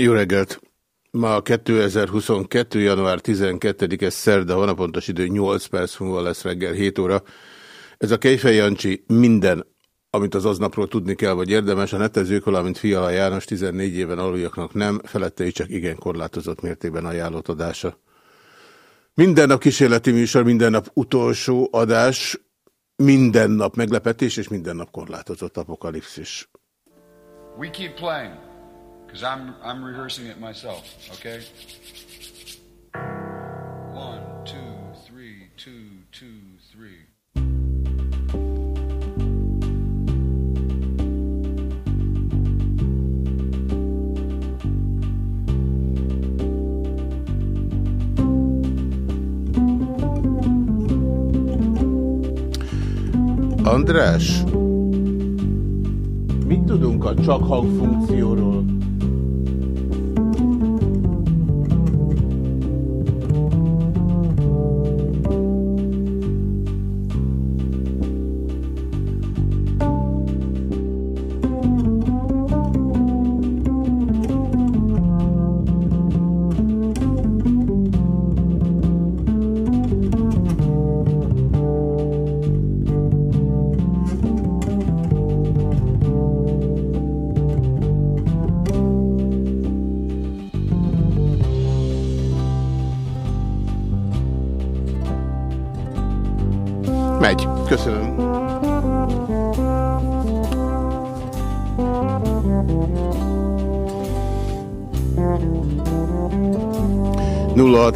Jó reggelt! Ma 2022. január 12-e szerda van, a pontos idő 8 perc múlva lesz reggel 7 óra. Ez a Kejfej Jancsi minden, amit az aznapról tudni kell, vagy érdemes, a netezők, valamint Fiala János 14 éven aluljaknak nem, felettei csak igen korlátozott mértékben ajánlott adása. Minden nap kísérleti műsor, minden nap utolsó adás, minden nap meglepetés és minden nap korlátozott apokalipszis. We keep playing. Because I'm, I'm rehearsing it myself, okay? One, two, three, two, two, three. András, mit tudunk a csak hangfunkcióról?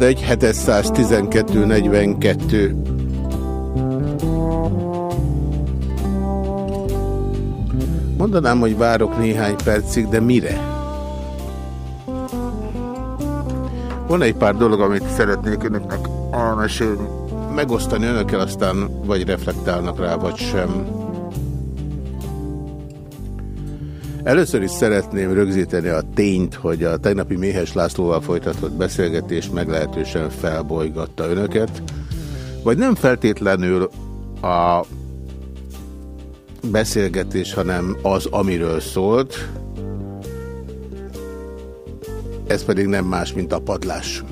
061 712 42. Mondanám, hogy várok néhány percig, de mire? Van egy pár dolog, amit szeretnék önöknek elmesélni, megosztani önökkel, aztán vagy reflektálnak rá, vagy sem. Először is szeretném rögzíteni a tényt, hogy a tegnapi Méhes Lászlóval folytatott beszélgetés meglehetősen felbolygatta önöket, vagy nem feltétlenül a beszélgetés, hanem az, amiről szólt, ez pedig nem más, mint a padlás.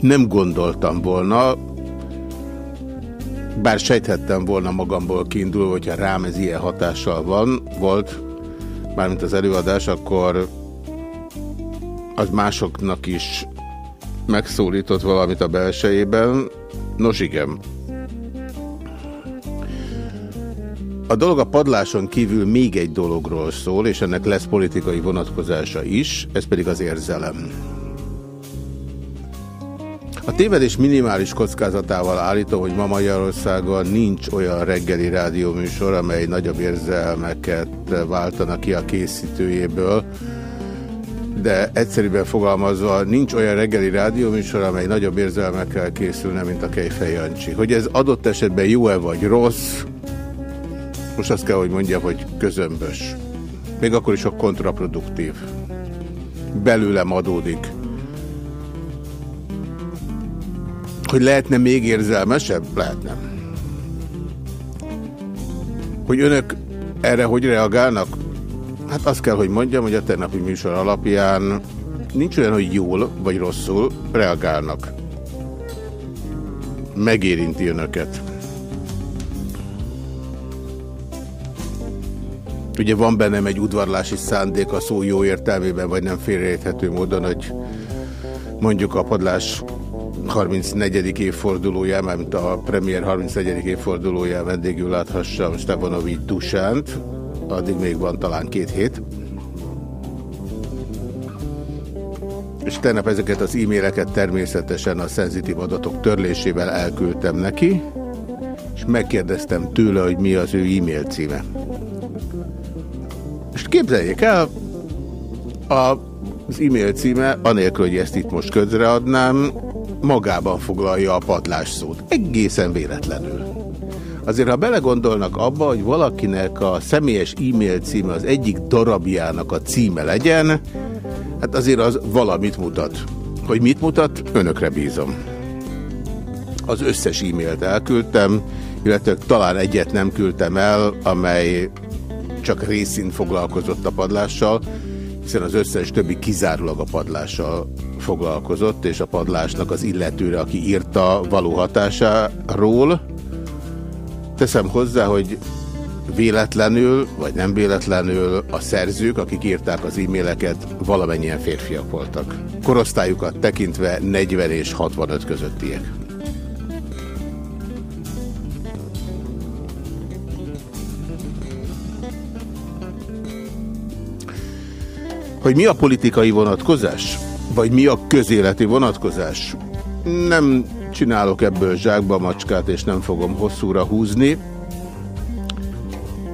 nem gondoltam volna, bár sejthettem volna magamból kiindulva, hogyha rám ez ilyen hatással van, volt, mármint az előadás, akkor az másoknak is megszólított valamit a belsejében. Nos igen. A dolog a padláson kívül még egy dologról szól, és ennek lesz politikai vonatkozása is, ez pedig az érzelem. A tévedés minimális kockázatával állítom, hogy ma Magyarországon nincs olyan reggeli rádióműsor, amely nagyobb érzelmeket váltana ki a készítőjéből, de egyszerűen fogalmazva nincs olyan reggeli rádióműsor, amely nagyobb érzelmekkel készülne, mint a Kejfej Jancsi. Hogy ez adott esetben jó-e vagy rossz, most azt kell, hogy mondjam, hogy közömbös. Még akkor is a kontraproduktív. Belőlem adódik. Hogy lehetne még érzelmesebb? Lehetne. Hogy önök erre hogy reagálnak? Hát azt kell, hogy mondjam, hogy a tegnapi műsor alapján nincs olyan, hogy jól vagy rosszul reagálnak. Megérinti önöket. Ugye van bennem egy udvarlási szándék a szó jó értelmében, vagy nem félreérthető módon, hogy mondjuk a padlás 34. évfordulóján, mert a premier 34. évfordulóján vendégül láthassam Stevanovic Dusánt, addig még van talán két hét. És tegnap ezeket az e-maileket természetesen a szenzitív adatok törlésével elküldtem neki, és megkérdeztem tőle, hogy mi az ő e-mail címe. És képzeljék el, a, az e-mail címe, anélkül, hogy ezt itt most közreadnám, magában foglalja a padlás szót. Egészen véletlenül. Azért, ha belegondolnak abba, hogy valakinek a személyes e-mail címe az egyik darabjának a címe legyen, hát azért az valamit mutat. Hogy mit mutat, önökre bízom. Az összes e-mailt elküldtem, illetve talán egyet nem küldtem el, amely csak részint foglalkozott a padlással, hiszen az összes többi kizárólag a padlással foglalkozott, és a padlásnak az illetőre, aki írta való hatásáról. Teszem hozzá, hogy véletlenül, vagy nem véletlenül a szerzők, akik írták az e-maileket, valamennyien férfiak voltak. Korosztályukat tekintve 40 és 65 közöttiek. Hogy mi a politikai vonatkozás? Vagy mi a közéleti vonatkozás? Nem csinálok ebből zsákba macskát, és nem fogom hosszúra húzni.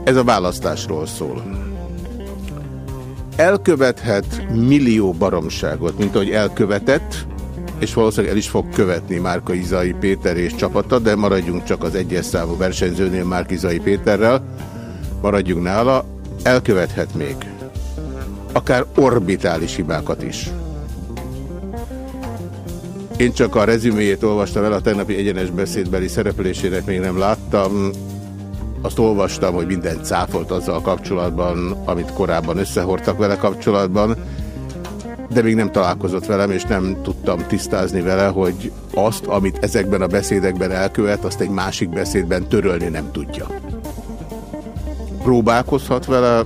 Ez a választásról szól. Elkövethet millió baromságot, mint ahogy elkövetett, és valószínűleg el is fog követni Márka Izai Péter és csapata, de maradjunk csak az egyes számú versenyzőnél Márka Izai Péterrel, maradjunk nála, elkövethet még akár orbitális hibákat is. Én csak a rezüméjét olvastam el, a tegnapi egyenes beszédbeli szereplésének még nem láttam. Azt olvastam, hogy minden cáfolt azzal kapcsolatban, amit korábban összehordtak vele kapcsolatban, de még nem találkozott velem, és nem tudtam tisztázni vele, hogy azt, amit ezekben a beszédekben elkövet, azt egy másik beszédben törölni nem tudja. Próbálkozhat vele,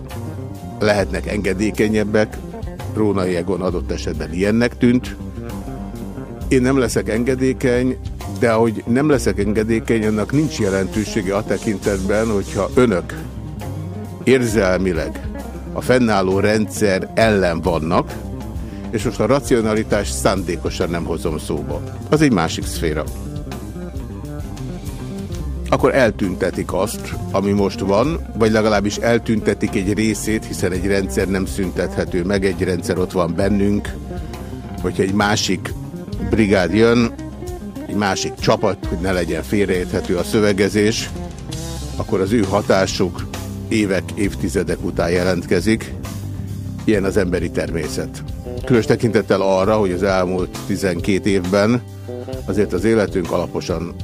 lehetnek engedékenyebbek, Rónai Egon adott esetben ilyennek tűnt. Én nem leszek engedékeny, de ahogy nem leszek engedékeny, annak nincs jelentősége a tekintetben, hogyha önök érzelmileg a fennálló rendszer ellen vannak, és most a racionalitás szándékosan nem hozom szóba. Az egy másik szféra akkor eltüntetik azt, ami most van, vagy legalábbis eltüntetik egy részét, hiszen egy rendszer nem szüntethető meg, egy rendszer ott van bennünk, hogyha egy másik brigád jön, egy másik csapat, hogy ne legyen félreérthető a szövegezés, akkor az ő hatásuk évek, évtizedek után jelentkezik. Ilyen az emberi természet. Különös tekintettel arra, hogy az elmúlt 12 évben azért az életünk alaposan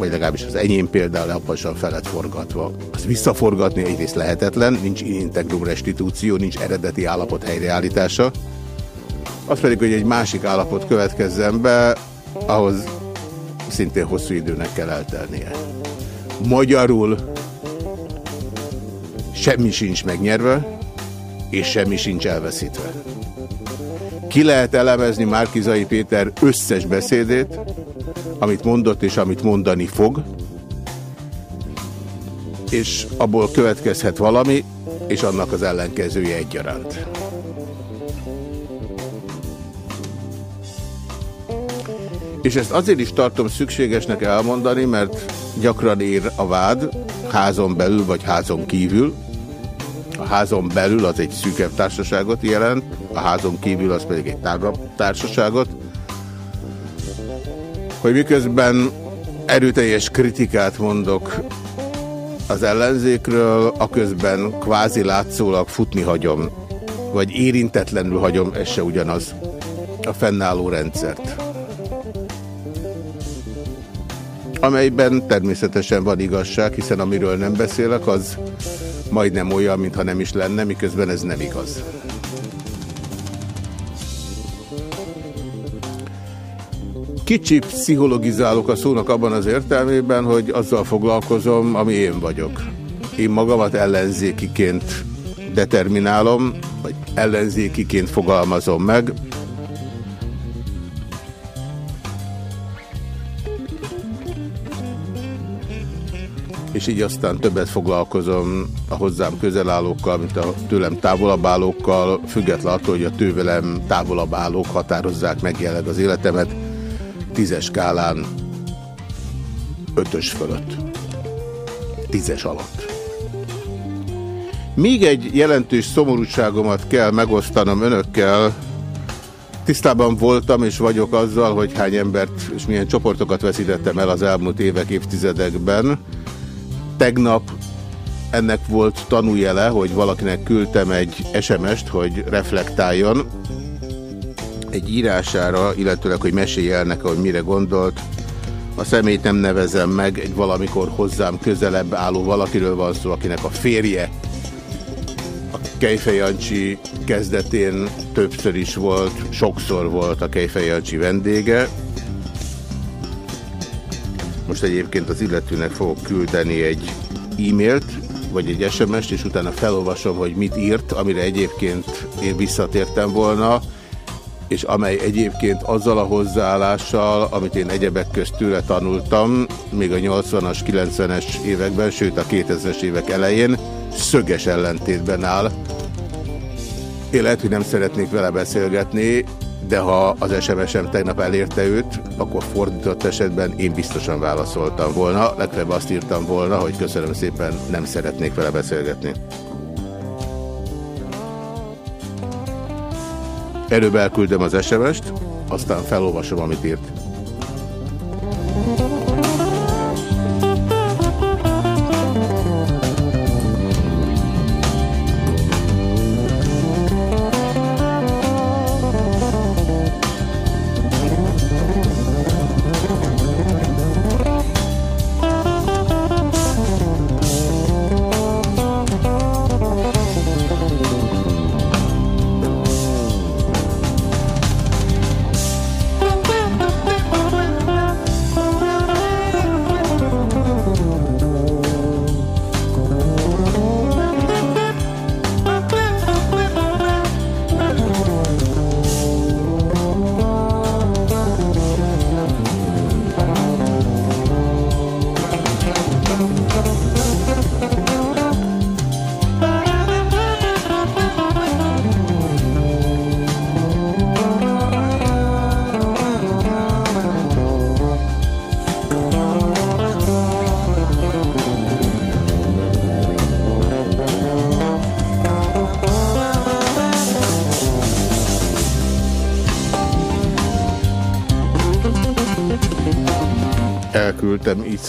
vagy legalábbis az enyém például alaposan felett forgatva. Azt visszaforgatni egyrészt lehetetlen, nincs integrum restitúció, nincs eredeti állapot helyreállítása. Az pedig, hogy egy másik állapot következzen be, ahhoz szintén hosszú időnek kell eltelnie. Magyarul semmi sincs megnyerve, és semmi sincs elveszítve. Ki lehet elemezni Márkizai Péter összes beszédét, amit mondott és amit mondani fog, és abból következhet valami, és annak az ellenkezője egyaránt. És ezt azért is tartom szükségesnek elmondani, mert gyakran ér a vád, házon belül vagy házon kívül. A házon belül az egy szűkebb társaságot jelent, a házon kívül az pedig egy tágabb társaságot hogy miközben erőteljes kritikát mondok az ellenzékről, aközben kvázi látszólag futni hagyom, vagy érintetlenül hagyom, ez se ugyanaz, a fennálló rendszert. Amelyben természetesen van igazság, hiszen amiről nem beszélek, az majdnem olyan, mintha nem is lenne, miközben ez nem igaz. Kicsi pszichologizálok a szónak abban az értelmében, hogy azzal foglalkozom, ami én vagyok. Én magamat ellenzékiként determinálom, vagy ellenzékiként fogalmazom meg. És így aztán többet foglalkozom a hozzám közelállókkal, mint a tőlem távolabb állókkal, függetlenül attól, hogy a tővelem távolabb állók határozzák meg jelenleg az életemet tízes skálán ötös fölött. Tízes alatt. Még egy jelentős szomorúságomat kell megosztanom önökkel. Tisztában voltam és vagyok azzal, hogy hány embert és milyen csoportokat veszítettem el az elmúlt évek, évtizedekben. Tegnap ennek volt tanújele, hogy valakinek küldtem egy SMS-t, hogy reflektáljon, egy írására, illetőleg, hogy mesélj el neki, hogy mire gondolt. A szemét nem nevezem meg, egy valamikor hozzám közelebb álló valakiről van szó, akinek a férje Kejfej Jancsi kezdetén többször is volt, sokszor volt a Kejfej Jancsi vendége. Most egyébként az illetőnek fogok küldeni egy e-mailt, vagy egy SMS-t, és utána felolvasom, hogy mit írt, amire egyébként én visszatértem volna, és amely egyébként azzal a hozzáállással, amit én egyebek közt tőle tanultam, még a 80-as, 90-es években, sőt a 2000-es évek elején, szöges ellentétben áll. Én lehet, hogy nem szeretnék vele beszélgetni, de ha az SMS-em tegnap elérte őt, akkor fordított esetben én biztosan válaszoltam volna, legfeljebb azt írtam volna, hogy köszönöm szépen, nem szeretnék vele beszélgetni. Előbb elküldöm az SMS-t, aztán felolvasom, amit írt.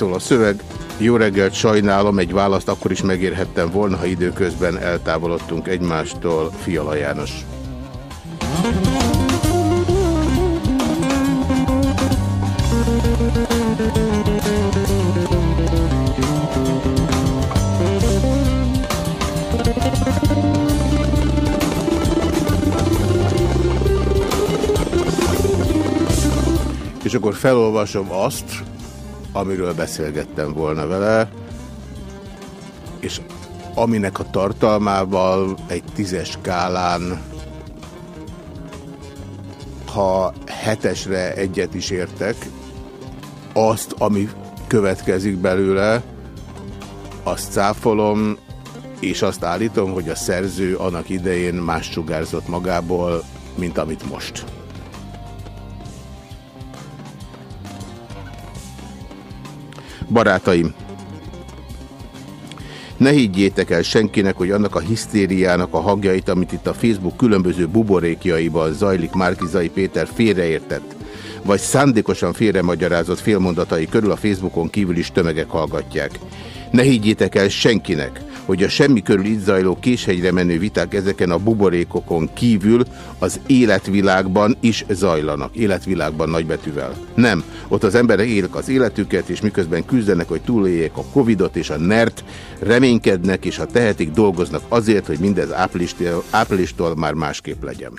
Szól a szöveg. Jó reggelt, sajnálom, egy választ akkor is megérhettem volna, ha időközben eltávolodtunk egymástól. Fiala János. és akkor felolvasom azt, amiről beszélgettem volna vele, és aminek a tartalmával egy tízes skálán, ha hetesre egyet is értek, azt, ami következik belőle, azt cáfolom, és azt állítom, hogy a szerző annak idején más sugárzott magából, mint amit most. Barátaim, ne higgyétek el senkinek, hogy annak a hisztériának a hangjait, amit itt a Facebook különböző buborékjaiban zajlik Márkizai Péter félreértett, vagy szándékosan félremagyarázott félmondatai körül a Facebookon kívül is tömegek hallgatják. Ne higgyétek el senkinek, hogy a semmi körül itt zajló késhegyre menő viták ezeken a buborékokon kívül az életvilágban is zajlanak. Életvilágban nagybetűvel. Nem. Ott az emberek élik az életüket, és miközben küzdenek, hogy túléljék a Covidot és a NERT, reménykednek, és ha tehetik, dolgoznak azért, hogy mindez áprilistól, áprilistól már másképp legyen.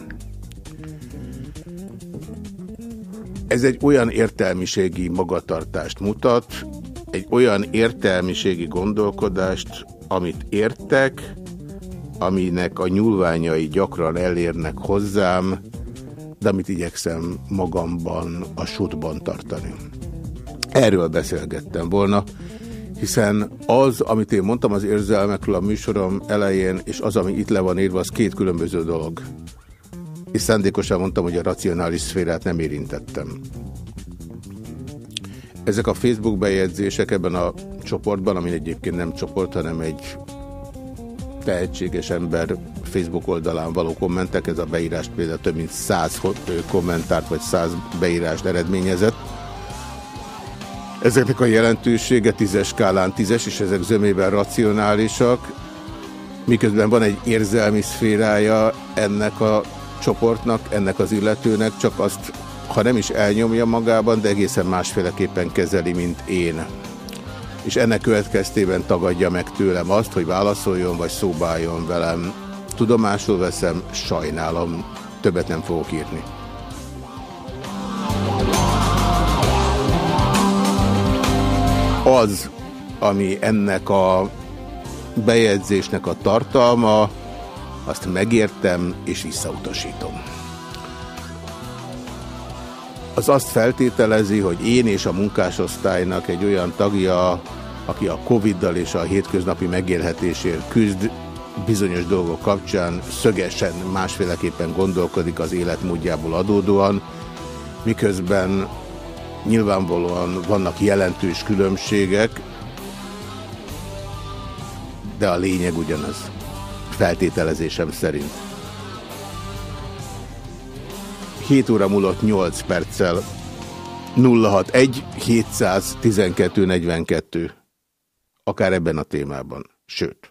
Ez egy olyan értelmiségi magatartást mutat, egy olyan értelmiségi gondolkodást, amit értek, aminek a nyúlványai gyakran elérnek hozzám, de amit igyekszem magamban, a sutban tartani. Erről beszélgettem volna, hiszen az, amit én mondtam az érzelmekről a műsorom elején, és az, ami itt le van írva, az két különböző dolog. És szándékosan mondtam, hogy a racionális szférát nem érintettem. Ezek a Facebook bejegyzések ebben a csoportban, ami egyébként nem csoport, hanem egy tehetséges ember Facebook oldalán való kommentek, ez a beírás például több mint 100 kommentárt vagy 100 beírást eredményezett. Ezeknek a jelentősége tízes skálán tízes, és ezek zömében racionálisak, miközben van egy érzelmi szférája ennek a csoportnak, ennek az illetőnek, csak azt ha nem is elnyomja magában, de egészen másféleképpen kezeli, mint én. És ennek következtében tagadja meg tőlem azt, hogy válaszoljon, vagy szóbáljon velem. tudomásul veszem, sajnálom, többet nem fogok írni. Az, ami ennek a bejegyzésnek a tartalma, azt megértem és visszautasítom. Az azt feltételezi, hogy én és a munkásosztálynak egy olyan tagja, aki a Covid-dal és a hétköznapi megélhetésért küzd, bizonyos dolgok kapcsán szögesen másféleképpen gondolkodik az életmódjából adódóan, miközben nyilvánvalóan vannak jelentős különbségek, de a lényeg ugyanaz, feltételezésem szerint. 7 óra múlott 8 perccel 061 712 42 akár ebben a témában. Sőt,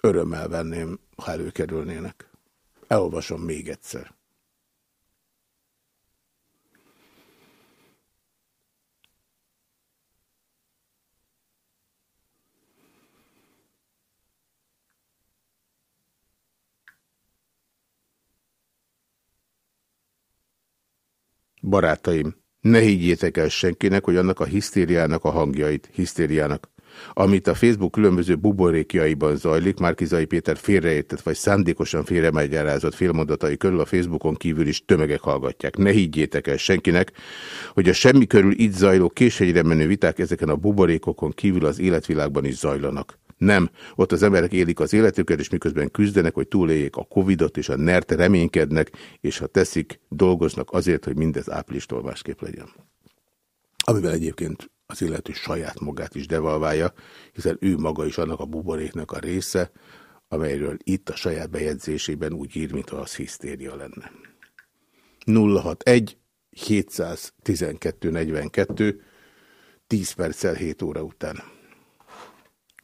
örömmel venném, ha előkerülnének. Elolvasom még egyszer. Barátaim, ne higgyétek el senkinek, hogy annak a hisztériának a hangjait, hisztériának, amit a Facebook különböző buborékjaiban zajlik, Márkizai Péter félreértett vagy szándékosan félremegyarázott félmondatai körül a Facebookon kívül is tömegek hallgatják. Ne higgyétek el senkinek, hogy a semmi körül itt zajló késhegyre menő viták ezeken a buborékokon kívül az életvilágban is zajlanak. Nem, ott az emberek élik az életüket, és miközben küzdenek, hogy túléljék a Covidot, és a NERT reménykednek, és ha teszik, dolgoznak azért, hogy mindez áprilistól másképp legyen. Amivel egyébként az illető saját magát is devalválja, hiszen ő maga is annak a buboréknak a része, amelyről itt a saját bejegyzésében úgy ír, mintha az hisztéria lenne. 061 712 42 10 perccel 7 óra után.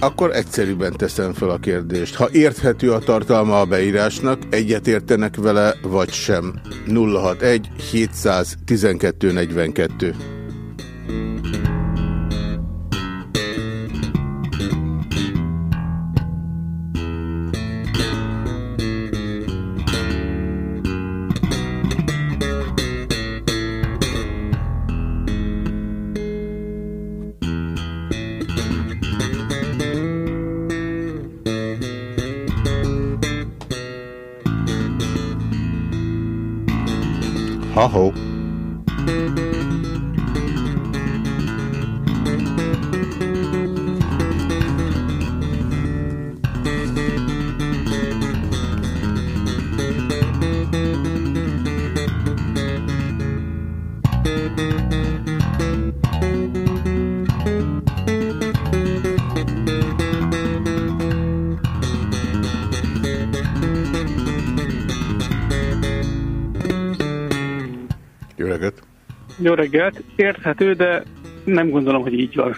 Akkor egyszerűbben teszem fel a kérdést. Ha érthető a tartalma a beírásnak, egyet értenek vele, vagy sem. 061 712 42 reggelt, érthető, de nem gondolom, hogy így van.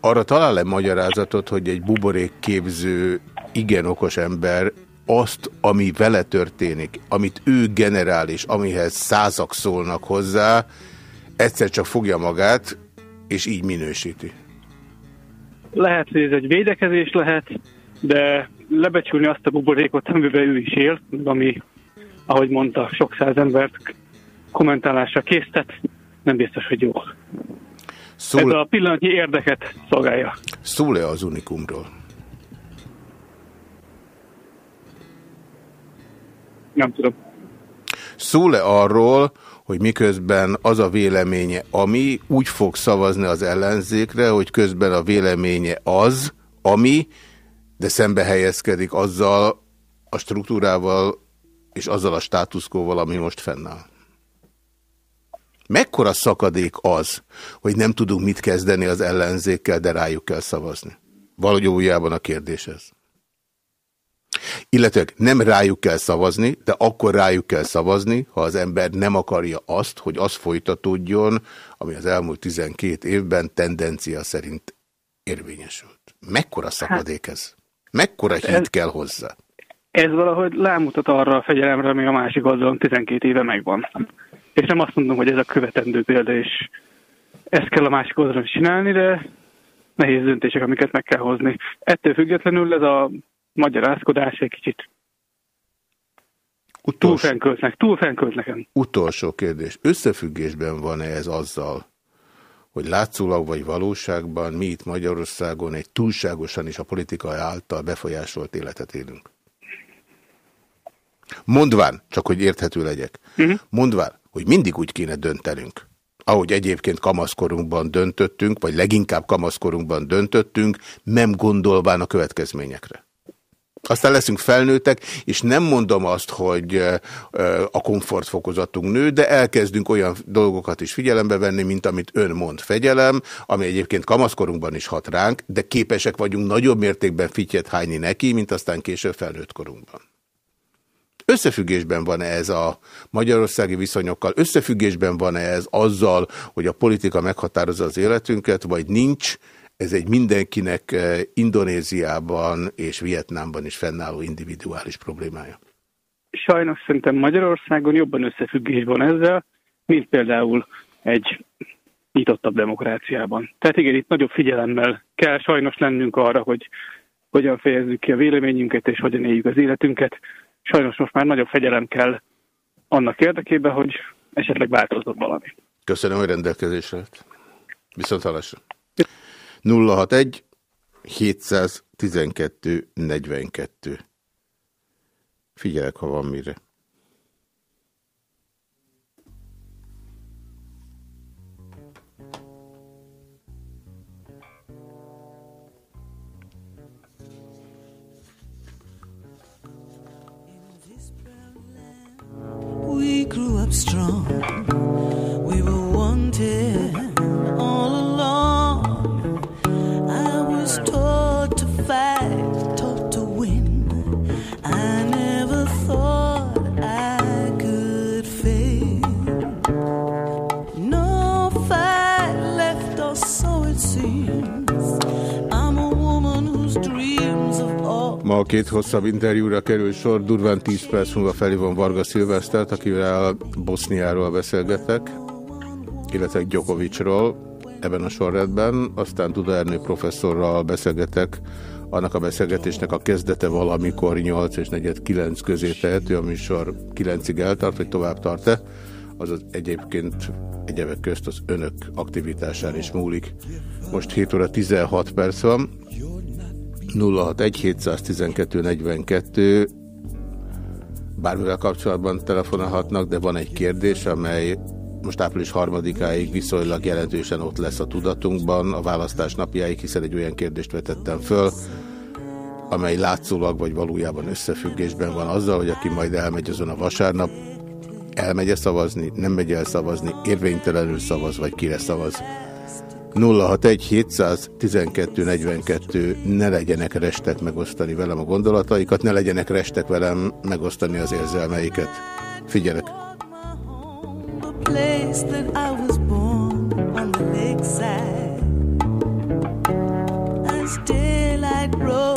Arra talál-e magyarázatot, hogy egy buborékképző, igen okos ember azt, ami vele történik, amit ő generál, és amihez százak szólnak hozzá, egyszer csak fogja magát, és így minősíti. Lehet, hogy ez egy védekezés lehet, de lebecsülni azt a buborékot, amiben ő is él, ami, ahogy mondta, sok száz embert kommentálásra késztet, nem biztos, hogy jó. Szól... Ez a pillanatnyi érdeket szolgálja. Szól-e az Unikumról? Nem tudom. Szól-e arról, hogy miközben az a véleménye, ami úgy fog szavazni az ellenzékre, hogy közben a véleménye az, ami, de szembe helyezkedik azzal, a struktúrával és azzal a státuszkóval, ami most fennáll. Mekkora szakadék az, hogy nem tudunk mit kezdeni az ellenzékkel, de rájuk kell szavazni? Valahogy újjában a kérdés ez. Illetve nem rájuk kell szavazni, de akkor rájuk kell szavazni, ha az ember nem akarja azt, hogy az folytatódjon, ami az elmúlt 12 évben tendencia szerint érvényesült. Mekkora szakadék ez? Mekkora hit kell hozzá? Ez valahogy lámutat arra a fegyelemre, ami a másik oldalon 12 éve megvan. És nem azt mondom, hogy ez a követendő példa, és ezt kell a másik oldalon csinálni, de nehéz döntések, amiket meg kell hozni. Ettől függetlenül ez a magyarázkodás egy kicsit Utolsó, túl. Utolsó kérdés. Összefüggésben van-e ez azzal, hogy látszólag vagy valóságban mi itt Magyarországon egy túlságosan is a politika által befolyásolt életet élünk? Mondván, csak hogy érthető legyek, uh mhm. -huh. mondván, hogy mindig úgy kéne döntenünk, ahogy egyébként kamaszkorunkban döntöttünk, vagy leginkább kamaszkorunkban döntöttünk, nem gondolván a következményekre. Aztán leszünk felnőttek, és nem mondom azt, hogy a komfortfokozatunk nő, de elkezdünk olyan dolgokat is figyelembe venni, mint amit ön mond fegyelem, ami egyébként kamaszkorunkban is hat ránk, de képesek vagyunk nagyobb mértékben fityet hányni neki, mint aztán később felnőtt korunkban. Összefüggésben van -e ez a magyarországi viszonyokkal? Összefüggésben van -e ez azzal, hogy a politika meghatározza az életünket, vagy nincs? Ez egy mindenkinek eh, Indonéziában és Vietnámban is fennálló individuális problémája. Sajnos szerintem Magyarországon jobban összefüggés van ezzel, mint például egy nyitottabb demokráciában. Tehát igen, itt nagyobb figyelemmel kell sajnos lennünk arra, hogy hogyan fejezzük ki a véleményünket, és hogyan éljük az életünket. Sajnos most már nagyobb fegyelem kell annak érdekében, hogy esetleg változott valami. Köszönöm, hogy rendelkezésre Viszont hallásra. 061 712 42. Figyelek, ha van mire. we grew up strong. We were wanted all along. I was taught to fight. Ma a két hosszabb interjúra kerül sor, durván 10 perc múlva felhívom Varga Szilvesztert, akivel Boszniáról beszélgetek, illetve Gyokovicsról ebben a sorrendben, aztán Duda Ernő professzorral beszélgetek, annak a beszélgetésnek a kezdete valamikor 8 és 4 9 közé tehető, a műsor 9-ig eltart, hogy tovább tart-e, azaz egyébként egyebek közt az önök aktivitásán is múlik. Most 7 óra 16 perc van, 061-712-42 bármivel kapcsolatban telefonálhatnak, de van egy kérdés, amely most április harmadikáig viszonylag jelentősen ott lesz a tudatunkban, a választás napjáig, hiszen egy olyan kérdést vetettem föl, amely látszólag vagy valójában összefüggésben van azzal, hogy aki majd elmegy azon a vasárnap, elmegy -e szavazni, nem megy el szavazni, érvénytelenül szavaz, vagy kire szavaz. 061 712 42 ne legyenek restek megosztani velem a gondolataikat, ne legyenek restek velem megosztani az érzelmeiket. Figyelek! Daylight broke,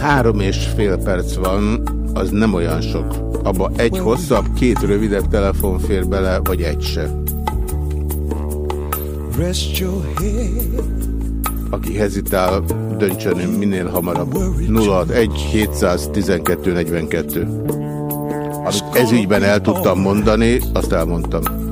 Három és fél perc van, az nem olyan sok. Abba egy hosszabb, két rövidebb telefon fér bele, vagy egy se. Aki hezitál, döntsön minél hamarabb. 061 712 42. Amit ezügyben el tudtam mondani, azt elmondtam.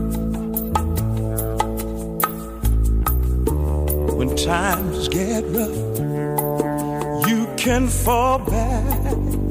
Can fall back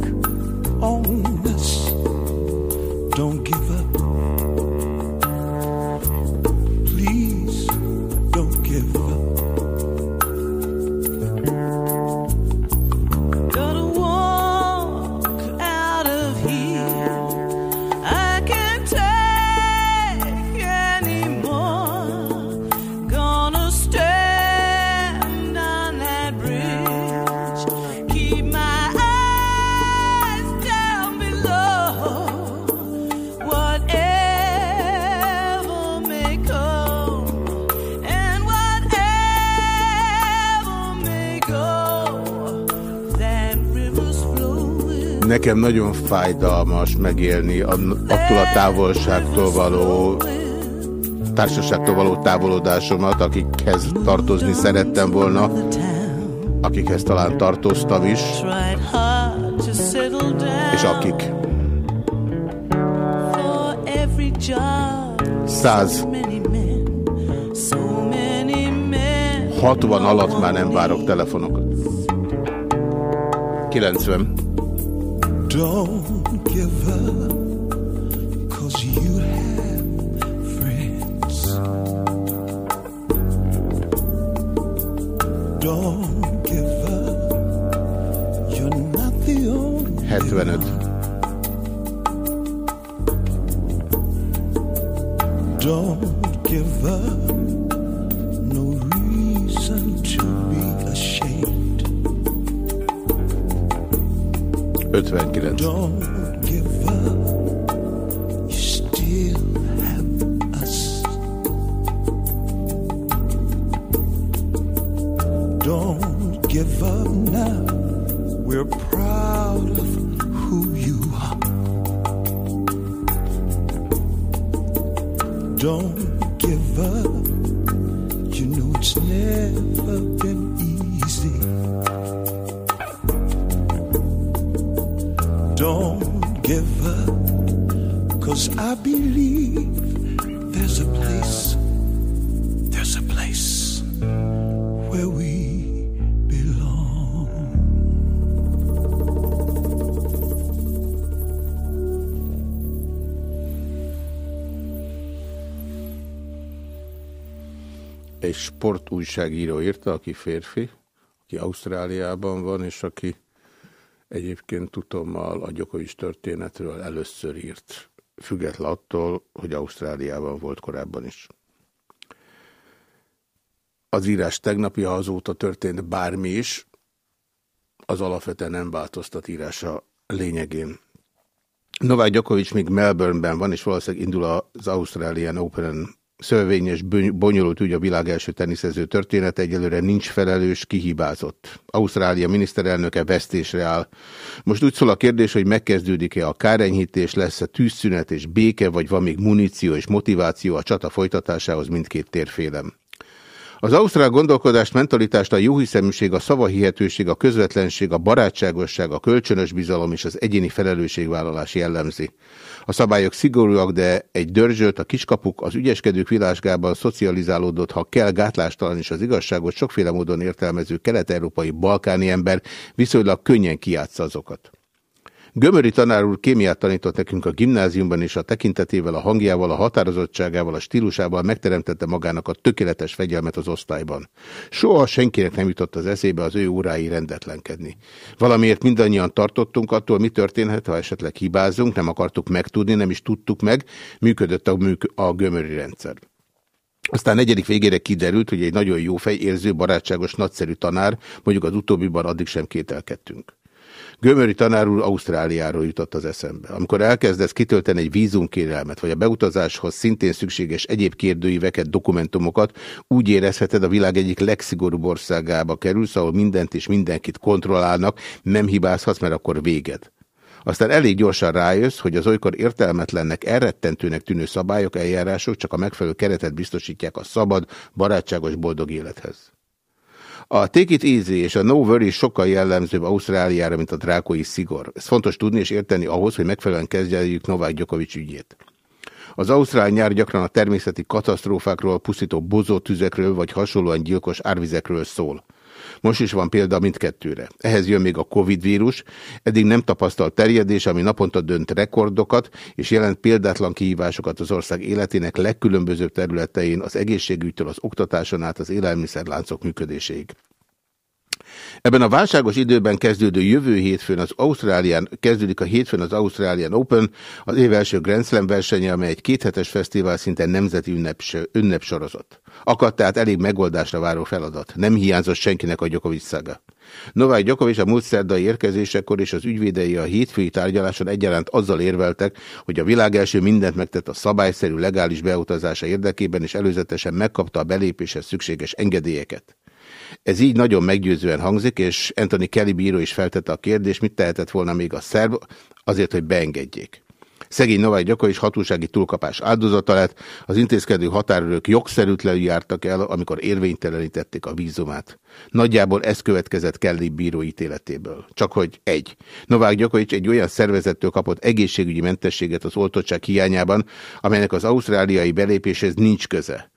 nekem nagyon fájdalmas megélni attól a távolságtól való társaságtól való távolodásomat, akikhez tartozni szerettem volna, akikhez talán tartoztam is, és akik. Száz. 60 alatt már nem várok telefonokat. 90. 守。Írta, aki férfi, aki Ausztráliában van, és aki egyébként tudommal a Gyokovics történetről először írt, független attól, hogy Ausztráliában volt korábban is. Az írás tegnapi, ha azóta történt bármi is, az alapvetően nem változtat írása lényegén. Novák Gyokovics még Melbourneben van, és valószínűleg indul az Australian Open szövevényes, bonyolult ügy a világ első teniszező története egyelőre nincs felelős, kihibázott. Ausztrália miniszterelnöke vesztésre áll. Most úgy szól a kérdés, hogy megkezdődik-e a kárenyhítés, lesz-e tűzszünet és béke, vagy van még muníció és motiváció a csata folytatásához mindkét térfélem. Az ausztrál gondolkodást, mentalitást, a jóhiszeműség, a szavahihetőség, a közvetlenség, a barátságosság, a kölcsönös bizalom és az egyéni felelősségvállalás jellemzi. A szabályok szigorúak, de egy dörzsölt, a kiskapuk, az ügyeskedők világában szocializálódott, ha kell gátlástalan és az igazságot sokféle módon értelmező kelet-európai balkáni ember viszonylag könnyen kiátsza azokat. Gömöri tanár úr kémiát tanított nekünk a gimnáziumban, és a tekintetével, a hangjával, a határozottságával, a stílusával megteremtette magának a tökéletes fegyelmet az osztályban. Soha senkinek nem jutott az eszébe az ő órái rendetlenkedni. Valamiért mindannyian tartottunk attól, mi történhet, ha esetleg hibázunk, nem akartuk megtudni, nem is tudtuk meg, működött a, műk a gömöri rendszer. Aztán negyedik végére kiderült, hogy egy nagyon jó fej, érző, barátságos, nagyszerű tanár, mondjuk az utóbbiban addig sem kételkedtünk. Gömöri tanár úr Ausztráliáról jutott az eszembe. Amikor elkezdesz kitölteni egy vízumkérelmet, vagy a beutazáshoz szintén szükséges egyéb kérdőíveket, dokumentumokat, úgy érezheted a világ egyik legszigorúbb országába kerülsz, ahol mindent és mindenkit kontrollálnak, nem hibázhatsz, mert akkor véged. Aztán elég gyorsan rájössz, hogy az olykor értelmetlennek, elrettentőnek tűnő szabályok, eljárások csak a megfelelő keretet biztosítják a szabad, barátságos, boldog élethez. A Take It Easy és a No Worry sokkal jellemzőbb Ausztráliára, mint a drákói szigor. Ez fontos tudni és érteni ahhoz, hogy megfelelően kezdjük Novák Gyokovics ügyét. Az ausztrál nyár gyakran a természeti katasztrófákról, pusztító bozótüzekről vagy hasonlóan gyilkos árvizekről szól. Most is van példa mindkettőre. Ehhez jön még a Covid vírus, eddig nem tapasztalt terjedés, ami naponta dönt rekordokat, és jelent példátlan kihívásokat az ország életének legkülönbözőbb területein, az egészségügytől az oktatáson át az élelmiszerláncok működéséig. Ebben a válságos időben kezdődő jövő hétfőn az Ausztrálián, kezdődik a hétfőn az Australian Open, az év első Grand Slam versenye, amely egy kéthetes fesztivál szinten nemzeti ünnep, ünnepsorozat. Akadt tehát elég megoldásra váró feladat. Nem hiányzott senkinek a Gyokovics szaga. Novák Gyokovics a múlt szerdai érkezésekor és az ügyvédei a hétfői tárgyaláson egyaránt azzal érveltek, hogy a világ első mindent megtett a szabályszerű legális beutazása érdekében, és előzetesen megkapta a belépéshez szükséges engedélyeket. Ez így nagyon meggyőzően hangzik, és Anthony Kelly bíró is feltette a kérdést, mit tehetett volna még a szerb azért, hogy beengedjék. Szegény Novák Gyakovics hatósági túlkapás áldozata lett, az intézkedő határőrök jogszerűtlenül jártak el, amikor érvénytelenítették a vízumát. Nagyjából ez következett Kelly bíró ítéletéből. Csak hogy egy. Novák Gyakovics egy olyan szervezettől kapott egészségügyi mentességet az oltottság hiányában, amelynek az ausztráliai belépéshez nincs köze.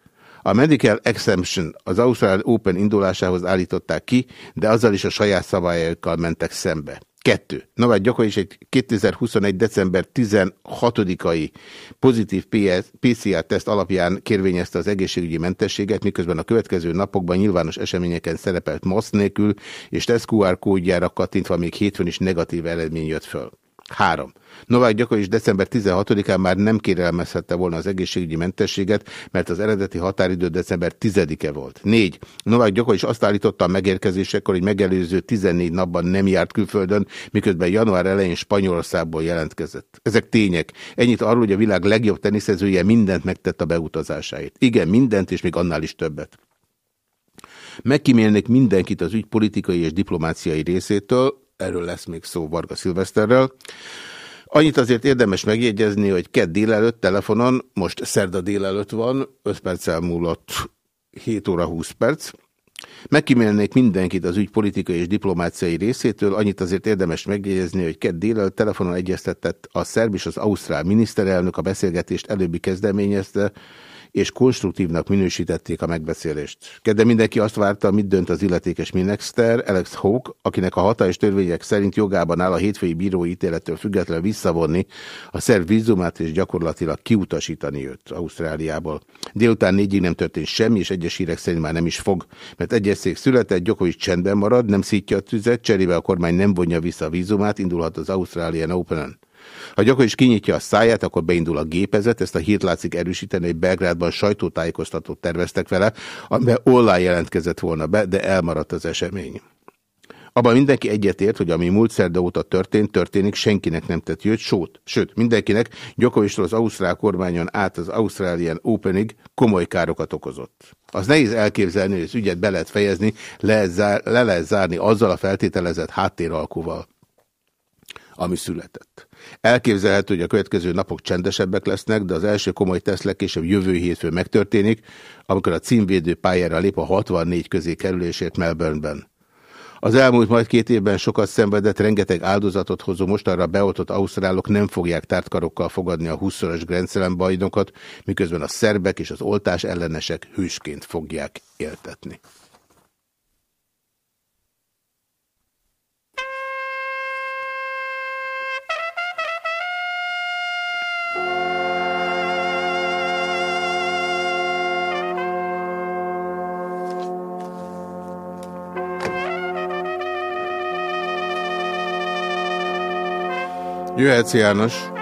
A Medical Exemption az Australian Open indulásához állították ki, de azzal is a saját szabályokkal mentek szembe. Kettő. Novák Gyokovics egy 2021. december 16-ai pozitív PCR-teszt alapján kérvényezte az egészségügyi mentességet, miközben a következő napokban nyilvános eseményeken szerepelt MOSZ nélkül, és teszt QR kódjára kattintva még hétfőn is negatív eredmény jött föl. Három. Novák Gyakovics december 16-án már nem kérelmezhette volna az egészségügyi mentességet, mert az eredeti határidő december 10-e volt. 4. Novák Gyakovics azt állította a megérkezésekor, hogy megelőző 14 napban nem járt külföldön, miközben január elején Spanyolországból jelentkezett. Ezek tények. Ennyit arról, hogy a világ legjobb teniszezője mindent megtett a beutazásáért. Igen, mindent, és még annál is többet. Megkímélnék mindenkit az ügy politikai és diplomáciai részétől, erről lesz még szó Varga Szilveszterrel. Annyit azért érdemes megjegyezni, hogy kedd délelőtt telefonon, most szerda délelőtt van, 5 perccel múlott 7 óra 20 perc. Megkímélnék mindenkit az ügy politikai és diplomáciai részétől, annyit azért érdemes megjegyezni, hogy kedd délelőtt telefonon egyeztetett a szerb és az ausztrál miniszterelnök a beszélgetést előbbi kezdeményezte, és konstruktívnak minősítették a megbeszélést. Kedde mindenki azt várta, mit dönt az illetékes miniszter, Alex Hawke, akinek a hatályos törvények szerint jogában áll a hétfői bírói ítélettől függetlenül visszavonni a szerv vízumát és gyakorlatilag kiutasítani őt Ausztráliából. Délután négyig nem történt semmi, és egyes hírek szerint már nem is fog, mert egyes szék született, Gyokovics csendben marad, nem szítja a tüzet, cserébe a kormány nem vonja vissza a vízumát, indulhat az Australian Open-en. Ha gyakor is kinyitja a száját, akkor beindul a gépezet, ezt a hírt látszik erősíteni, hogy Belgrádban sajtótájékoztatót terveztek vele, amiben online jelentkezett volna be, de elmaradt az esemény. Abban mindenki egyetért, hogy ami múlt szerda óta történt, történik, senkinek nem tett jött, sót. Sőt, mindenkinek Gyokovistól az Ausztrál kormányon át az Australian Openig komoly károkat okozott. Az nehéz elképzelni, hogy az ügyet be lehet fejezni, le, zár, le lehet zárni azzal a feltételezett háttéralkóval, ami született. Elképzelhető, hogy a következő napok csendesebbek lesznek, de az első komoly teszt legkésőbb jövő hétfőn megtörténik, amikor a címvédő pályára lép a 64 közé kerülésért Melbourneben. Az elmúlt majd két évben sokat szenvedett, rengeteg áldozatot hozó mostanra beoltott ausztrálok nem fogják tártkarokkal fogadni a 20-szoros Grand bajnokat, miközben a szerbek és az oltás ellenesek hősként fogják éltetni. Jöhetsz János.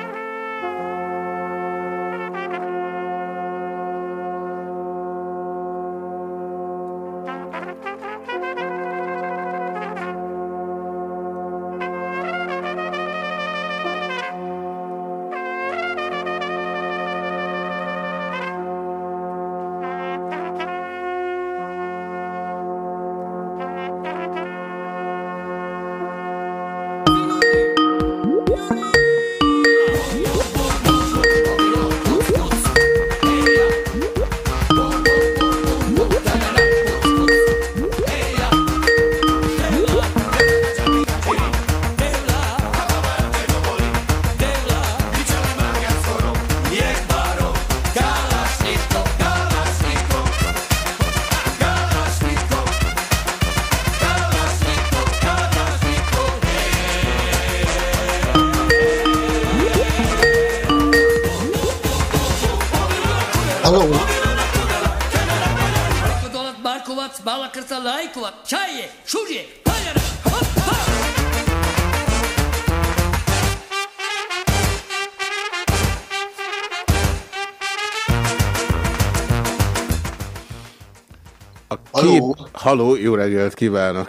Haló, jó reggelt kívánok!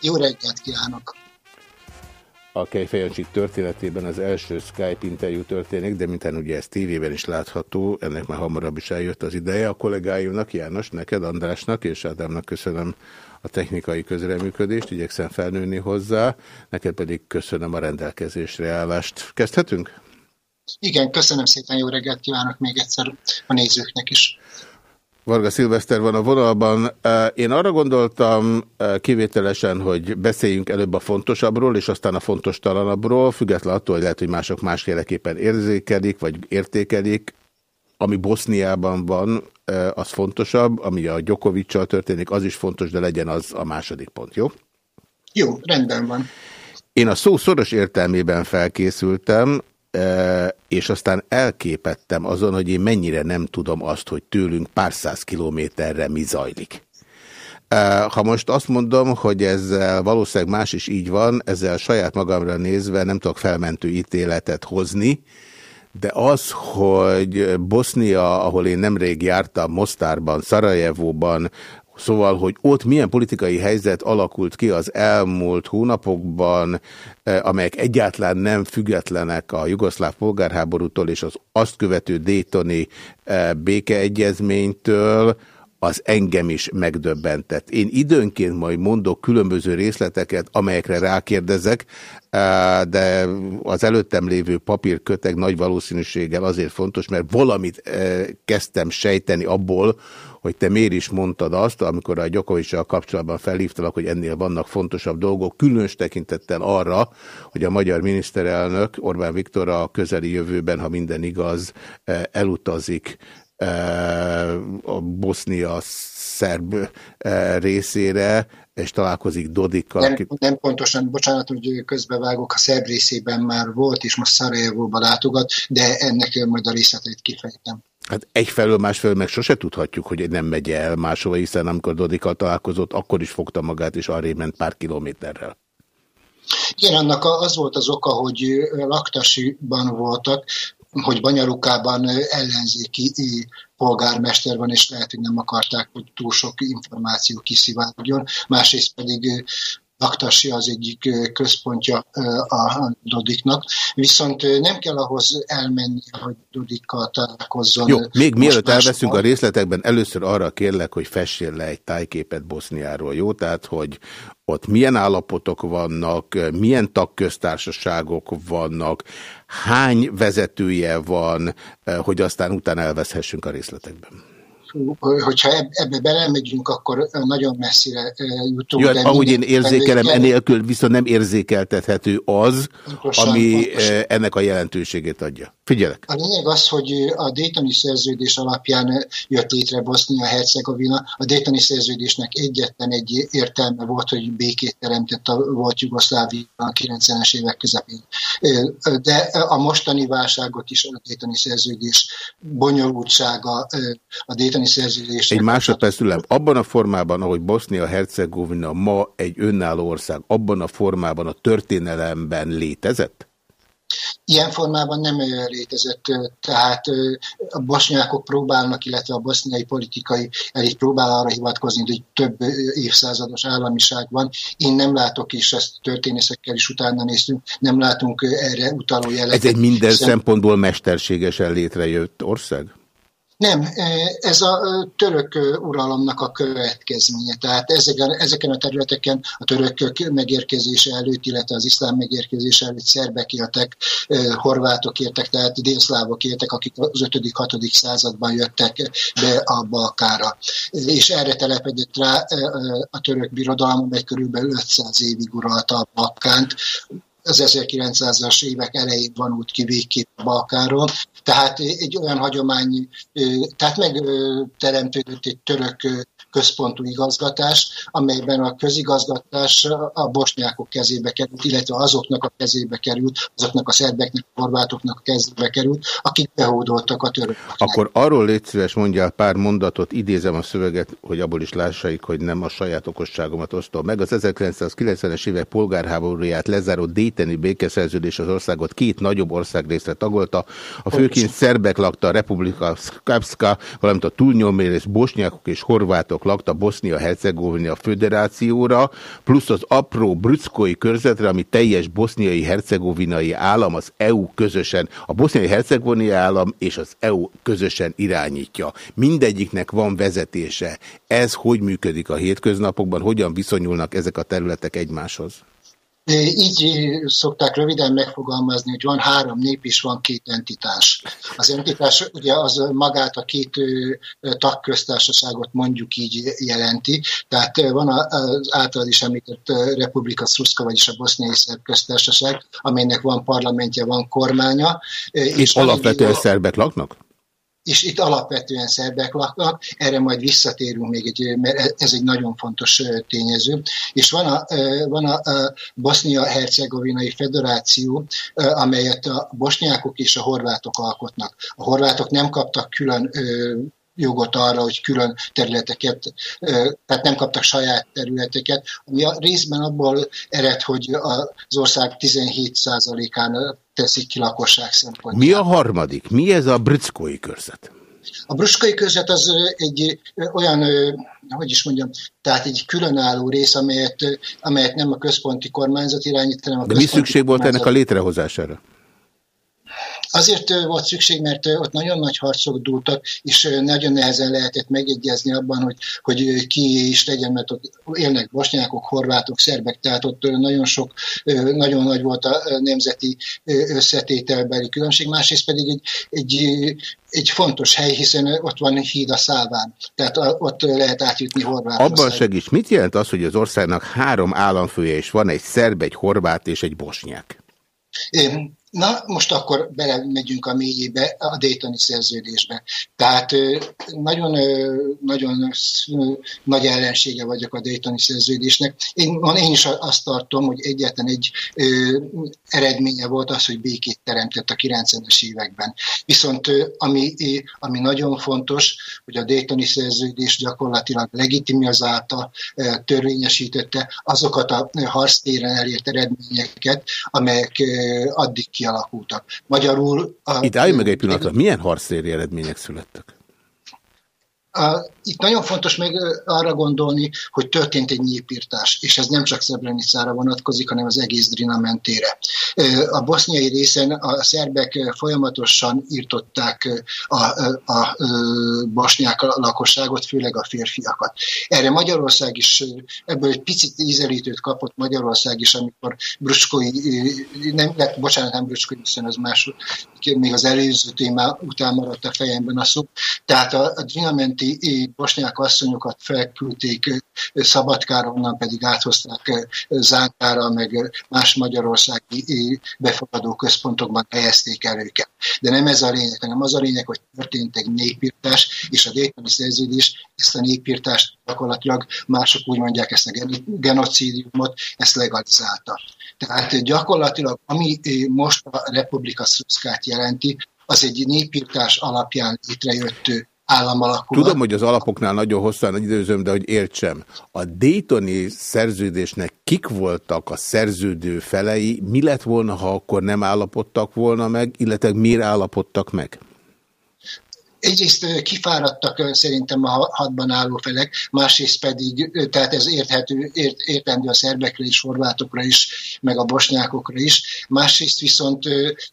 Jó reggelt kívánok! a Kejfejancsik történetében az első Skype interjú történik, de mintán ugye ez tévében is látható, ennek már hamarabb is eljött az ideje. A kollégáimnak, János, neked, Andrásnak és Ádámnak köszönöm a technikai közreműködést, igyekszem felnőni hozzá, neked pedig köszönöm a rendelkezésre állást. Kezdhetünk? Igen, köszönöm szépen, jó reggelt kívánok még egyszer a nézőknek is. Varga Szilveszter van a vonalban. Én arra gondoltam kivételesen, hogy beszéljünk előbb a fontosabbról, és aztán a fontos talanabbról, függetlenül attól, hogy lehet, hogy mások másféleképpen érzékelik, vagy értékelik. Ami Boszniában van, az fontosabb, ami a Gyokovicsal történik, az is fontos, de legyen az a második pont, jó? Jó, rendben van. Én a szó szoros értelmében felkészültem, és aztán elképettem azon, hogy én mennyire nem tudom azt, hogy tőlünk pár száz kilométerre mi zajlik. Ha most azt mondom, hogy ezzel valószínűleg más is így van, ezzel saját magamra nézve nem tudok felmentő ítéletet hozni, de az, hogy Bosznia, ahol én nemrég jártam, Mostárban, Szarajevóban, Szóval, hogy ott milyen politikai helyzet alakult ki az elmúlt hónapokban, eh, amelyek egyáltalán nem függetlenek a jugoszláv polgárháborútól és az azt követő Daytoni eh, békeegyezménytől, az engem is megdöbbentett. Én időnként majd mondok különböző részleteket, amelyekre rákérdezek, eh, de az előttem lévő papírköteg nagy valószínűséggel azért fontos, mert valamit kezdtem sejteni abból, hogy te miért is mondtad azt, amikor a Gyokovicsal kapcsolatban felhívtalak, hogy ennél vannak fontosabb dolgok, különös tekintettel arra, hogy a magyar miniszterelnök Orbán Viktor a közeli jövőben, ha minden igaz, eh, elutazik eh, a Bosznia szerb eh, részére, és találkozik Dodikkal. Nem, nem pontosan, bocsánat, hogy közbevágok, a szerb részében már volt, és most Szarajevóba látogat, de ennek majd a részleteit kifejtem. Hát egyfelől, másfelől meg sose tudhatjuk, hogy nem megy el máshova, hiszen amikor Dodikkal találkozott, akkor is fogta magát, és arra ment pár kilométerrel. Igen, annak az volt az oka, hogy laktasiban voltak, hogy Banyarukában ellenzéki polgármester van, és lehet, hogy nem akarták, hogy túl sok információ kiszivárogjon. Másrészt pedig Laktasi az egyik központja a Dodiknak, viszont nem kell ahhoz elmenni, hogy Dodikkal találkozzon. Jó, még mielőtt elveszünk a részletekben, először arra kérlek, hogy fessél le egy tájképet Boszniáról, jó? Tehát, hogy ott milyen állapotok vannak, milyen tagköztársaságok vannak, hány vezetője van, hogy aztán utána elveszhessünk a részletekben hogyha ebbe belemegyünk, akkor nagyon messzire jutunk. Jó, hát ahogy én érzékelem, enélkül viszont nem érzékeltethető az, pontosan, ami pontosan. ennek a jelentőségét adja. Figyelek. A lényeg az, hogy a Daytoni szerződés alapján jött létre Bosznia-Hercegovina. A Daytoni szerződésnek egyetlen egy értelme volt, hogy békét teremtett a volt Jugoszlávia a 90-es évek közepén. De a mostani válságot is a Daytoni szerződés bonyolultsága, a Daytoni szerződés. Egy másodperc tőlem, abban a formában, ahogy Bosznia-Hercegovina ma egy önálló ország, abban a formában a történelemben létezett? Ilyen formában nem létezett, tehát a bosnyákok próbálnak, illetve a boszniai politikai elit próbál arra hivatkozni, hogy több évszázados államiság van. Én nem látok, és ezt történészekkel is utána néztünk, nem látunk erre utaló jeleket. Ez egy minden hiszen... szempontból mesterségesen létrejött ország? Nem, ez a török uralomnak a következménye. Tehát ezeken, ezeken a területeken a törökök megérkezése előtt, illetve az iszlám megérkezése előtt szerbek éltek, horvátok éltek, tehát délszlávok éltek, akik az 5.-6. században jöttek be a Balkára. És erre telepedett rá a török birodalom, amely körülbelül 500 évig uralta a Balkánt, az 1900-as évek elején vonult ki végképp a Balkáról, tehát egy olyan hagyomány, tehát megteremtődött egy török központú igazgatás, amelyben a közigazgatás a bosnyákok kezébe került, illetve azoknak a kezébe került, azoknak a szerbeknek, a horvátoknak a kezébe került, akik behódoltak a törököknek. Akkor arról légy szíves, mondjál pár mondatot, idézem a szöveget, hogy abból is lássaik, hogy nem a saját okosságomat osztom meg. Az 1990-es évek polgárháborúját lezáró Déteni békeszerződés az országot két nagyobb országrészre tagolta. A főként szerbek lakta a Republika Skapska, valamint a túlnyomérés bosnyákok és horvátok lakta Bosznia-Hercegovina föderációra, plusz az apró brückói körzetre, ami teljes boszniai hercegovinai állam az EU közösen, a boszniai hercegovinai állam és az EU közösen irányítja. Mindegyiknek van vezetése. Ez hogy működik a hétköznapokban, hogyan viszonyulnak ezek a területek egymáshoz? Így szokták röviden megfogalmazni, hogy van három nép és van két entitás. Az entitás ugye az magát a két tagköztársaságot mondjuk így jelenti, tehát van az általad is említett Republika Szruszka, vagyis a boszniai szerb köztársaság, amelynek van parlamentje, van kormánya. És, és alapvetően szerbek laknak? És itt alapvetően szerbek laknak, erre majd visszatérünk még, egy, mert ez egy nagyon fontos tényező. És van a, van a Bosznia-Hercegovinai Federáció, amelyet a bosnyákok és a horvátok alkotnak. A horvátok nem kaptak külön jogot arra, hogy külön területeket, tehát nem kaptak saját területeket, ami a részben abból ered, hogy az ország 17%-án teszik ki lakosság szempontjából. Mi a harmadik? Mi ez a brickói körzet? A bruskai körzet az egy olyan, hogy is mondjam, tehát egy különálló rész, amelyet, amelyet nem a központi kormányzat irányít, hanem a De mi szükség volt ennek a létrehozására? Azért volt szükség, mert ott nagyon nagy harcok dúltak, és nagyon nehezen lehetett megegyezni abban, hogy, hogy ki is legyen, mert ott élnek bosnyákok, horvátok, szerbek, tehát ott nagyon sok, nagyon nagy volt a nemzeti összetételbeli különbség, másrészt pedig egy, egy, egy fontos hely, hiszen ott van híd a szálván, tehát ott lehet átjutni Horvátország. Abban segíts, mit jelent az, hogy az országnak három államfője is van, egy szerb, egy horvát és egy bosnyák? Na, most akkor belemegyünk a mélyébe, a Daytoni szerződésbe. Tehát nagyon, nagyon nagy ellensége vagyok a Daytoni szerződésnek. Én, én is azt tartom, hogy egyetlen egy eredménye volt az, hogy békét teremtett a 90-es években. Viszont ami, ami nagyon fontos, hogy a Daytoni szerződés gyakorlatilag legitimizálta, törvényesítette azokat a harctéren elért eredményeket, amelyek addig kialakultak. Magyarul... A, Itt állj meg egy pillanatra, milyen harctéri eredmények születtek? Itt nagyon fontos még arra gondolni, hogy történt egy népírtás, és ez nem csak Szebrenicára vonatkozik, hanem az egész Drina mentére. A boszniai részen a szerbek folyamatosan írtották a, a, a bosnyák lakosságot, főleg a férfiakat. Erre Magyarország is, ebből egy picit ízelítőt kapott Magyarország is, amikor Bruskói, nem, bocsánat, nem Bruskói, hiszen az más, még az előző témá után maradt a fejemben a szó. Tehát a, a Drina menti bosnyák asszonyokat felküldték Szabadkára, onnan pedig áthozták Zánkára, meg más magyarországi befogadó központokban helyezték el őket. De nem ez a lényeg, hanem az a lényeg, hogy történt egy népírtás, és a Daytoni szerződés ezt a népírtást gyakorlatilag mások úgy mondják ezt a genocidiumot, ezt legalizálta. Tehát gyakorlatilag, ami most a Republika Szruszkát jelenti, az egy népírtás alapján létrejött államalakulat. Tudom, hogy az alapoknál nagyon hosszan időzöm, de hogy értsem. A Daytoni szerződésnek kik voltak a szerződő felei, mi lett volna, ha akkor nem állapodtak volna meg, illetve miért állapodtak meg? Egyrészt kifáradtak szerintem a hadban álló felek, másrészt pedig, tehát ez érthető, ért, értendő a szerbekre is, horvátokra is, meg a bosnyákokra is, másrészt viszont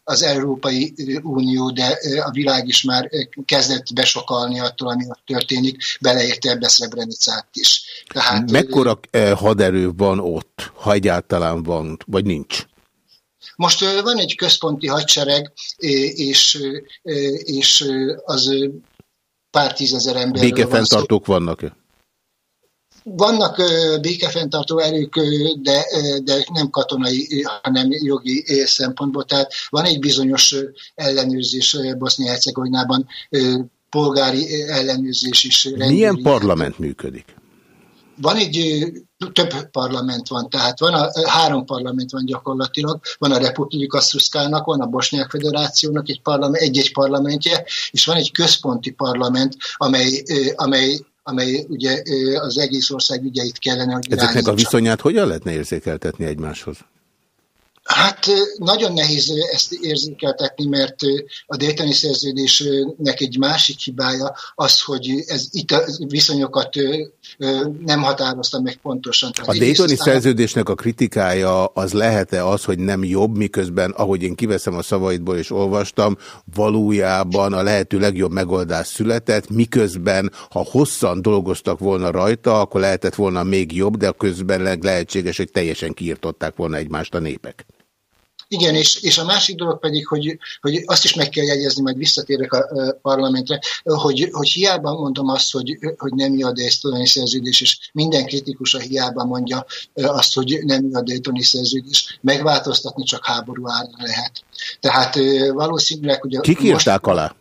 az Európai Unió, de a világ is már kezdett besokalni attól, ami ott történik, beleérte ebbe Szrebrenicát is. Tehát, Mekkora haderő van ott, ha egyáltalán van, vagy nincs? Most van egy központi hadsereg, és, és az pár tízezer ember. Békefenntartók van vannak-e? Vannak békefenntartó erők, de, de nem katonai, hanem jogi szempontból. Tehát van egy bizonyos ellenőrzés Bosznia-Hercegovinában polgári ellenőrzés is. Milyen parlament működik? Van egy több parlament van, tehát van a, három parlament van gyakorlatilag, van a Republika Sruszkának, van a Bosnyák Federációnak egy parlament, egy-egy parlamentje, és van egy központi parlament, amely, amely amely ugye az egész ország ügyeit kellene, hogy Ezeknek a viszonyát hogyan lehetne érzékeltetni egymáshoz? Hát nagyon nehéz ezt érzékeltetni, mert a Daytoni szerződésnek egy másik hibája az, hogy ez itt a viszonyokat nem határozta meg pontosan. Tehát a Daytoni szerződésnek a kritikája az lehet-e az, hogy nem jobb, miközben, ahogy én kiveszem a szavaidból és olvastam, valójában a lehető legjobb megoldás született, miközben, ha hosszan dolgoztak volna rajta, akkor lehetett volna még jobb, de közben lehetséges, hogy teljesen kiirtották volna egymást a népek. Igen, és, és a másik dolog pedig, hogy, hogy azt is meg kell jegyezni, majd visszatérek a, a parlamentre, hogy, hogy hiába mondom azt, hogy, hogy nem jó a Daytoni szerződés, és minden kritikus a hiába mondja azt, hogy nem jó a Daytoni szerződés, megváltoztatni csak háború ára lehet. Tehát valószínűleg... Ugye Kik írták most, alá?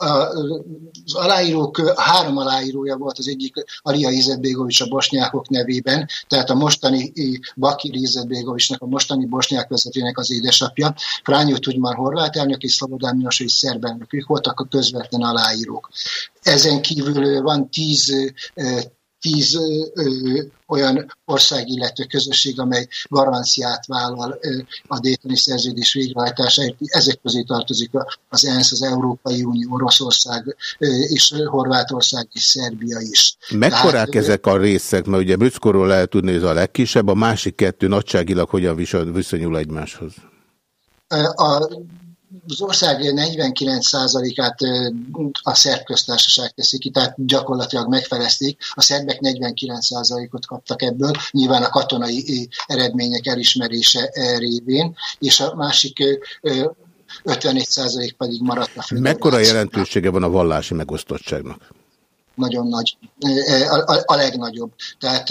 Az aláírók, három aláírója volt az egyik Alia Izetbégovics a bosnyákok nevében, tehát a mostani Bakir Izetbégovicsnak, a mostani bosnyák vezetőnek az édesapja, Frányó Tudmar horvát elnök és Szlobodán Milosevic szerb elnök, ők voltak a közvetlen aláírók. Ezen kívül van tíz tíz ö, olyan ország, illetve közösség, amely garanciát vállal ö, a Daytoni szerződés végrehajtásáért. Ezek közé tartozik az ENSZ, az Európai Unió, Oroszország ö, és Horvátország és Szerbia is. Mekkorák Tehát, ezek a részek? Mert ugye Brückorról lehet tudni, hogy ez a legkisebb, a másik kettő nagyságilag hogyan viszonyul egymáshoz? A az ország 49%-át a szerb köztársaság teszi ki, tehát gyakorlatilag megfelezték. A szerbek 49%-ot kaptak ebből, nyilván a katonai eredmények elismerése révén, és a másik 54% pedig maradt a. Mekkora jelentősége van a vallási megosztottságnak? Nagyon nagy, a, a, a legnagyobb. Tehát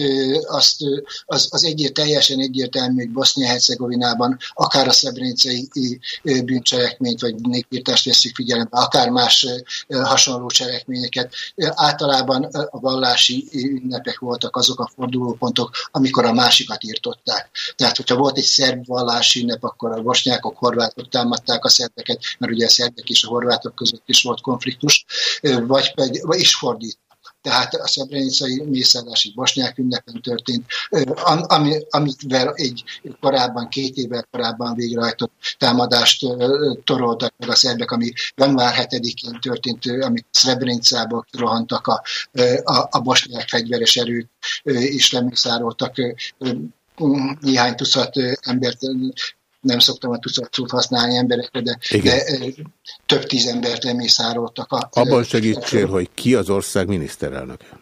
azt, az, az egyért, teljesen egyértelmű, hogy Bosznia-Hercegovinában akár a szebrenicei bűncselekményt vagy népírtást veszik figyelembe, akár más hasonló cselekményeket. Általában a vallási ünnepek voltak azok a fordulópontok, amikor a másikat írtották. Tehát, hogyha volt egy szerb vallási ünnep, akkor a bosnyákok, horvátok támadták a szerbeket, mert ugye a szerbek és a horvátok között is volt konfliktus, vagy pedig, és fordít tehát a szebrenicai mészállási bosnyák ünnepen történt, ami, amivel egy korábban, két évvel korábban végrehajtott támadást toroltak meg a szerbek, ami január 7-én történt, amit Srebrenicába rohantak a, a, a bosnyák fegyveres erőt, és lemészároltak néhány tucat embert nem szoktam a tucat szót használni emberekre, de, de több tíz embert lemészároltak. A, Abban segítsél, hogy ki az ország miniszterelnöke?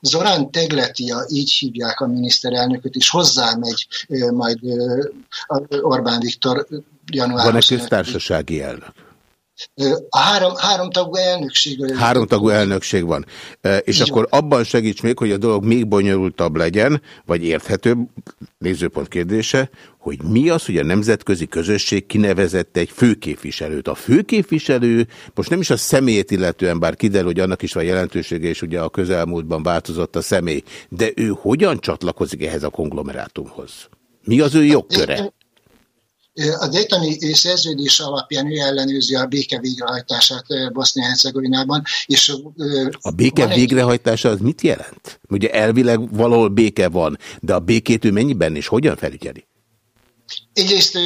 Zorán Tegletia, így hívják a miniszterelnököt, és hozzámegy majd Orbán Viktor január Van-e köztársasági elnök? A három, három tagú elnökség. Három tagú elnökség van. És Így akkor van. abban segíts még, hogy a dolog még bonyolultabb legyen, vagy érthetőbb, nézőpont kérdése, hogy mi az, hogy a nemzetközi közösség kinevezette egy főképviselőt. A főképviselő most nem is a személyét illetően, bár kiderül, hogy annak is van jelentősége, és ugye a közelmúltban változott a személy, de ő hogyan csatlakozik ehhez a konglomerátumhoz? Mi az ő jogköre? A Daytoni szerződés alapján ő ellenőrzi a béke végrehajtását Bosznia-Hercegovinában. És, a béke végrehajtása az mit jelent? Ugye elvileg valahol béke van, de a békét ő mennyiben és hogyan felügyeli? Egyrészt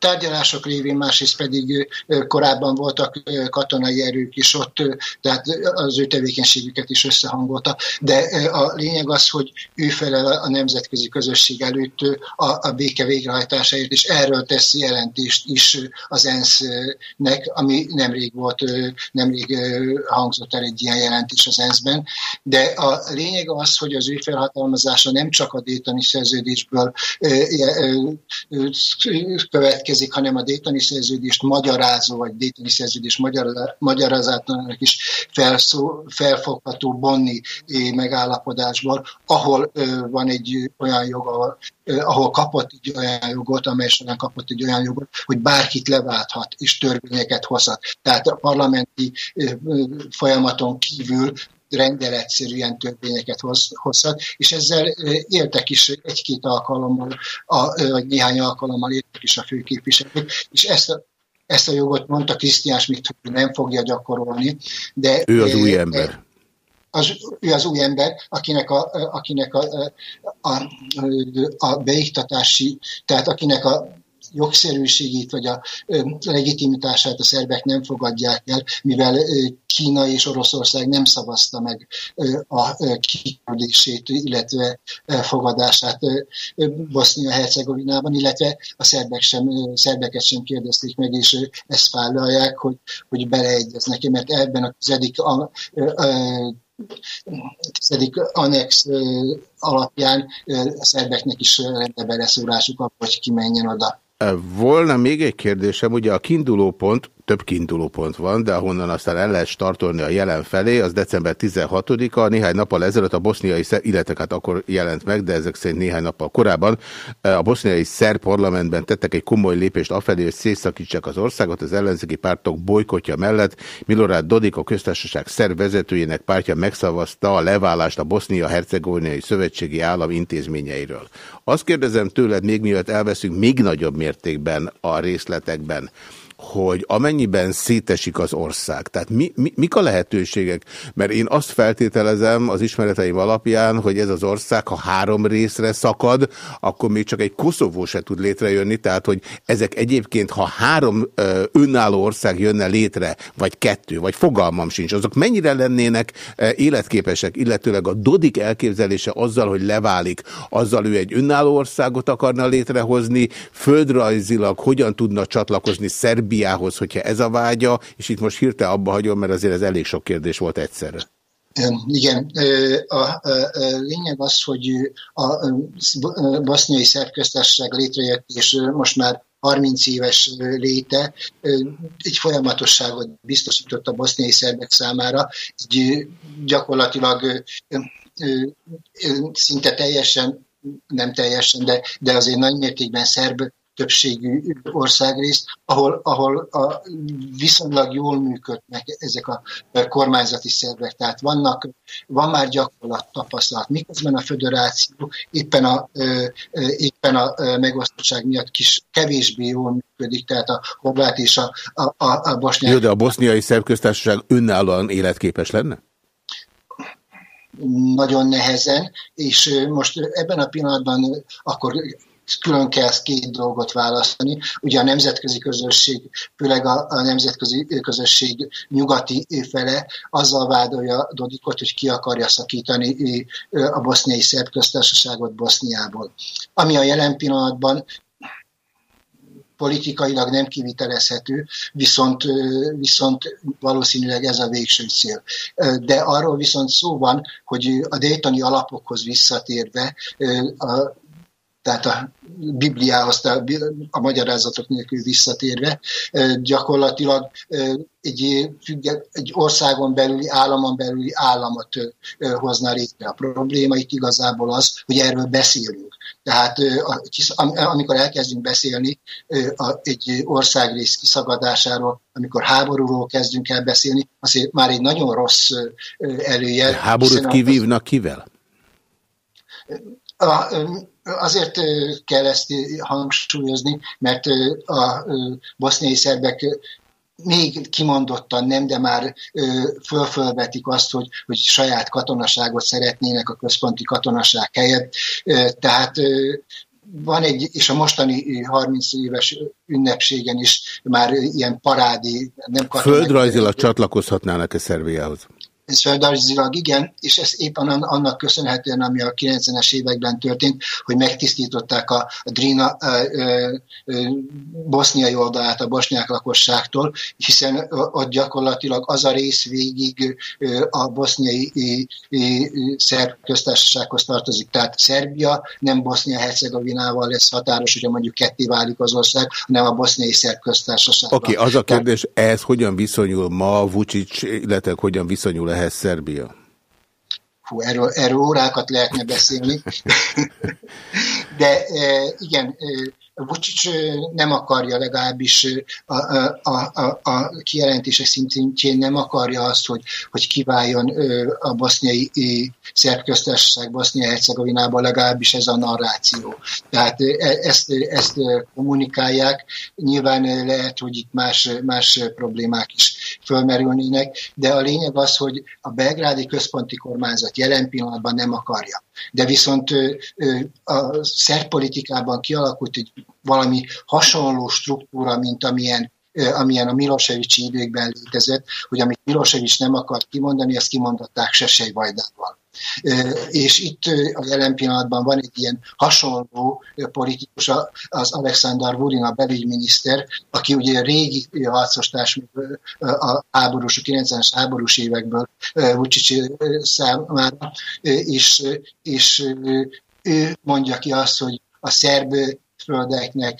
tárgyalások révén, másrészt pedig korábban voltak katonai erők is ott, tehát az ő tevékenységüket is összehangolta. De a lényeg az, hogy ő felel a nemzetközi közösség előtt a, a béke végrehajtásáért, és erről teszi jelentést is az ENSZ-nek, ami nemrég volt, nemrég hangzott el egy ilyen jelentés az ENSZ-ben. De a lényeg az, hogy az ő felhatalmazása nem csak a Daytoni szerződésből következik, következik, hanem a Daytoni szerződést magyarázó, vagy Daytoni szerződés magyarázatának is felszó, felfogható Bonni megállapodásból, ahol van egy olyan jog, ahol, ahol kapott egy olyan jogot, amely során kapott egy olyan jogot, hogy bárkit leválthat és törvényeket hozhat. Tehát a parlamenti folyamaton kívül rendeletszerűen törvényeket hoz, hozhat, és ezzel éltek is egy-két alkalommal, a, vagy néhány alkalommal éltek is a főképviselők, és ezt a, ezt a jogot mondta Krisztián Schmidt, hogy nem fogja gyakorolni. De, ő az új ember. Az, ő az új ember, akinek a, akinek a, a, a, a beiktatási, tehát akinek a jogszerűségét vagy a legitimitását a szerbek nem fogadják el, mivel Kína és Oroszország nem szavazta meg a kiküldését, illetve fogadását Bosznia-Hercegovinában, illetve a szerbek sem, szerbeket sem kérdezték meg, és ezt vállalják, hogy, hogy beleegyeznek, mert ebben a tizedik a, a, tizedik annex alapján a szerbeknek is lenne beleszólásuk, hogy ki menjen oda. Volna még egy kérdésem, ugye a kiinduló pont, több kiinduló pont van, de ahonnan aztán el lehet startolni a jelen felé, az december 16-a, néhány nappal ezelőtt a boszniai, illetve hát akkor jelent meg, de ezek szerint néhány nappal korábban, a boszniai szer parlamentben tettek egy komoly lépést afelé, hogy szétszakítsák az országot az ellenzéki pártok bolykotja mellett. Milorad Dodik, a köztársaság szer vezetőjének pártja megszavazta a leválást a Bosznia-Hercegovinai Szövetségi Állam intézményeiről. Azt kérdezem tőled, még mielőtt elveszünk még nagyobb mértékben a részletekben, hogy amennyiben szétesik az ország, tehát mi, mi, mik a lehetőségek? Mert én azt feltételezem az ismereteim alapján, hogy ez az ország, ha három részre szakad, akkor még csak egy Koszovó se tud létrejönni, tehát hogy ezek egyébként, ha három ö, önálló ország jönne létre, vagy kettő, vagy fogalmam sincs, azok mennyire lennének életképesek, illetőleg a Dodik elképzelése azzal, hogy leválik, azzal ő egy önálló országot akarna létrehozni, földrajzilag hogyan tudna csatlakozni Szerb Szerbiához, hogyha ez a vágya, és itt most hirtelen abba hagyom, mert azért ez elég sok kérdés volt egyszerre. Igen, a lényeg az, hogy a boszniai szerköztársaság létrejött, és most már 30 éves léte egy folyamatosságot biztosított a boszniai szerbek számára, így gyakorlatilag szinte teljesen, nem teljesen, de, de azért nagy mértékben szerb többségű országrészt, ahol, ahol a viszonylag jól működnek ezek a kormányzati szervek. Tehát vannak, van már gyakorlat tapasztalat, miközben a föderáció éppen a, éppen a megosztottság miatt kis kevésbé jól működik, tehát a horvát és a, a, a, a bosnyák. Jó, de a boszniai szervköztársaság önállóan életképes lenne? nagyon nehezen, és most ebben a pillanatban akkor külön kell két dolgot választani. Ugye a nemzetközi közösség, főleg a, a nemzetközi közösség nyugati fele azzal vádolja Dodikot, hogy ki akarja szakítani a boszniai szerb köztársaságot Boszniából. Ami a jelen pillanatban politikailag nem kivitelezhető, viszont, viszont valószínűleg ez a végső cél. De arról viszont szó van, hogy a Daytoni alapokhoz visszatérve a tehát a Bibliához, a, a magyarázatok nélkül visszatérve, gyakorlatilag egy, egy országon belüli, államon belüli államot hozna létre. A probléma itt igazából az, hogy erről beszélünk. Tehát amikor elkezdünk beszélni egy országrész kiszagadásáról, amikor háborúról kezdünk el beszélni, azért már egy nagyon rossz előjel. Háborút kivívnak kivel? A, Azért kell ezt hangsúlyozni, mert a boszniai szerbek még kimondottan nem, de már fölfölvetik azt, hogy, hogy saját katonaságot szeretnének a központi katonaság helyett. Tehát van egy, és a mostani 30 éves ünnepségen is már ilyen parádi, nem. Földrajzilag csatlakozhatnának-e Szerbiához? Ez földrajzilag igen, és ez éppen annak köszönhetően, ami a 90-es években történt, hogy megtisztították a Drina boszniai oldalát a bosnyák lakosságtól, hiszen ott gyakorlatilag az a rész végig a boszniai szerb köztársasághoz tartozik. Tehát Szerbia nem Bosznia-Hercegovinával lesz határos, hogyha mondjuk ketté válik az ország, hanem a boszniai szerb köztársaság. Oké, okay, az a kérdés, Tehát, ehhez hogyan viszonyul ma Vucic, illetve hogyan viszonyul ehhez Szerbia? Hú, erről, erről órákat lehetne beszélni. De e, igen, e, Vucic nem akarja legalábbis a, a, a, a kijelentése szintjén nem akarja azt, hogy, hogy kiváljon a boszniai szerb köztársaság Bosznia-Hercegovinában, legalábbis ez a narráció. Tehát e, ezt, ezt kommunikálják. Nyilván lehet, hogy itt más, más problémák is fölmerülnének, de a lényeg az, hogy a belgrádi központi kormányzat jelen pillanatban nem akarja. De viszont a szerb politikában kialakult egy valami hasonló struktúra, mint amilyen amilyen a Milosevic időkben létezett, hogy amit Milosevic nem akart kimondani, azt kimondották Sesej Vajdával. És itt a jelen pillanatban van egy ilyen hasonló politikus, az Alexander Vurin, a belügyminiszter, aki ugye régi harcostárs a háborús, a 90-es háborús évekből Vucic számára, és, és ő mondja ki azt, hogy a szerb földeknek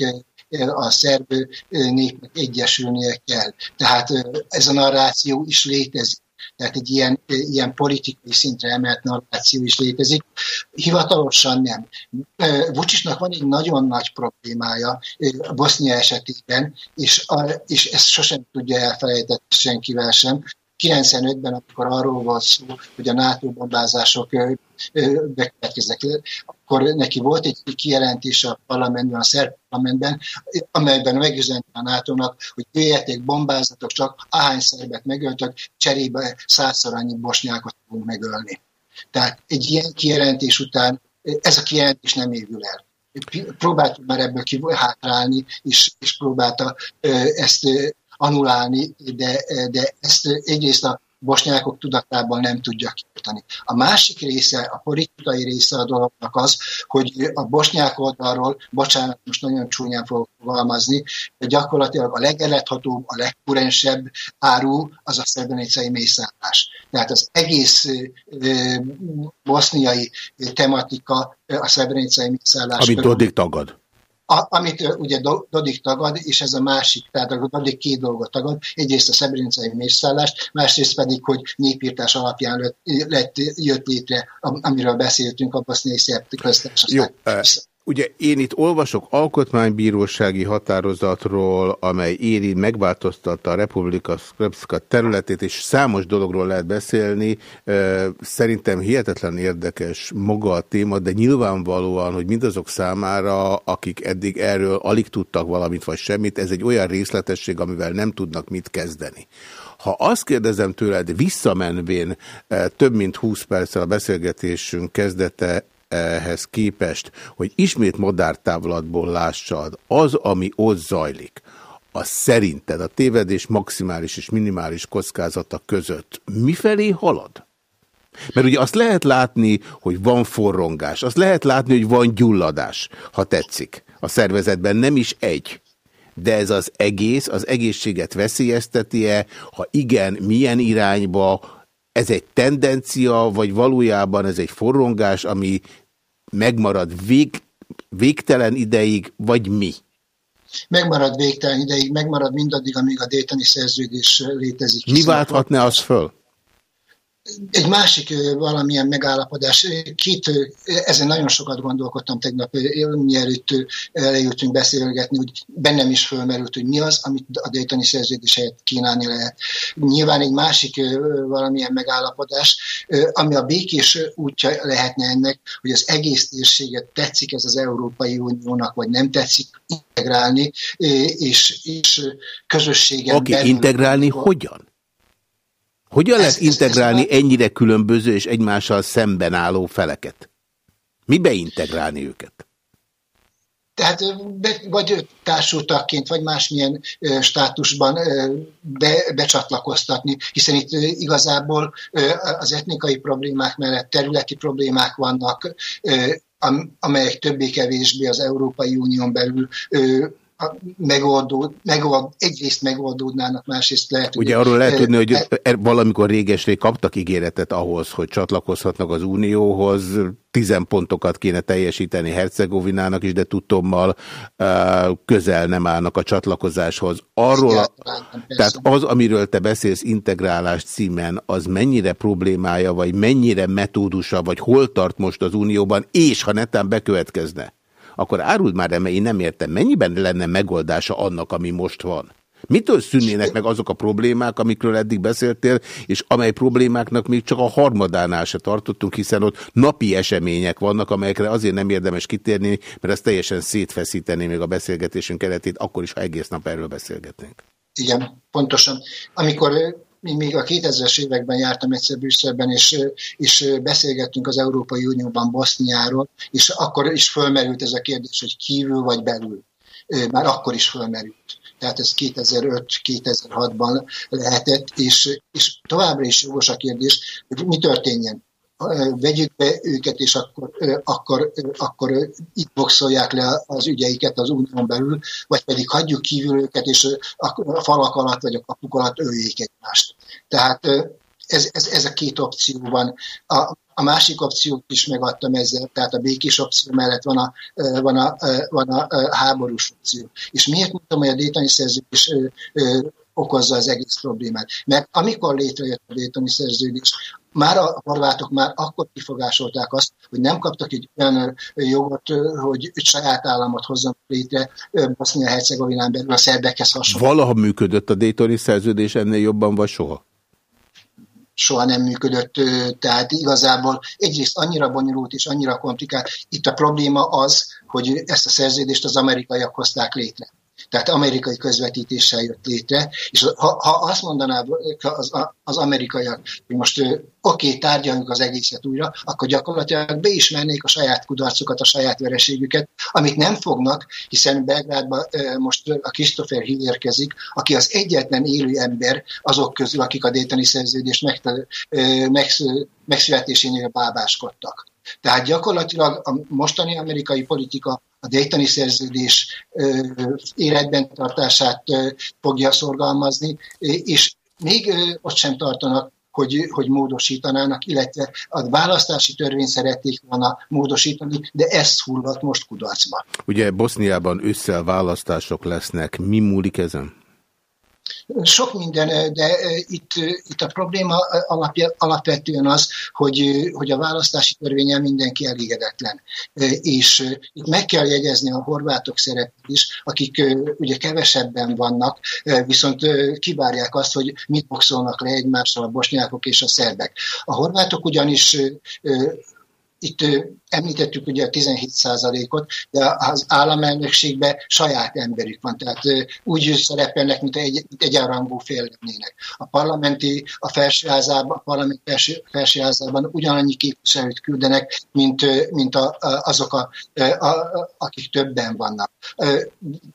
a szerb népnek egyesülnie kell. Tehát ez a narráció is létezik. Tehát egy ilyen, ilyen politikai szintre emelt narráció is létezik. Hivatalosan nem. Vucsisnak van egy nagyon nagy problémája Bosznia esetében, és, a, és ezt sosem tudja elfelejteni senkivel sem, 95-ben, amikor arról volt szó, hogy a NATO bombázások bekövetkeznek, akkor neki volt egy kijelentés a parlamentben, a szerb parlamentben, amelyben megüzente a nato hogy jöjjetek bombázatok, csak ahány szerbet megöltök, cserébe százszor annyi bosnyákot fogunk megölni. Tehát egy ilyen kijelentés után ez a kijelentés nem évül el próbáltuk már ebből kihátrálni, és, és próbálta ezt anulálni, de, de ezt egyrészt a bosnyákok tudatában nem tudja kiirtani. A másik része, a politikai része a dolognak az, hogy a bosnyák oldalról, bocsánat, most nagyon csúnyán fogok fogalmazni, hogy gyakorlatilag a legelethatóbb, a legkurensebb áru az a szerbenicei mészállás. Tehát az egész boszniai tematika a szerbenicei mészállás. Amit Dodik tagad a, amit ugye Dodik tagad, és ez a másik, tehát a Dodik két dolgot tagad, egyrészt a szebrenicai mészszállást, másrészt pedig, hogy népírtás alapján lett, lett, jött létre, amiről beszéltünk, a boszniai szerb köztársaság. Jó, Ugye én itt olvasok alkotmánybírósági határozatról, amely éri megváltoztatta a Republika Srpska területét, és számos dologról lehet beszélni. Szerintem hihetetlen érdekes maga a téma, de nyilvánvalóan, hogy mindazok számára, akik eddig erről alig tudtak valamit vagy semmit, ez egy olyan részletesség, amivel nem tudnak mit kezdeni. Ha azt kérdezem tőled, visszamenvén több mint 20 perccel a beszélgetésünk kezdete ehhez képest, hogy ismét madártávlatból lássad, az, ami ott zajlik, az szerinted a tévedés maximális és minimális kockázata között mifelé halad? Mert ugye azt lehet látni, hogy van forrongás, azt lehet látni, hogy van gyulladás, ha tetszik. A szervezetben nem is egy. De ez az egész, az egészséget veszélyezteti-e? Ha igen, milyen irányba? Ez egy tendencia, vagy valójában ez egy forrongás, ami megmarad vég, végtelen ideig, vagy mi? Megmarad végtelen ideig, megmarad mindaddig, amíg a détani szerződés létezik. Mi válthatna az föl? Egy másik valamilyen megállapodás, két, ezen nagyon sokat gondolkodtam tegnap, mielőtt eljöttünk beszélgetni, hogy bennem is fölmerült, hogy mi az, amit a Daytoni szerződés helyett kínálni lehet. Nyilván egy másik valamilyen megállapodás, ami a békés útja lehetne ennek, hogy az egész térséget tetszik ez az Európai Uniónak, vagy nem tetszik, integrálni, és, és közösségen Oké, okay, integrálni hogyan? Hogyan lehet integrálni ez, ez ennyire különböző és egymással szemben álló feleket? Mibe integrálni őket? tehát vagy társultakként, vagy másmilyen státusban be, becsatlakoztatni, hiszen itt igazából az etnikai problémák mellett területi problémák vannak, amelyek többé-kevésbé az Európai Unión belül megoldód, megold, egyrészt megoldódnának, másrészt lehet... Ugye arról lehet tudni, hogy e- valamikor régesré kaptak ígéretet ahhoz, hogy csatlakozhatnak az Unióhoz, tizen pontokat kéne teljesíteni Hercegovinának is, de tudtommal közel nem állnak a csatlakozáshoz. Arról, a, tehát az, amiről te beszélsz integrálás címen, az mennyire problémája, vagy mennyire metódusa, vagy hol tart most az Unióban, és ha netán bekövetkezne? Akkor áruld már el, mert én nem értem, mennyiben lenne megoldása annak, ami most van? Mitől szűnnének meg azok a problémák, amikről eddig beszéltél, és amely problémáknak még csak a harmadánál se tartottunk, hiszen ott napi események vannak, amelyekre azért nem érdemes kitérni, mert ez teljesen szétfeszíteni még a beszélgetésünk keretét, akkor is, ha egész nap erről beszélgetnénk. Igen, pontosan. Amikor még a 2000-es években jártam egyszer Brüsszelben, és, és beszélgettünk az Európai Unióban Boszniáról, és akkor is fölmerült ez a kérdés, hogy kívül vagy belül. Már akkor is fölmerült. Tehát ez 2005-2006-ban lehetett, és, és továbbra is jogos a kérdés, hogy mi történjen vegyük be őket, és akkor, akkor, akkor itt boxolják le az ügyeiket az unión belül, vagy pedig hagyjuk kívül őket, és a falak alatt vagy a kapuk alatt öljék egymást. Tehát ez, ez, ez a két opció van. A, a másik opciót is megadtam ezzel, tehát a békés opció mellett van a, van a, van a háborús opció. És miért mondtam, hogy a détani szerződés okozza az egész problémát? Mert amikor létrejött a détani szerződés, már a horvátok már akkor kifogásolták azt, hogy nem kaptak egy olyan jogot, hogy saját államot hozzon létre Bosznia-Hercegovinán belül a szerbekhez hasonlóan. Valaha működött a Daytoni szerződés ennél jobban, vagy soha? soha nem működött, tehát igazából egyrészt annyira bonyolult és annyira komplikált. Itt a probléma az, hogy ezt a szerződést az amerikaiak hozták létre tehát amerikai közvetítéssel jött létre, és ha, ha azt mondaná az, az amerikaiak, hogy most oké, okay, tárgyaljunk az egészet újra, akkor gyakorlatilag beismernék a saját kudarcukat, a saját vereségüket, amit nem fognak, hiszen Belgrádban most a Christopher Hill érkezik, aki az egyetlen élő ember azok közül, akik a Daytoni szerződés megszületésénél bábáskodtak. Tehát gyakorlatilag a mostani amerikai politika a Daytoni szerződés életben tartását fogja szorgalmazni, és még ott sem tartanak, hogy, hogy módosítanának, illetve a választási törvény szerették volna módosítani, de ez hullott most kudarcba. Ugye Boszniában ősszel választások lesznek. Mi múlik ezen? Sok minden, de itt, itt a probléma alapja, alapvetően az, hogy, hogy a választási törvényel mindenki elégedetlen. És itt meg kell jegyezni a horvátok szerepét is, akik ugye kevesebben vannak, viszont kivárják azt, hogy mit boxolnak le egymással a bosnyákok és a szerbek. A horvátok ugyanis itt említettük ugye a 17 ot de az államelnökségben saját emberük van, tehát úgy szerepelnek, mint egy, egyenrangú fél lennének. A parlamenti, a felsőházában, a parlament felső, felsőházában ugyanannyi képviselőt küldenek, mint, mint a, azok, a, a, akik többen vannak.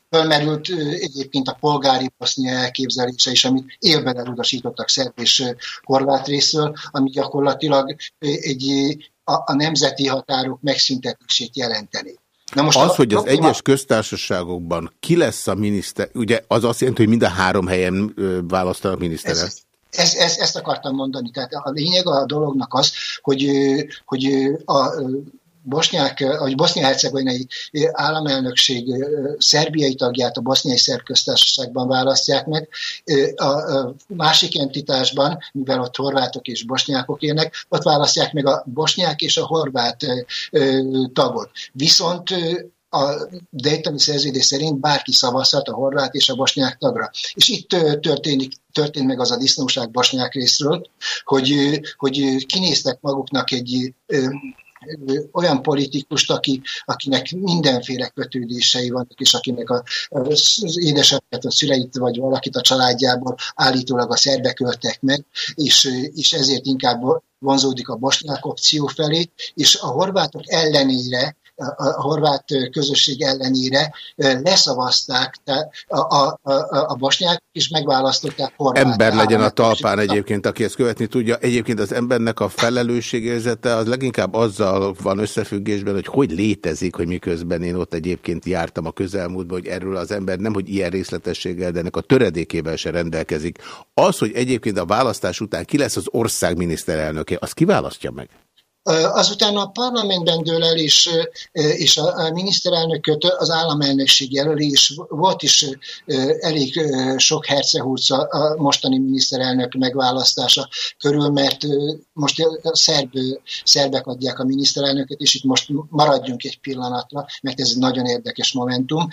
Fölmerült egyébként a polgári bosznia elképzelése is, amit élben elutasítottak szerb és horvát részről, ami gyakorlatilag egy a, a nemzeti határok megszüntetését jelenteni. Na most az, a, hogy az probléma... egyes köztársaságokban ki lesz a miniszter, ugye az azt jelenti, hogy mind a három helyen választanak miniszteret? Ez, ez, ez, ezt akartam mondani. Tehát a lényeg a dolognak az, hogy, hogy a bosnyák, vagy bosznia-hercegovinai államelnökség szerbiai tagját a boszniai szerb választják meg. A másik entitásban, mivel ott horvátok és bosnyákok élnek, ott választják meg a bosnyák és a horvát tagot. Viszont a Daytoni szerződés szerint bárki szavazhat a horvát és a bosnyák tagra. És itt történik, történt meg az a disznóság bosnyák részről, hogy, hogy kinéztek maguknak egy olyan politikust, aki, akinek mindenféle kötődései vannak, és akinek a, az édesapját, a szüleit, vagy valakit a családjából állítólag a szerbek öltek meg, és, és ezért inkább vonzódik a bosnyák opció felé, és a horvátok ellenére a horvát közösség ellenére leszavazták a, a, a, a bosnyák, és megválasztották horvát. Ember legyen a talpán egyébként, aki ezt követni tudja. Egyébként az embernek a felelősségérzete az leginkább azzal van összefüggésben, hogy hogy létezik, hogy miközben én ott egyébként jártam a közelmúltban, hogy erről az ember nem, hogy ilyen részletességgel, de ennek a töredékével se rendelkezik. Az, hogy egyébként a választás után ki lesz az ország miniszterelnöke, az kiválasztja meg? Azután a parlamentben dől el, és, és a miniszterelnököt az államelnökség jelöli, és volt is elég sok hercehúrca a mostani miniszterelnök megválasztása körül, mert most a szerb, szerbek adják a miniszterelnöket, és itt most maradjunk egy pillanatra, mert ez egy nagyon érdekes momentum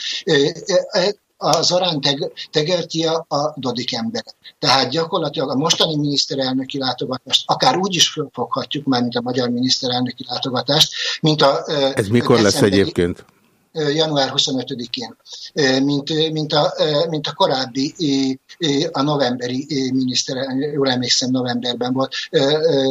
a Zorán Tegertia a Dodik ember. Tehát gyakorlatilag a mostani miniszterelnöki látogatást akár úgy is fölfoghatjuk már, mint a magyar miniszterelnöki látogatást, mint a... Ez mikor lesz egyébként? január 25-én, mint, mint, a, mint a korábbi, a novemberi miniszterelnök, jól emlékszem, novemberben volt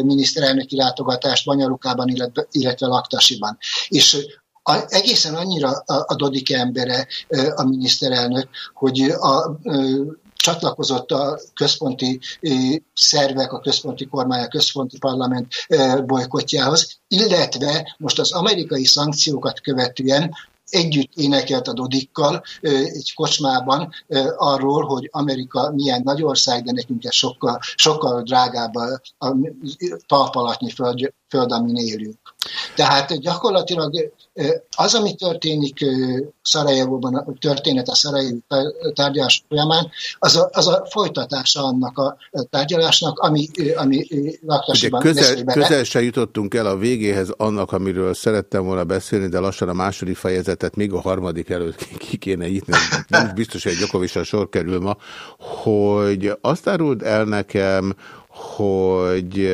miniszterelnöki látogatást Banyarukában, illetve, illetve Laktasiban. És a, egészen annyira a, a Dodik embere a miniszterelnök, hogy a, csatlakozott a központi szervek, a központi kormány, a központi parlament bolykotjához, illetve most az amerikai szankciókat követően együtt énekelt a Dodikkal egy kocsmában arról, hogy Amerika milyen nagy ország, de nekünk ez sokkal, sokkal drágább a, a talpalatnyi föld, föld, amin élünk. Tehát gyakorlatilag az, ami történik Szarajevóban, a történet a Szarajevi tárgyalás folyamán, az a, az a folytatása annak a tárgyalásnak, ami, ami laktasiban közel, közel se jutottunk el a végéhez annak, amiről szerettem volna beszélni, de lassan a második fejezetet még a harmadik előtt ki kéne nyitni. Nem biztos, hogy Gyokovicsra sor kerül ma, hogy azt áruld el nekem, hogy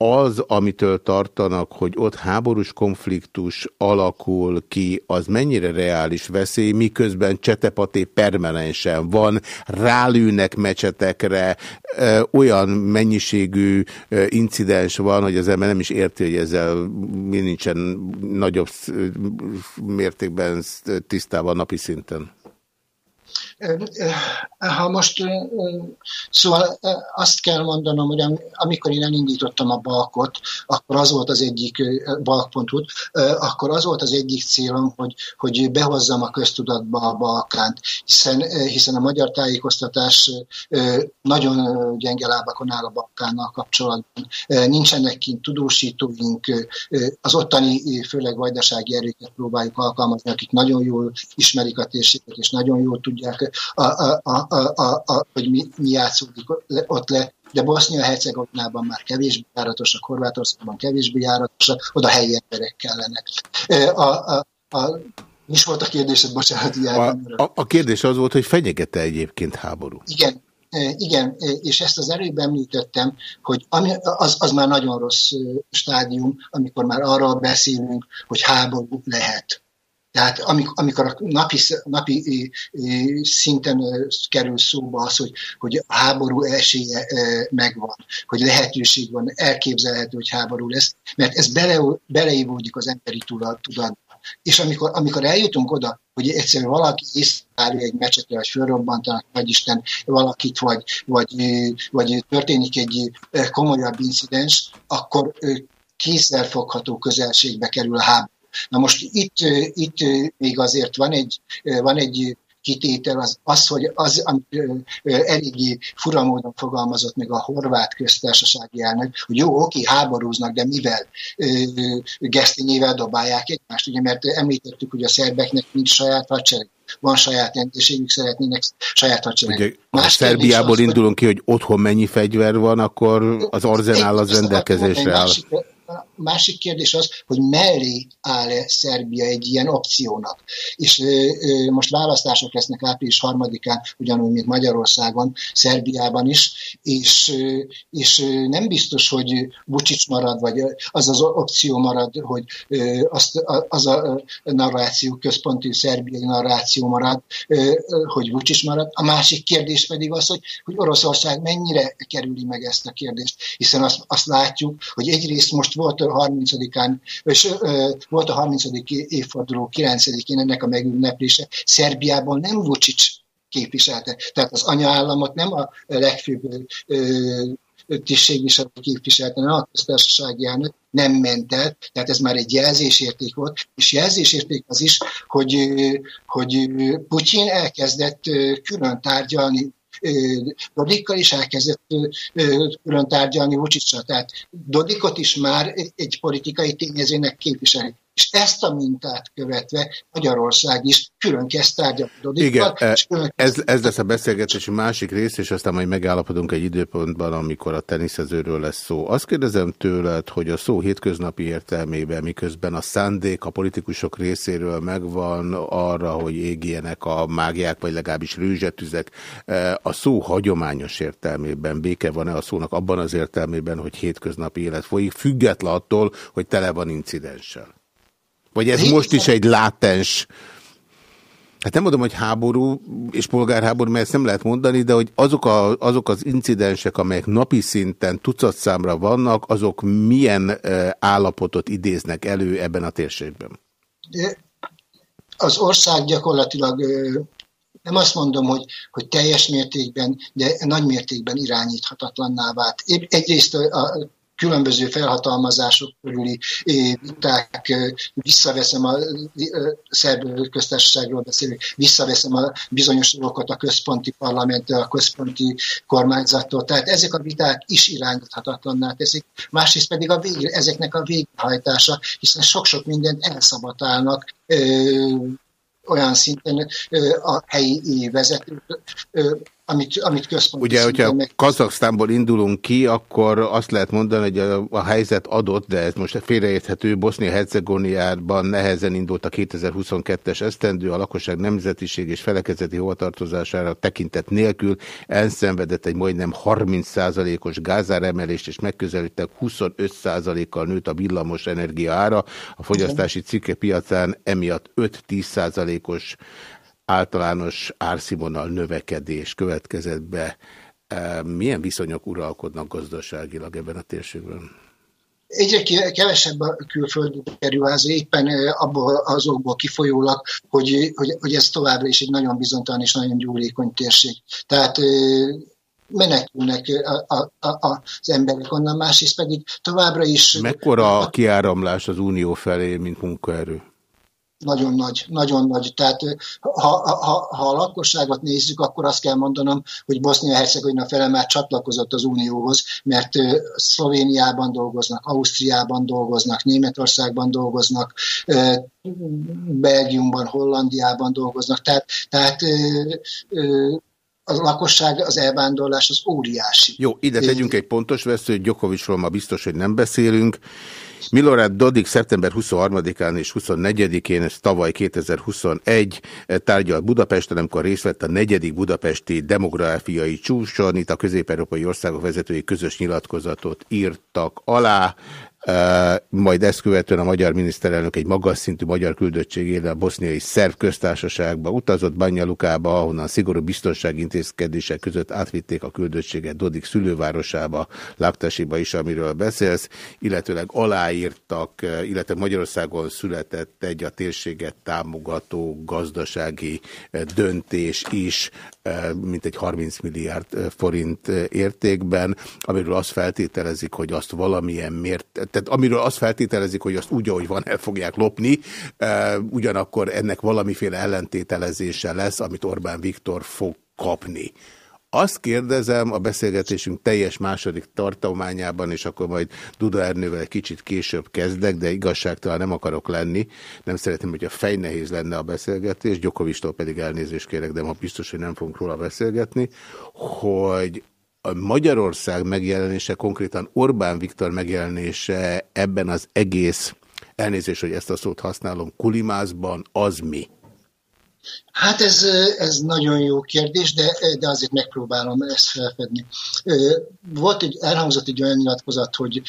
az, amitől tartanak, hogy ott háborús konfliktus alakul ki, az mennyire reális veszély, miközben csetepaté permanensen van, rálőnek mecsetekre, olyan mennyiségű incidens van, hogy az ember nem is érti, hogy ezzel mi nincsen nagyobb mértékben tisztában napi szinten. Ha most, szóval azt kell mondanom, hogy amikor én elindítottam a balkot, akkor az volt az egyik balkpontút, akkor az volt az egyik célom, hogy, hogy behozzam a köztudatba a Balkánt, hiszen, hiszen a magyar tájékoztatás nagyon gyenge lábakon áll a Balkánnal kapcsolatban. Nincsenek kint tudósítóink, az ottani, főleg vajdasági erőket próbáljuk alkalmazni, akik nagyon jól ismerik a térséget, és nagyon jól tudják a, a, a, a, a, hogy mi, mi játszódik ott le, de Bosznia-Hercegovinában már kevésbé járatosak, Horvátországban kevésbé járatosak, oda helyi emberek kellenek. A, a, a, mi is volt a kérdésed, bocsánat, a, a, a kérdés az volt, hogy fenyegete egyébként háború. Igen, igen, és ezt az erőben említettem, hogy ami, az, az már nagyon rossz stádium, amikor már arról beszélünk, hogy háború lehet. Tehát amikor a napi, napi szinten kerül szóba az, hogy, hogy a háború esélye megvan, hogy lehetőség van, elképzelhető, hogy háború lesz, mert ez bele, beleívódik az emberi tudatba. És amikor, amikor eljutunk oda, hogy egyszerűen valaki észreállja egy mecsetre, vagy fölrobbantanak, vagy Isten valakit, vagy, vagy, vagy történik egy komolyabb incidens, akkor kézzelfogható közelségbe kerül a háború Na most itt, itt még azért van egy, van egy kitétel az, az hogy az, amit eléggé furamódon fogalmazott meg a horvát köztársasági elnök, hogy jó, oké, háborúznak, de mivel gesztinyével dobálják egymást, ugye, mert említettük, hogy a szerbeknek nincs saját hadsereg van saját rendőrségük, szeretnének saját hadsereget. Ha Szerbiából az, indulunk ki, hogy otthon mennyi fegyver van, akkor az arzenál az rendelkezésre áll. Másik, másik kérdés az, hogy mellé áll-e Szerbia egy ilyen opciónak. És ö, ö, most választások lesznek április harmadikán, ugyanúgy, mint Magyarországon, Szerbiában is, és, ö, és nem biztos, hogy Vucic marad, vagy az az opció marad, hogy ö, azt, az a narráció, központi szerbiai narráció marad, ö, hogy Vucic marad. A másik kérdés pedig az, hogy, hogy Oroszország mennyire kerüli meg ezt a kérdést, hiszen azt, azt látjuk, hogy egyrészt most volt 30-án, és volt a 30. évforduló 9-én ennek a megünneplése. Szerbiában nem Vucic képviselte. Tehát az anyaállamot nem a legfőbb tisztségviselő képviselte, nem a köztársasági elnök nem ment el, tehát ez már egy jelzésérték volt, és jelzésérték az is, hogy, hogy Putyin elkezdett külön tárgyalni Dodikkal is elkezdett külön tárgyalni Vucicra, tehát Dodikot is már egy politikai tényezőnek képviseli. És ezt a mintát követve Magyarország is külön kezd tárgyalni Igen, külön ez, ez lesz a beszélgetési másik rész, és aztán majd megállapodunk egy időpontban, amikor a teniszezőről lesz szó. Azt kérdezem tőled, hogy a szó hétköznapi értelmében, miközben a szándék a politikusok részéről megvan arra, hogy égjenek a mágiák, vagy legalábbis rőzsetüzek, a szó hagyományos értelmében béke van-e a szónak abban az értelmében, hogy hétköznapi élet folyik, független attól, hogy tele van incidenssel? Vagy ez most is egy látens, hát nem mondom, hogy háború és polgárháború, mert ezt nem lehet mondani, de hogy azok, a, azok az incidensek, amelyek napi szinten tucat számra vannak, azok milyen állapotot idéznek elő ebben a térségben? Az ország gyakorlatilag nem azt mondom, hogy, hogy teljes mértékben, de nagy mértékben irányíthatatlanná vált. Egyrészt a különböző felhatalmazások körüli viták, visszaveszem a szerb köztársaságról beszélünk, visszaveszem a bizonyos dolgokat a központi parlamenttől, a központi kormányzattól. Tehát ezek a viták is irányíthatatlanná teszik. Másrészt pedig a végre, ezeknek a végrehajtása, hiszen sok-sok mindent elszabatálnak olyan szinten a helyi vezetők amit, amit központi Ugye, hogyha meg... Kazaksztánból indulunk ki, akkor azt lehet mondani, hogy a, a helyzet adott, de ez most félreérthető, Bosznia-Hercegóniában nehezen indult a 2022-es esztendő, a lakosság nemzetiség és felekezeti hovatartozására tekintet nélkül. Elszenvedett egy majdnem 30%-os gázáremelést, és megközelített 25%-kal nőtt a villamos energia ára, a fogyasztási cikke piacán emiatt 5-10%-os általános árszínvonal növekedés következett be. Milyen viszonyok uralkodnak gazdaságilag ebben a térségben? Egyre kevesebb a külföldi beruházó, éppen abból azokból kifolyólag, hogy, hogy, hogy ez továbbra is egy nagyon bizonytalan és nagyon gyúlékony térség. Tehát menekülnek a, a, a, az emberek onnan, másrészt pedig továbbra is... Mekkora a kiáramlás az unió felé, mint munkaerő? Nagyon nagy, nagyon nagy. Tehát ha, ha, ha a lakosságot nézzük, akkor azt kell mondanom, hogy Bosznia-Hercegovina fele már csatlakozott az Unióhoz, mert Szlovéniában dolgoznak, Ausztriában dolgoznak, Németországban dolgoznak, Belgiumban, Hollandiában dolgoznak. Tehát, tehát a lakosság, az elvándorlás az óriási. Jó, ide tegyünk egy pontos veszőt, Gyokovicsról ma biztos, hogy nem beszélünk. Milorad Dodik szeptember 23-án és 24-én, ez tavaly 2021 tárgyal Budapesten, amikor részt vett a negyedik budapesti demográfiai csúcson, itt a közép-európai országok vezetői közös nyilatkozatot írtak alá, majd ezt követően a magyar miniszterelnök egy magas szintű magyar küldöttségére a boszniai szerv köztársaságba utazott Banyalukába, ahonnan szigorú biztonságintézkedések között átvitték a küldöttséget Dodik szülővárosába, Laktasiba is, amiről beszélsz, illetőleg aláírtak, illetve Magyarországon született egy a térséget támogató gazdasági döntés is, mint egy 30 milliárd forint értékben, amiről azt feltételezik, hogy azt valamilyen mért, tehát amiről azt feltételezik, hogy azt úgy, ahogy van, el fogják lopni, ugyanakkor ennek valamiféle ellentételezése lesz, amit Orbán Viktor fog kapni. Azt kérdezem a beszélgetésünk teljes második tartományában, és akkor majd Duda Ernővel kicsit később kezdek, de igazságtalan nem akarok lenni. Nem szeretném, hogy a fej nehéz lenne a beszélgetés, Gyokovistól pedig elnézést kérek, de ma biztos, hogy nem fogunk róla beszélgetni, hogy a Magyarország megjelenése, konkrétan Orbán Viktor megjelenése ebben az egész, elnézést, hogy ezt a szót használom, kulimászban, az mi? Hát ez, ez nagyon jó kérdés, de, de azért megpróbálom ezt felfedni. Volt egy, elhangzott egy olyan nyilatkozat, hogy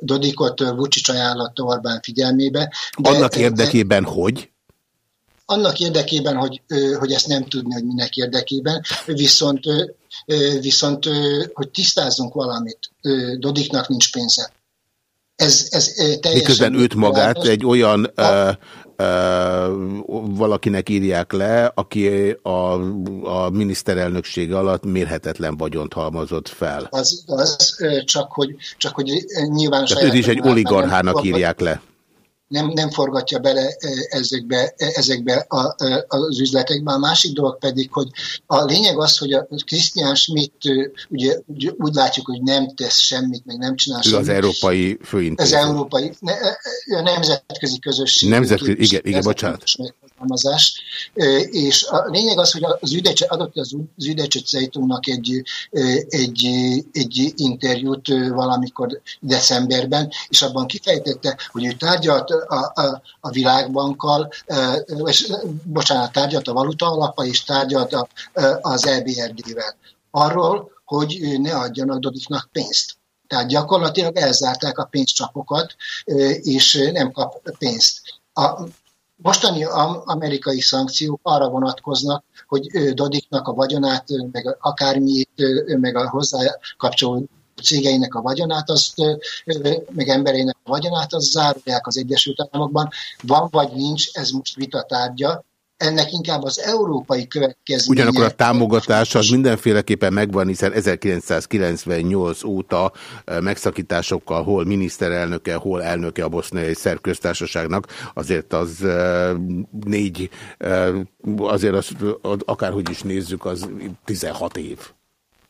Dodikot Vucic ajánlotta Orbán figyelmébe. De, Annak érdekében, de, hogy? Annak érdekében, hogy, hogy ezt nem tudni, hogy minek érdekében, viszont, viszont hogy tisztázzunk valamit, Dodiknak nincs pénze. Ez, ez teljesen... Miközben őt magát egy olyan a, valakinek írják le, aki a, a miniszterelnökség alatt mérhetetlen vagyont halmozott fel. Az igaz, csak hogy, csak hogy nyilván... Tehát őt is egy oligarchának írják le nem, nem forgatja bele ezekbe, ezekbe a, az üzletekbe. A másik dolog pedig, hogy a lényeg az, hogy a Christian Schmidt ugye, úgy látjuk, hogy nem tesz semmit, meg nem csinál ő semmit. az európai főintézet. Az európai, ne, a nemzetközi közösség. Nemzetközi, igen, igen, bocsánat megfogalmazás. És a lényeg az, hogy az üdecse, adott az, Üdecse Zeitunnak egy, egy, egy interjút valamikor decemberben, és abban kifejtette, hogy ő tárgyalt a, a, a világbankkal, és, bocsánat, tárgyalt a valuta alapa, és tárgyalt a, az EBRD-vel. Arról, hogy ne adjanak Dodiknak pénzt. Tehát gyakorlatilag elzárták a pénzcsapokat, és nem kap pénzt. A mostani amerikai szankciók arra vonatkoznak, hogy Dodiknak a vagyonát, meg akármiét, meg a hozzá kapcsolódó cégeinek a vagyonát, azt, meg embereinek a vagyonát, az zárulják az Egyesült Államokban. Van vagy nincs, ez most vitatárgya, ennek inkább az európai következménye. Ugyanakkor a támogatás az mindenféleképpen megvan, hiszen 1998 óta megszakításokkal hol miniszterelnöke, hol elnöke a boszniai szerb köztársaságnak, azért az négy, azért az, akárhogy is nézzük, az 16 év.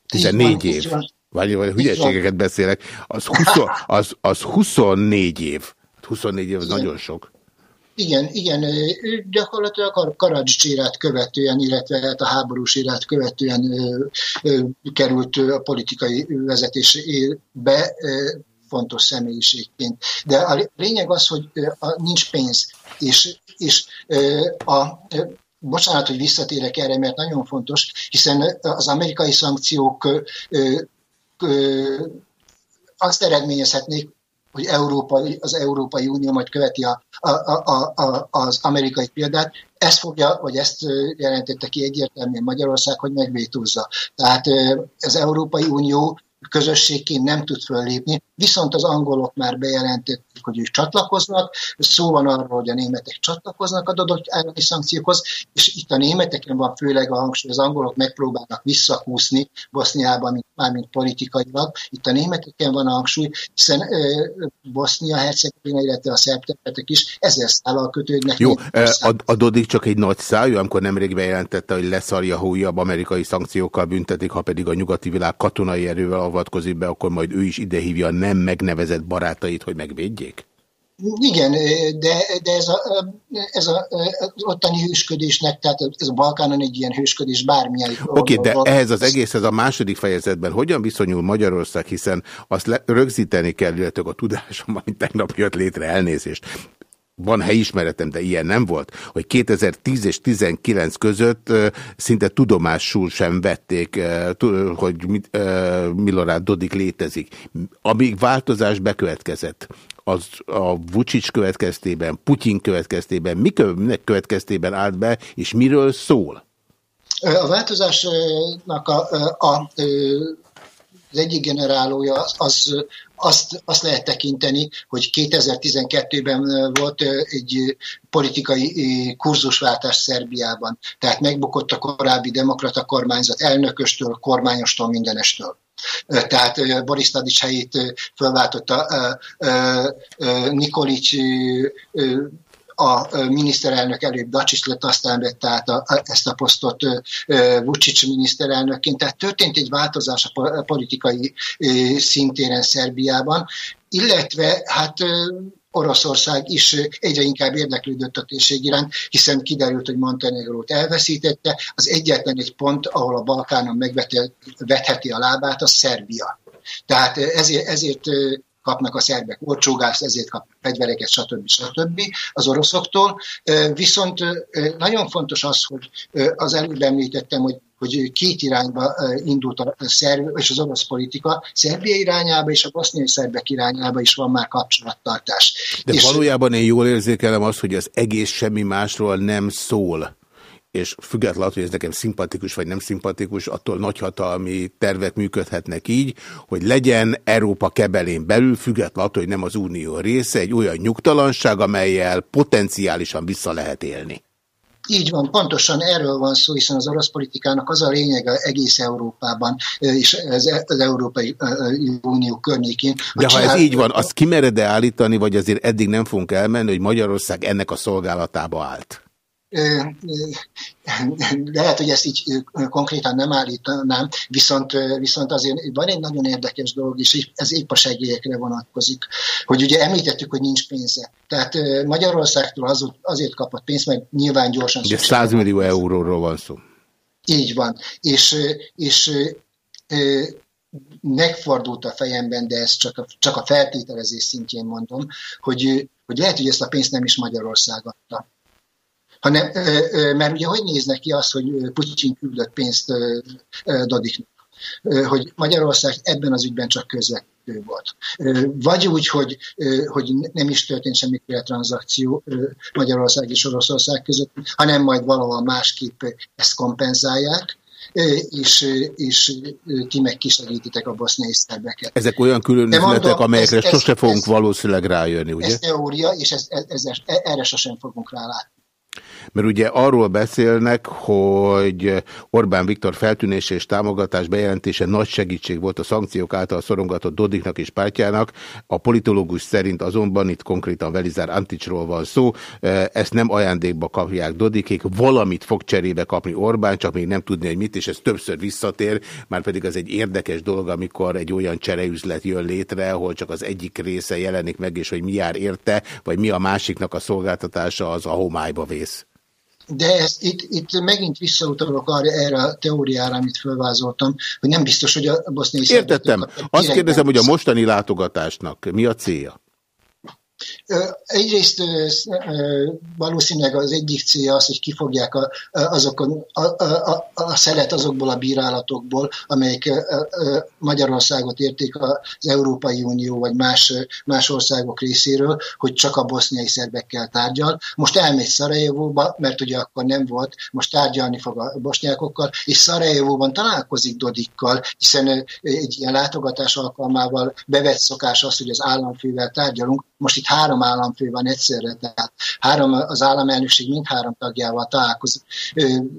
14 év. Vagy, vagy hülyeségeket beszélek. Az, 20, az, az 24 év. 24 év az nagyon sok. Igen, igen, gyakorlatilag a Karadzscsérát követően, illetve hát a háborús érát követően került a politikai vezetésbe fontos személyiségként. De a lényeg az, hogy nincs pénz, és, és a bocsánat, hogy visszatérek erre, mert nagyon fontos, hiszen az amerikai szankciók azt eredményezhetnék, hogy Európa, az Európai Unió majd követi a, a, a, a, az amerikai példát, ezt fogja, vagy ezt jelentette ki egyértelműen Magyarország, hogy megvétózza. Tehát az Európai Unió közösségként nem tud föllépni, viszont az angolok már bejelentették, hogy ők csatlakoznak, szó van arról, hogy a németek csatlakoznak a adott állami szankciókhoz, és itt a németeken van főleg a hangsúly, az angolok megpróbálnak visszakúszni Boszniában, mint, mármint politikailag, itt a németeken van a hangsúly, hiszen e, Bosznia-Hercegovina, illetve a szerb is ezer szállal kötődnek. Jó, a, a Dodik csak egy nagy szájú, amikor nemrég bejelentette, hogy leszarja, ha újabb amerikai szankciókkal büntetik, ha pedig a nyugati világ katonai erővel avatkozik be, akkor majd ő is idehívja a nem megnevezett barátait, hogy megvédjék? Igen, de, de ez, a, ez a, az ottani hősködésnek, tehát ez a Balkánon egy ilyen hősködés bármilyen. Oké, okay, de ehhez az egészhez a második fejezetben hogyan viszonyul Magyarország, hiszen azt le, rögzíteni kell, illetve a tudásom, amit tegnap jött létre elnézést van helyismeretem, de ilyen nem volt, hogy 2010 és 19 között szinte tudomásul sem vették, hogy Milorad Dodik létezik. Amíg változás bekövetkezett, az a Vucic következtében, Putyin következtében, minek következtében állt be, és miről szól? A változásnak a, a, a az egyik generálója az, azt, azt lehet tekinteni, hogy 2012-ben volt egy politikai kurzusváltás Szerbiában. Tehát megbukott a korábbi demokrata kormányzat elnököstől, kormányostól, mindenestől. Tehát Boris Tadics helyét fölváltotta Nikolic a miniszterelnök előbb Dacsics lett, aztán vette át a, ezt a posztot Vucic miniszterelnökként. Tehát történt egy változás a politikai szintéren Szerbiában, illetve hát Oroszország is egyre inkább érdeklődött a térség iránt, hiszen kiderült, hogy Montenegrót elveszítette. Az egyetlen egy pont, ahol a Balkánon megvetheti a lábát, a Szerbia. Tehát ezért, ezért kapnak a szerbek olcsógázt, ezért kap fegyvereket, stb. stb. az oroszoktól. Viszont nagyon fontos az, hogy az előbb említettem, hogy hogy két irányba indult a szerb és az orosz politika. Szerbia irányába és a boszniai szerbek irányába is van már kapcsolattartás. De és valójában én jól érzékelem azt, hogy az egész semmi másról nem szól és függetlenül, hogy ez nekem szimpatikus vagy nem szimpatikus, attól nagyhatalmi tervek működhetnek így, hogy legyen Európa kebelén belül, függetlenül, hogy nem az unió része, egy olyan nyugtalanság, amelyel potenciálisan vissza lehet élni. Így van, pontosan erről van szó, hiszen az orosz politikának az a lényege egész Európában és az, az Európai Unió környékén. De ha ez így van, azt kimered-e állítani, vagy azért eddig nem fogunk elmenni, hogy Magyarország ennek a szolgálatába állt? Lehet, hogy ezt így konkrétan nem állítanám, viszont, viszont azért van egy nagyon érdekes dolog, és ez épp a segélyekre vonatkozik, hogy ugye említettük, hogy nincs pénze. Tehát Magyarországtól az, azért kapott pénzt, mert nyilván gyorsan... Ugye 100 millió euróról van szó. Így van. És, és megfordult a fejemben, de ezt csak a, csak a feltételezés szintjén mondom, hogy, hogy lehet, hogy ezt a pénzt nem is Magyarország adta hanem, mert ugye hogy néznek ki az, hogy Putyin küldött pénzt Dodiknak? hogy Magyarország ebben az ügyben csak közvető volt. Vagy úgy, hogy, hogy nem is történt semmiféle tranzakció Magyarország és Oroszország között, hanem majd valahol másképp ezt kompenzálják, és, és ti meg kisegítitek a boszniai szerbeket. Ezek olyan külön üzletek, amelyekre ez, sose ez, fogunk ez, valószínűleg rájönni, ugye? Ez teória, és ez, ez, ez, erre sosem fogunk rálátni. Mert ugye arról beszélnek, hogy Orbán Viktor feltűnése és támogatás bejelentése nagy segítség volt a szankciók által szorongatott Dodiknak és pártjának. A politológus szerint azonban itt konkrétan Velizár Anticsról van szó. Ezt nem ajándékba kapják Dodikék, valamit fog cserébe kapni Orbán, csak még nem tudni, hogy mit, és ez többször visszatér, már pedig az egy érdekes dolog, amikor egy olyan csereüzlet jön létre, ahol csak az egyik része jelenik meg, és hogy mi jár érte, vagy mi a másiknak a szolgáltatása, az a homályba vész. De ezt, itt, itt megint visszautalok arra, erre a teóriára, amit felvázoltam, hogy nem biztos, hogy a boszniai Értettem. Azt kérdezem, hogy a mostani látogatásnak mi a célja? Egyrészt valószínűleg az egyik célja az, hogy kifogják a, azokon, a, a, a szelet azokból a bírálatokból, amelyek Magyarországot érték az Európai Unió vagy más, más országok részéről, hogy csak a boszniai szerbekkel tárgyal. Most elmegy Szarajevóba, mert ugye akkor nem volt, most tárgyalni fog a bosnyákokkal, és Szarajevóban találkozik Dodikkal, hiszen egy ilyen látogatás alkalmával bevett szokás az, hogy az államfővel tárgyalunk, most itt három államfő van egyszerre, tehát három, az államelnökség mindhárom tagjával találkozik,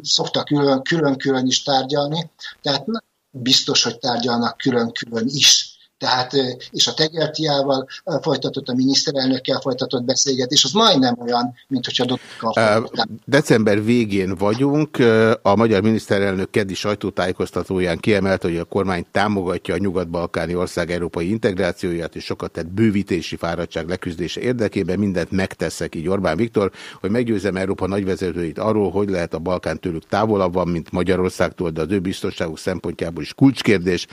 szoktak külön-külön is tárgyalni, tehát biztos, hogy tárgyalnak külön-külön is tehát, és a Tegertiával folytatott, a miniszterelnökkel folytatott beszélgetés, az majdnem olyan, mint hogyha Dokkal December végén vagyunk. A magyar miniszterelnök keddi sajtótájékoztatóján kiemelt, hogy a kormány támogatja a nyugat-balkáni ország európai integrációját, és sokat tett bővítési fáradtság leküzdése érdekében mindent megteszek, így Orbán Viktor, hogy meggyőzem Európa nagyvezetőit arról, hogy lehet a Balkán tőlük távolabb van, mint Magyarországtól, de az ő biztonságuk szempontjából is kulcskérdés,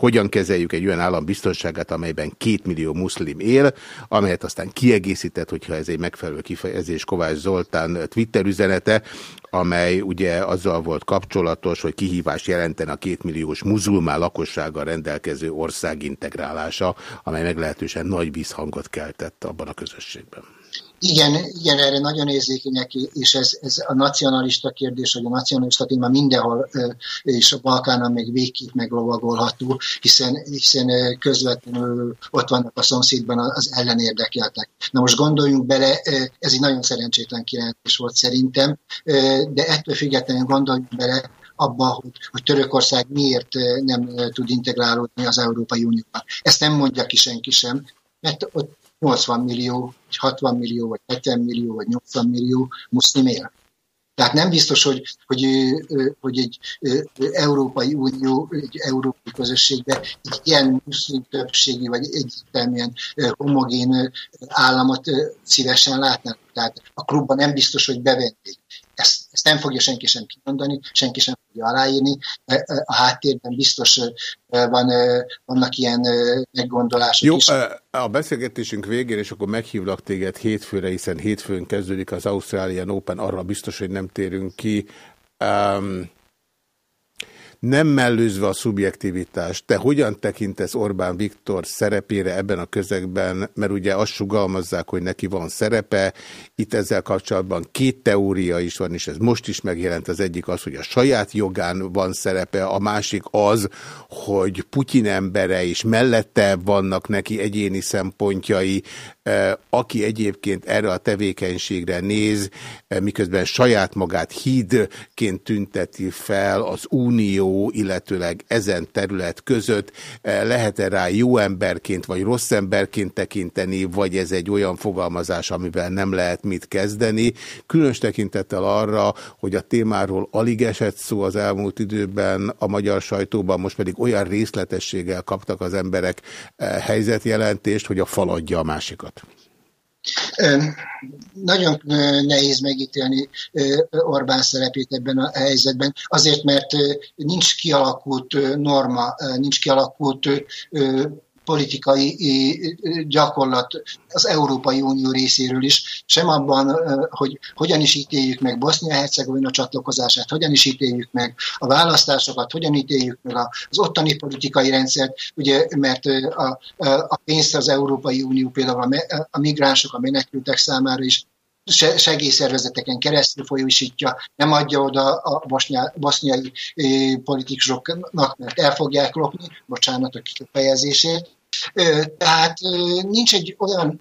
hogyan kezeljük egy olyan állam biztonságát, amelyben két millió muszlim él, amelyet aztán kiegészített, hogyha ez egy megfelelő kifejezés Kovács Zoltán Twitter üzenete, amely ugye azzal volt kapcsolatos, hogy kihívás jelenten a kétmilliós muzulmán lakossággal rendelkező ország integrálása, amely meglehetősen nagy vízhangot keltett abban a közösségben. Igen, igen, erre nagyon érzékenyek, és ez, ez a nacionalista kérdés, hogy a nacionalista téma mindenhol, és a Balkánon még végképp meglovagolható, hiszen, hiszen közvetlenül ott vannak a szomszédban az ellenérdekeltek. Na most gondoljunk bele, ez egy nagyon szerencsétlen kijelentés volt szerintem, de ettől függetlenül gondoljunk bele, abba, hogy, hogy Törökország miért nem tud integrálódni az Európai Unióban. Ezt nem mondja ki senki sem, mert ott 80 millió, vagy 60 millió, vagy 70 millió, vagy 80 millió muszlim él. Tehát nem biztos, hogy, hogy, hogy egy Európai Unió, egy európai közösségbe egy ilyen muszlim többségi, vagy egyértelműen homogén államot szívesen látnak. Tehát a klubban nem biztos, hogy bevennék. Ezt, ezt nem fogja senki sem kimondani, senki sem fogja aláírni. E, e, a háttérben biztos van, vannak ilyen meggondolások Jó, is. a beszélgetésünk végén, és akkor meghívlak téged hétfőre, hiszen hétfőn kezdődik az Australian Open, arra biztos, hogy nem térünk ki. Um, Nem mellőzve a szubjektivitást, te hogyan tekintesz Orbán Viktor szerepére ebben a közegben, mert ugye azt sugalmazzák, hogy neki van szerepe, itt ezzel kapcsolatban két teória is van, és ez most is megjelent, az egyik az, hogy a saját jogán van szerepe, a másik az, hogy Putyin embere is mellette vannak neki egyéni szempontjai, aki egyébként erre a tevékenységre néz, miközben saját magát hídként tünteti fel az unió, illetőleg ezen terület között, lehet-e rá jó emberként vagy rossz emberként tekinteni, vagy ez egy olyan fogalmazás, amivel nem lehet mit kezdeni. Különös tekintettel arra, hogy a témáról alig esett szó az elmúlt időben a magyar sajtóban, most pedig olyan részletességgel kaptak az emberek helyzetjelentést, hogy a fal adja a másikat. Nagyon nehéz megítélni Orbán szerepét ebben a helyzetben, azért, mert nincs kialakult norma, nincs kialakult politikai gyakorlat az Európai Unió részéről is, sem abban, hogy hogyan is ítéljük meg Bosznia-Hercegovina csatlakozását, hogyan is ítéljük meg a választásokat, hogyan ítéljük meg az ottani politikai rendszert, ugye, mert a, a pénzt az Európai Unió például a, a migránsok, a menekültek számára is segélyszervezeteken keresztül folyósítja, nem adja oda a bosnyá, boszniai politikusoknak, mert el fogják lopni, bocsánat a kifejezését. Tehát nincs egy olyan,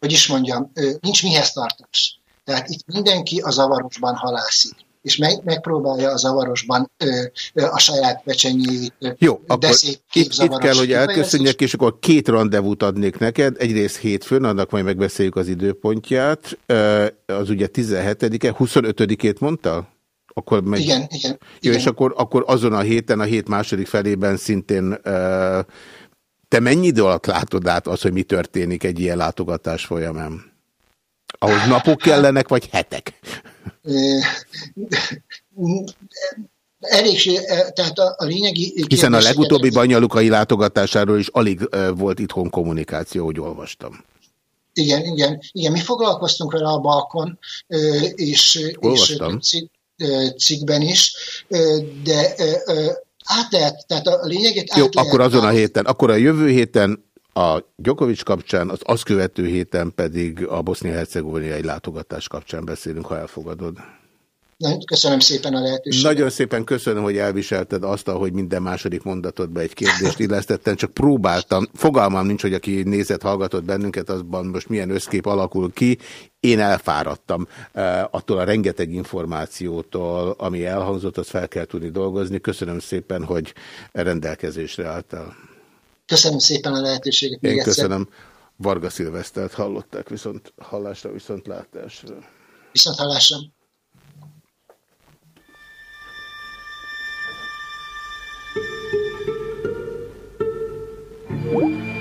hogy is mondjam, nincs mihez tartás. Tehát itt mindenki a zavarosban halászik és meg, megpróbálja a zavarosban ö, ö, a saját pecsenyét. Jó, akkor itt, itt kell, hogy elköszönjek, és akkor két rendezvút adnék neked. Egyrészt hétfőn, annak majd megbeszéljük az időpontját. Az ugye 17-e, 25-ét mondta? Akkor megy... Igen, igen. Jó, igen. és akkor, akkor azon a héten, a hét második felében szintén uh, te mennyi idő alatt látod át az, hogy mi történik egy ilyen látogatás folyamán? Ahhoz napok kellenek, vagy hetek? Elég, tehát a, a lényegi... Hiszen a legutóbbi banyalukai látogatásáról is alig volt itthon kommunikáció, hogy olvastam. Igen, igen, igen, mi foglalkoztunk vele a balkon, és, Olvastam. és cikkben is, de át lehet, tehát a lényeget Jó, akkor azon a héten, akkor a jövő héten a Gyokovics kapcsán, az azt követő héten pedig a bosznia-hercegovinai látogatás kapcsán beszélünk, ha elfogadod. Köszönöm szépen a lehetőséget. Nagyon szépen köszönöm, hogy elviselted azt, hogy minden második mondatodba egy kérdést illesztettem, csak próbáltam. Fogalmam nincs, hogy aki nézett, hallgatott bennünket, azban most milyen összkép alakul ki. Én elfáradtam uh, attól a rengeteg információtól, ami elhangzott, azt fel kell tudni dolgozni. Köszönöm szépen, hogy rendelkezésre álltál. Köszönöm szépen a lehetőséget. Én köszönöm. Varga Szilvesztert hallották, viszont hallásra, viszont látásra. Viszont hallásra. you.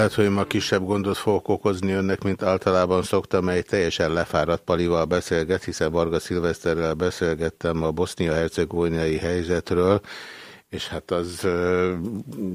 Lehet, hogy ma kisebb gondot fogok okozni önnek, mint általában szoktam, mely teljesen lefáradt palival beszélget, hiszen Varga Szilveszterrel beszélgettem a bosznia-hercegovinai helyzetről, és hát az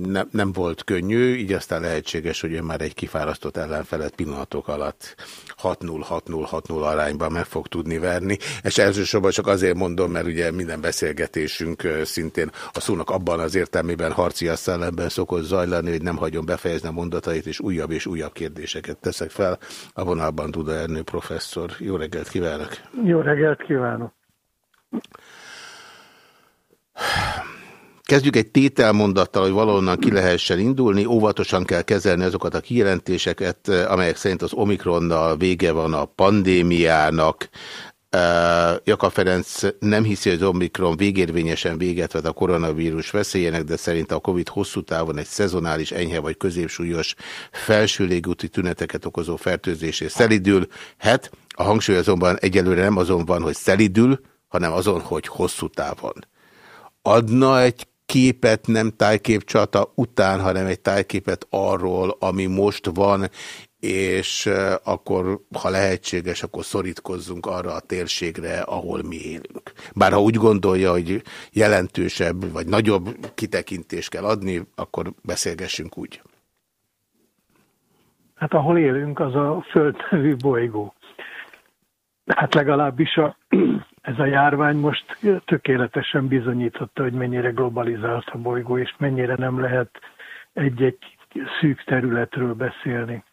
ne, nem volt könnyű, így aztán lehetséges, hogy ő már egy kifárasztott ellenfelet pillanatok alatt 6-0-6-0-6-0 arányban meg fog tudni verni, és elsősorban csak azért mondom, mert ugye minden beszélgetésünk szintén a szónak abban az értelmében harci szellemben szokott zajlani, hogy nem hagyom befejezni a mondatait, és újabb és újabb kérdéseket teszek fel. A vonalban Duda Ernő professzor. Jó reggelt kívánok! Jó reggelt kívánok! Kezdjük egy tételmondattal, hogy valahonnan ki lehessen indulni. Óvatosan kell kezelni azokat a kijelentéseket, amelyek szerint az Omikronnal vége van a pandémiának. Jaka Ferenc nem hiszi, hogy az Omikron végérvényesen véget vet a koronavírus veszélyének, de szerint a Covid hosszú távon egy szezonális, enyhe vagy középsúlyos felső légúti tüneteket okozó fertőzésé szelidül. Hát, a hangsúly azonban egyelőre nem azon van, hogy szelidül, hanem azon, hogy hosszú távon. Adna egy képet nem tájképcsata után, hanem egy tájképet arról, ami most van, és akkor, ha lehetséges, akkor szorítkozzunk arra a térségre, ahol mi élünk. Bár ha úgy gondolja, hogy jelentősebb vagy nagyobb kitekintést kell adni, akkor beszélgessünk úgy. Hát ahol élünk, az a Föld nevű bolygó. Hát legalábbis a ez a járvány most tökéletesen bizonyította, hogy mennyire globalizált a bolygó, és mennyire nem lehet egy-egy szűk területről beszélni.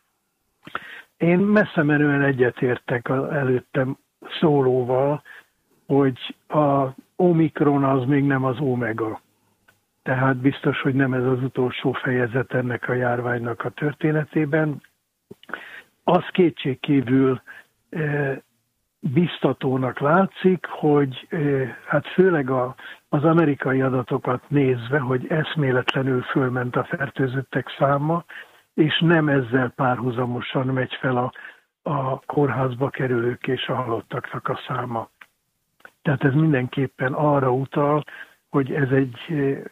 Én messze menően egyetértek előttem szólóval, hogy a Omikron az még nem az Omega. Tehát biztos, hogy nem ez az utolsó fejezet ennek a járványnak a történetében. Az kétségkívül eh, biztatónak látszik, hogy hát főleg a, az amerikai adatokat nézve, hogy eszméletlenül fölment a fertőzöttek száma, és nem ezzel párhuzamosan megy fel a, a kórházba kerülők és a halottaknak a száma. Tehát ez mindenképpen arra utal, hogy ez egy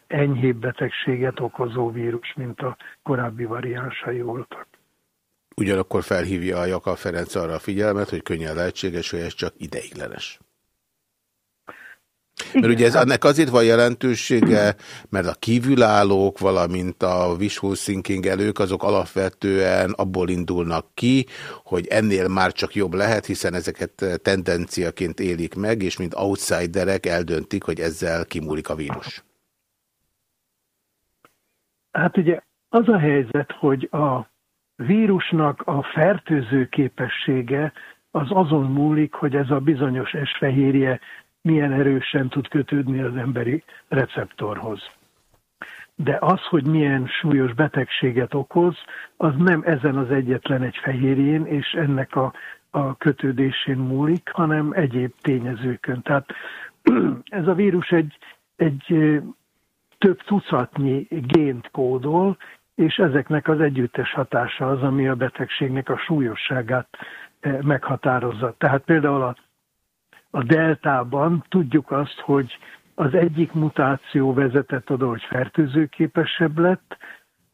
enyhébb betegséget okozó vírus, mint a korábbi variánsai voltak. Ugyanakkor felhívja a Jakab Ferenc arra a figyelmet, hogy könnyen lehetséges, hogy ez csak ideiglenes. Igen, Mert ugye ez, ennek azért van jelentősége, mert a kívülállók, valamint a wishful thinking elők, azok alapvetően abból indulnak ki, hogy ennél már csak jobb lehet, hiszen ezeket tendenciaként élik meg, és mint outsiderek eldöntik, hogy ezzel kimúlik a vírus. Hát ugye az a helyzet, hogy a vírusnak a fertőző képessége az azon múlik, hogy ez a bizonyos esfehérje milyen erősen tud kötődni az emberi receptorhoz. De az, hogy milyen súlyos betegséget okoz, az nem ezen az egyetlen egy fehérjén és ennek a, a kötődésén múlik, hanem egyéb tényezőkön. Tehát ez a vírus egy, egy több tucatnyi gént kódol, és ezeknek az együttes hatása az, ami a betegségnek a súlyosságát eh, meghatározza. Tehát például a, a deltában tudjuk azt, hogy az egyik mutáció vezetett oda, hogy fertőzőképesebb lett,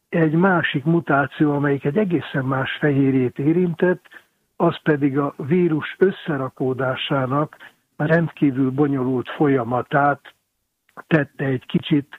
egy másik mutáció, amelyik egy egészen más fehérjét érintett, az pedig a vírus összerakódásának rendkívül bonyolult folyamatát tette egy kicsit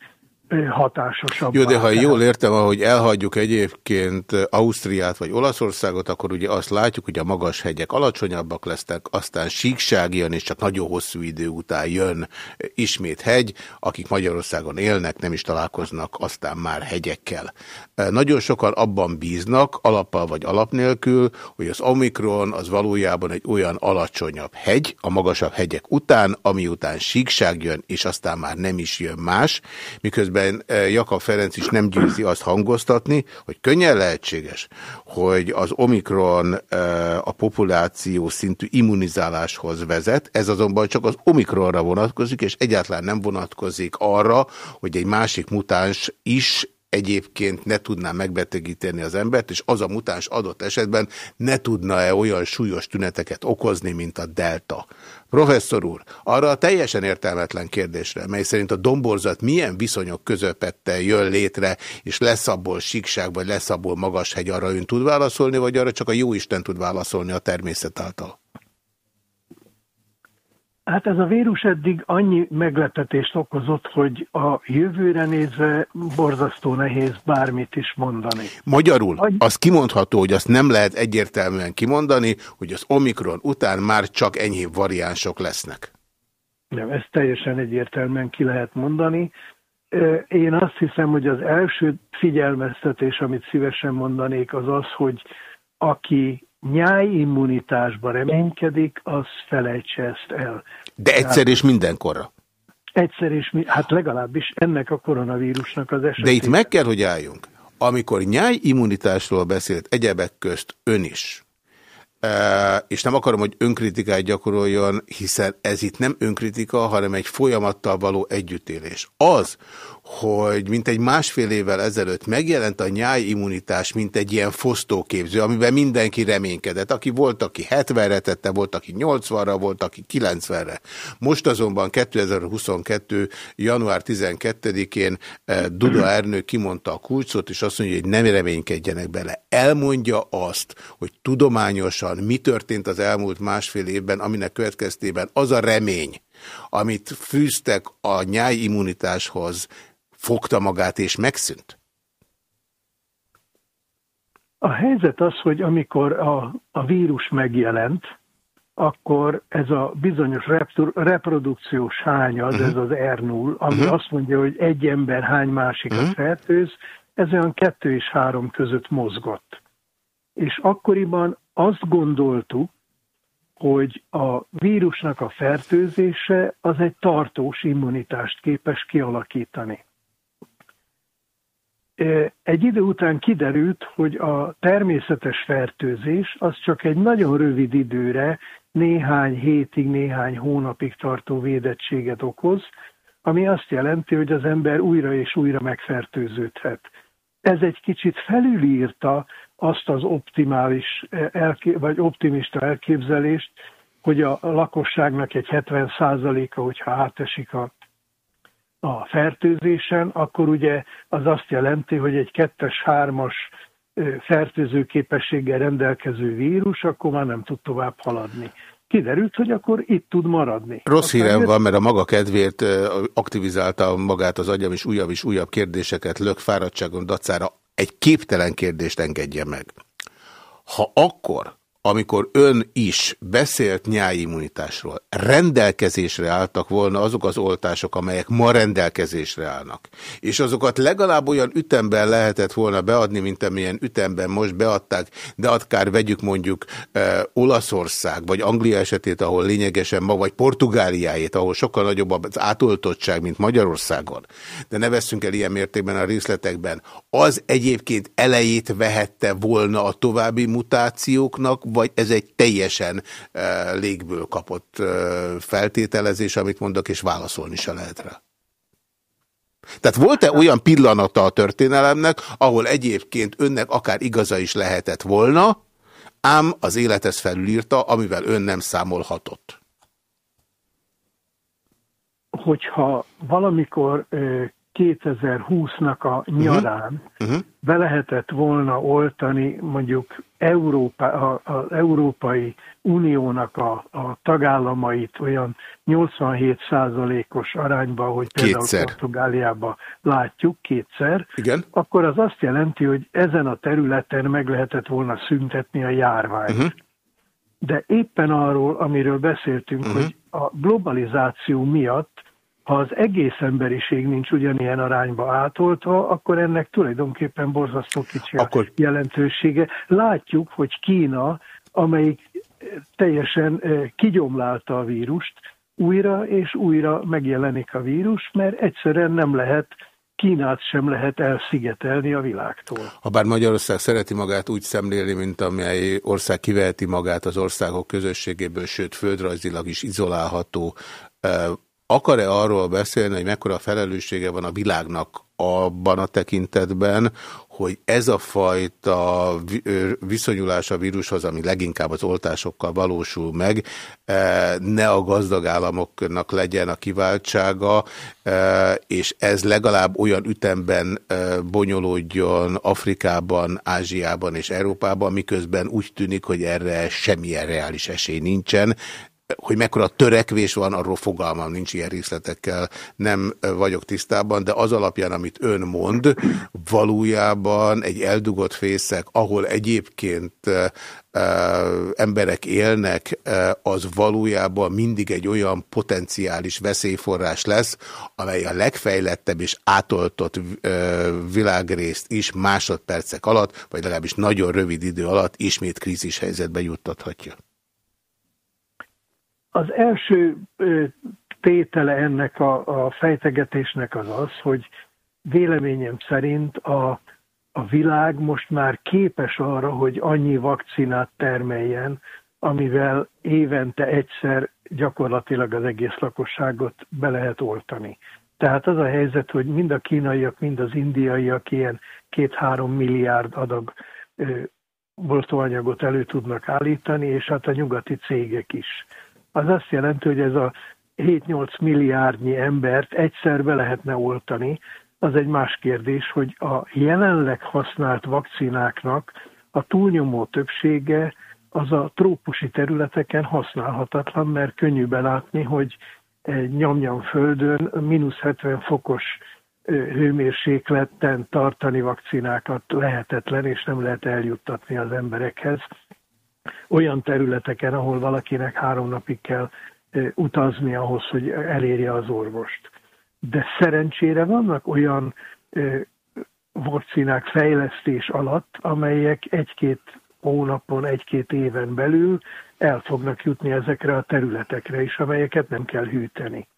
hatásosabb. Jó, de ha jól értem, ahogy elhagyjuk egyébként Ausztriát vagy Olaszországot, akkor ugye azt látjuk, hogy a magas hegyek alacsonyabbak lesznek, aztán síkság jön, és csak nagyon hosszú idő után jön ismét hegy, akik Magyarországon élnek, nem is találkoznak aztán már hegyekkel. Nagyon sokan abban bíznak, alappal vagy alap nélkül, hogy az Omikron az valójában egy olyan alacsonyabb hegy, a magasabb hegyek után, ami után síkság jön, és aztán már nem is jön más, miközben miközben eh, Jakab Ferenc is nem győzi azt hangoztatni, hogy könnyen lehetséges, hogy az Omikron eh, a populáció szintű immunizáláshoz vezet, ez azonban csak az Omikronra vonatkozik, és egyáltalán nem vonatkozik arra, hogy egy másik mutáns is egyébként ne tudná megbetegíteni az embert, és az a mutáns adott esetben ne tudna-e olyan súlyos tüneteket okozni, mint a delta. Professzor úr, arra a teljesen értelmetlen kérdésre, mely szerint a domborzat milyen viszonyok közöpette jön létre, és lesz abból síkság, vagy lesz abból magas hegy, arra ön tud válaszolni, vagy arra csak a jó Isten tud válaszolni a természet által? Hát ez a vírus eddig annyi meglepetést okozott, hogy a jövőre nézve borzasztó nehéz bármit is mondani. Magyarul, az kimondható, hogy azt nem lehet egyértelműen kimondani, hogy az Omikron után már csak enyhébb variánsok lesznek. Nem, ezt teljesen egyértelműen ki lehet mondani. Én azt hiszem, hogy az első figyelmeztetés, amit szívesen mondanék, az az, hogy aki nyájimmunitásba reménykedik, az felejtse ezt el. De egyszer és mindenkorra. Egyszer és, hát legalábbis ennek a koronavírusnak az esetében. De itt meg kell, hogy álljunk. Amikor nyájimmunitásról beszélt egyebek közt ön is, és nem akarom, hogy önkritikát gyakoroljon, hiszen ez itt nem önkritika, hanem egy folyamattal való együttélés. Az, hogy mint egy másfél évvel ezelőtt megjelent a nyájimmunitás, mint egy ilyen fosztóképző, amiben mindenki reménykedett. Aki volt, aki 70-re tette, volt, aki 80-ra, volt, aki 90-re. Most azonban 2022. január 12-én eh, Duda Ernő kimondta a kulcsot, és azt mondja, hogy nem reménykedjenek bele. Elmondja azt, hogy tudományosan mi történt az elmúlt másfél évben, aminek következtében az a remény, amit fűztek a nyájimmunitáshoz, fogta magát és megszűnt? A helyzet az, hogy amikor a, a vírus megjelent, akkor ez a bizonyos reprodukciós hányad, uh -huh. ez az R0, ami uh -huh. azt mondja, hogy egy ember hány másikat uh -huh. fertőz, ez olyan kettő és három között mozgott. És akkoriban azt gondoltuk, hogy a vírusnak a fertőzése az egy tartós immunitást képes kialakítani. Egy idő után kiderült, hogy a természetes fertőzés az csak egy nagyon rövid időre, néhány hétig, néhány hónapig tartó védettséget okoz, ami azt jelenti, hogy az ember újra és újra megfertőződhet. Ez egy kicsit felülírta azt az optimális vagy optimista elképzelést, hogy a lakosságnak egy 70%-a, hogyha átesik a a fertőzésen, akkor ugye az azt jelenti, hogy egy kettes, hármas fertőző képességgel rendelkező vírus, akkor már nem tud tovább haladni. Kiderült, hogy akkor itt tud maradni. Rossz hírem van, mert a maga kedvéért aktivizálta magát az agyam, és újabb és újabb kérdéseket lök fáradtságon dacára. Egy képtelen kérdést engedje meg. Ha akkor amikor ön is beszélt nyájimmunitásról, rendelkezésre álltak volna azok az oltások, amelyek ma rendelkezésre állnak, és azokat legalább olyan ütemben lehetett volna beadni, mint amilyen ütemben most beadták, de akár vegyük mondjuk e, Olaszország, vagy Anglia esetét, ahol lényegesen ma, vagy Portugáliájét, ahol sokkal nagyobb az átoltottság, mint Magyarországon, de ne veszünk el ilyen mértékben a részletekben, az egyébként elejét vehette volna a további mutációknak, vagy ez egy teljesen uh, légből kapott uh, feltételezés, amit mondok, és válaszolni se lehet rá? Tehát volt-e olyan pillanata a történelemnek, ahol egyébként önnek akár igaza is lehetett volna, ám az élet ezt felülírta, amivel ön nem számolhatott? Hogyha valamikor 2020-nak a mhm. nyarán uh -huh. be lehetett volna oltani mondjuk Európa, az Európai Uniónak a, a tagállamait olyan 87%-os arányba, hogy például kétszer. Portugáliában látjuk kétszer, Igen. akkor az azt jelenti, hogy ezen a területen meg lehetett volna szüntetni a járványt. Uh mhm. -huh. De éppen arról, amiről beszéltünk, uh mhm. -huh. hogy a globalizáció miatt ha az egész emberiség nincs ugyanilyen arányba átoltva, akkor ennek tulajdonképpen borzasztó kicsi akkor... jelentősége. Látjuk, hogy Kína, amelyik teljesen eh, kigyomlálta a vírust, újra és újra megjelenik a vírus, mert egyszerűen nem lehet Kínát sem lehet elszigetelni a világtól. Habár Magyarország szereti magát úgy szemlélni, mint amely ország kiveheti magát az országok közösségéből, sőt földrajzilag is izolálható, eh, akar-e arról beszélni, hogy mekkora felelőssége van a világnak abban a tekintetben, hogy ez a fajta viszonyulás a vírushoz, ami leginkább az oltásokkal valósul meg, ne a gazdag államoknak legyen a kiváltsága, és ez legalább olyan ütemben bonyolódjon Afrikában, Ázsiában és Európában, miközben úgy tűnik, hogy erre semmilyen reális esély nincsen, hogy mekkora törekvés van, arról fogalmam nincs ilyen részletekkel, nem vagyok tisztában, de az alapján, amit ön mond, valójában egy eldugott fészek, ahol egyébként emberek élnek, az valójában mindig egy olyan potenciális veszélyforrás lesz, amely a legfejlettebb és átoltott világrészt is másodpercek alatt, vagy legalábbis nagyon rövid idő alatt ismét krízis helyzetbe juttathatja. Az első tétele ennek a, a fejtegetésnek az az, hogy véleményem szerint a, a világ most már képes arra, hogy annyi vakcinát termeljen, amivel évente egyszer gyakorlatilag az egész lakosságot be lehet oltani. Tehát az a helyzet, hogy mind a kínaiak, mind az indiaiak ilyen két-három milliárd adag oltóanyagot elő tudnak állítani, és hát a nyugati cégek is az azt jelenti, hogy ez a 7-8 milliárdnyi embert egyszer be lehetne oltani. Az egy más kérdés, hogy a jelenleg használt vakcináknak a túlnyomó többsége az a trópusi területeken használhatatlan, mert könnyű belátni, hogy nyomnyam földön mínusz 70 fokos hőmérsékleten tartani vakcinákat lehetetlen, és nem lehet eljuttatni az emberekhez olyan területeken, ahol valakinek három napig kell utazni ahhoz, hogy elérje az orvost. De szerencsére vannak olyan vakcinák fejlesztés alatt, amelyek egy-két hónapon, egy-két éven belül el fognak jutni ezekre a területekre is, amelyeket nem kell hűteni.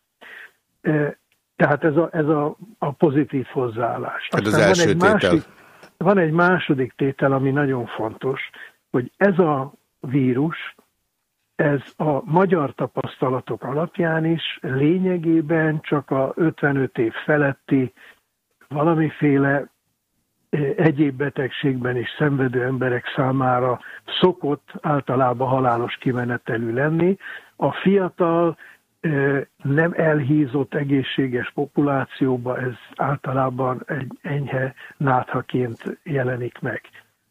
Tehát ez a, ez a, a pozitív hozzáállás. Hát az első van egy, tétel. másik, van egy második tétel, ami nagyon fontos, hogy ez a vírus, ez a magyar tapasztalatok alapján is lényegében csak a 55 év feletti valamiféle eh, egyéb betegségben is szenvedő emberek számára szokott általában halálos kimenetelű lenni. A fiatal, eh, nem elhízott egészséges populációba ez általában egy enyhe náthaként jelenik meg.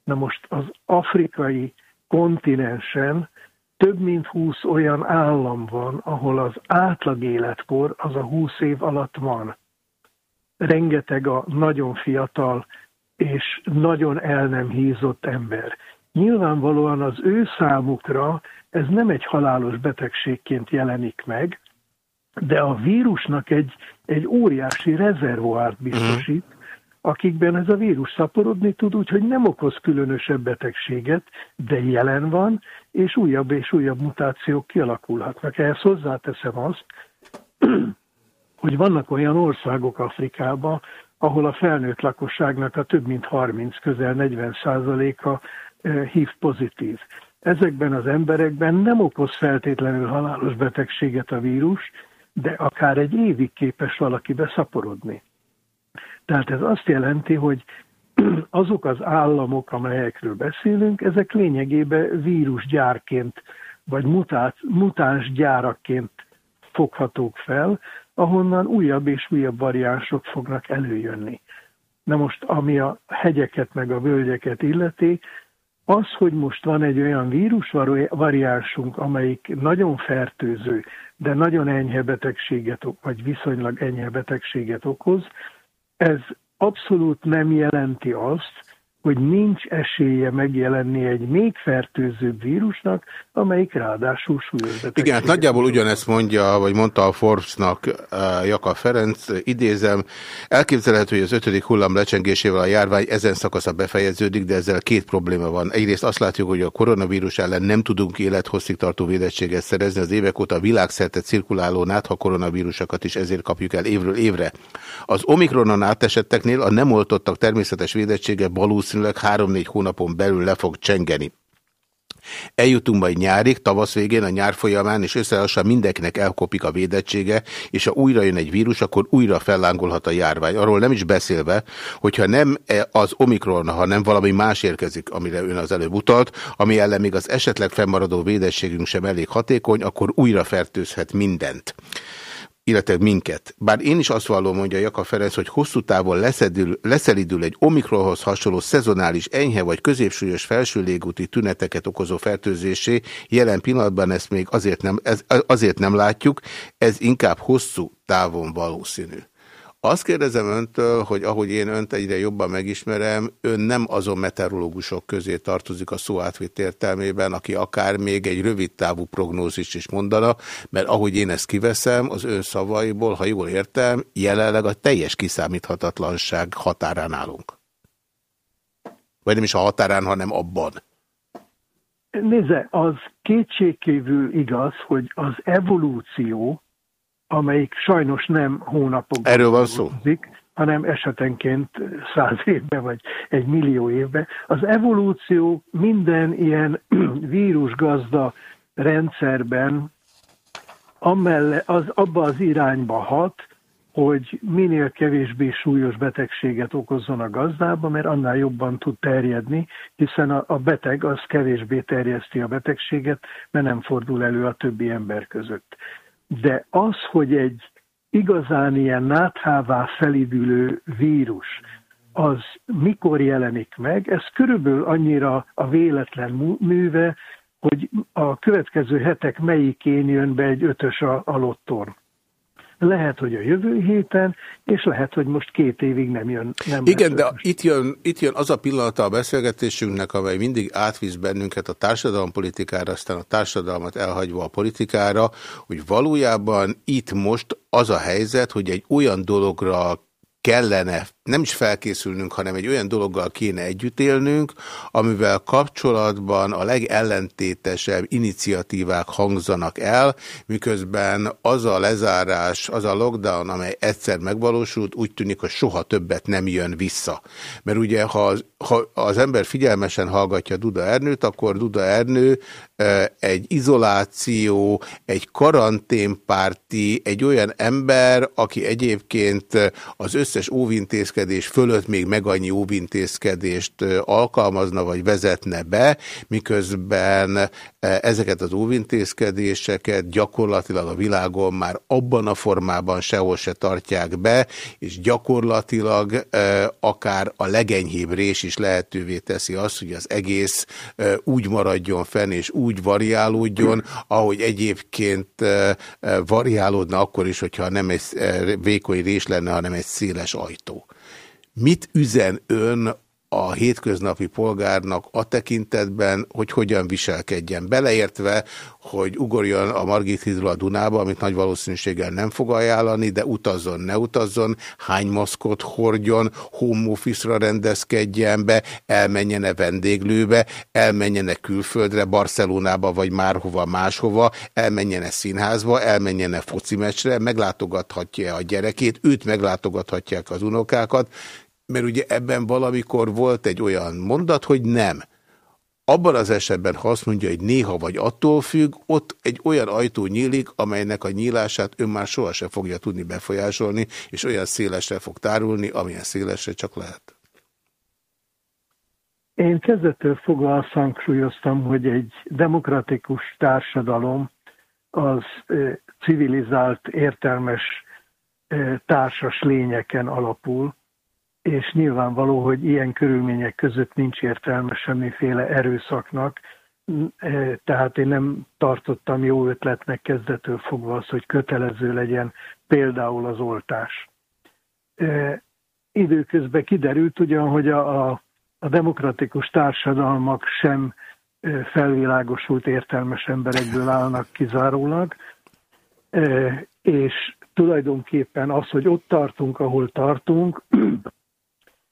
Na most az afrikai kontinensen több mint 20 olyan állam van, ahol az átlag életkor az a 20 év alatt van. Rengeteg a nagyon fiatal és nagyon el nem hízott ember. Nyilvánvalóan az ő számukra ez nem egy halálos betegségként jelenik meg, de a vírusnak egy, egy óriási rezervoárt biztosít, uh-huh akikben ez a vírus szaporodni tud, úgyhogy nem okoz különösebb betegséget, de jelen van, és újabb és újabb mutációk kialakulhatnak. Ehhez hozzáteszem azt, hogy vannak olyan országok Afrikában, ahol a felnőtt lakosságnak a több mint 30, közel 40 százaléka hív eh, pozitív. Ezekben az emberekben nem okoz feltétlenül halálos betegséget a vírus, de akár egy évig képes valaki beszaporodni. Tehát ez azt jelenti, hogy azok az államok, amelyekről beszélünk, ezek lényegében vírusgyárként vagy mutáns gyárakként foghatók fel, ahonnan újabb és újabb variánsok fognak előjönni. Na most, ami a hegyeket meg a völgyeket illeti, az, hogy most van egy olyan vírus variánsunk, amelyik nagyon fertőző, de nagyon enyhe betegséget, vagy viszonylag enyhe betegséget okoz, ez abszolút nem jelenti azt, hogy nincs esélye megjelenni egy még fertőzőbb vírusnak, amelyik ráadásul súlyos Igen, hát nagyjából ugyanezt mondja, vagy mondta a Forbes-nak uh, Jaka Ferenc, idézem, elképzelhető, hogy az ötödik hullám lecsengésével a járvány ezen szakasza befejeződik, de ezzel két probléma van. Egyrészt azt látjuk, hogy a koronavírus ellen nem tudunk élethosszig tartó védettséget szerezni, az évek óta világszerte cirkuláló nátha koronavírusokat is ezért kapjuk el évről évre. Az omikronon átesetteknél a nem oltottak természetes védettsége valószínűleg 3-4 hónapon belül le fog csengeni. Eljutunk majd nyárig, tavasz végén, a nyár folyamán, és összelassan mindenkinek elkopik a védettsége, és ha újra jön egy vírus, akkor újra fellángolhat a járvány. Arról nem is beszélve, hogyha nem az Omikron, hanem valami más érkezik, amire ön az előbb utalt, ami ellen még az esetleg fennmaradó védettségünk sem elég hatékony, akkor újra fertőzhet mindent illetve minket. Bár én is azt vallom, mondja Jaka Ferenc, hogy hosszú távon leszedül, leszelidül egy omikronhoz hasonló szezonális enyhe vagy középsúlyos felső légúti tüneteket okozó fertőzésé, jelen pillanatban ezt még azért nem, ez, azért nem látjuk, ez inkább hosszú távon valószínű. Azt kérdezem öntől, hogy ahogy én önt egyre jobban megismerem, ön nem azon meteorológusok közé tartozik a szó átvitt értelmében, aki akár még egy rövid távú prognózist is mondana, mert ahogy én ezt kiveszem, az ön szavaiból, ha jól értem, jelenleg a teljes kiszámíthatatlanság határán állunk. Vagy nem is a határán, hanem abban. Nézze, az kétségkívül igaz, hogy az evolúció amelyik sajnos nem hónapokban Erről van szó? hanem esetenként száz évben vagy egy millió évben. Az evolúció minden ilyen vírusgazda rendszerben amelle, az, abba az irányba hat, hogy minél kevésbé súlyos betegséget okozzon a gazdába, mert annál jobban tud terjedni, hiszen a, a beteg az kevésbé terjeszti a betegséget, mert nem fordul elő a többi ember között de az, hogy egy igazán ilyen náthává felidülő vírus, az mikor jelenik meg, ez körülbelül annyira a véletlen műve, hogy a következő hetek melyikén jön be egy ötös a, a lottor lehet, hogy a jövő héten, és lehet, hogy most két évig nem jön. Nem Igen, de itt jön, itt jön az a pillanata a beszélgetésünknek, amely mindig átvisz bennünket a társadalompolitikára, aztán a társadalmat elhagyva a politikára, hogy valójában itt most az a helyzet, hogy egy olyan dologra kellene nem is felkészülnünk, hanem egy olyan dologgal kéne együtt élnünk, amivel kapcsolatban a legellentétesebb iniciatívák hangzanak el, miközben az a lezárás, az a lockdown, amely egyszer megvalósult, úgy tűnik, hogy soha többet nem jön vissza. Mert ugye, ha az, ha az ember figyelmesen hallgatja Duda Ernőt, akkor Duda Ernő egy izoláció, egy karanténpárti, egy olyan ember, aki egyébként az összes óvintézkedés intézkedés fölött még meg annyi óvintézkedést alkalmazna vagy vezetne be, miközben ezeket az óvintézkedéseket gyakorlatilag a világon már abban a formában sehol se tartják be, és gyakorlatilag akár a legenyhébb rés is lehetővé teszi azt, hogy az egész úgy maradjon fenn és úgy variálódjon, ahogy egyébként variálódna akkor is, hogyha nem egy vékony rés lenne, hanem egy széles ajtó. Mit üzen ön a hétköznapi polgárnak a tekintetben, hogy hogyan viselkedjen. Beleértve, hogy ugorjon a Margit Hidro a Dunába, amit nagy valószínűséggel nem fog ajánlani, de utazzon, ne utazzon, hány maszkot hordjon, home office-ra rendezkedjen be, elmenjene vendéglőbe, elmenjene külföldre, Barcelonába vagy márhova máshova, elmenjene színházba, elmenjene foci meccsre, meglátogathatja a gyerekét, őt meglátogathatják az unokákat, mert ugye ebben valamikor volt egy olyan mondat, hogy nem. Abban az esetben, ha azt mondja, hogy néha vagy attól függ, ott egy olyan ajtó nyílik, amelynek a nyílását ön már sohasem fogja tudni befolyásolni, és olyan szélesre fog tárulni, amilyen szélesre csak lehet. Én kezdettől fogva azt hogy egy demokratikus társadalom az civilizált, értelmes társas lényeken alapul, és nyilvánvaló, hogy ilyen körülmények között nincs értelme semmiféle erőszaknak, e, tehát én nem tartottam jó ötletnek kezdetől fogva az, hogy kötelező legyen például az oltás. E, időközben kiderült ugyan, hogy a, a, a demokratikus társadalmak sem e, felvilágosult értelmes emberekből állnak kizárólag, és tulajdonképpen az, hogy ott tartunk, ahol tartunk,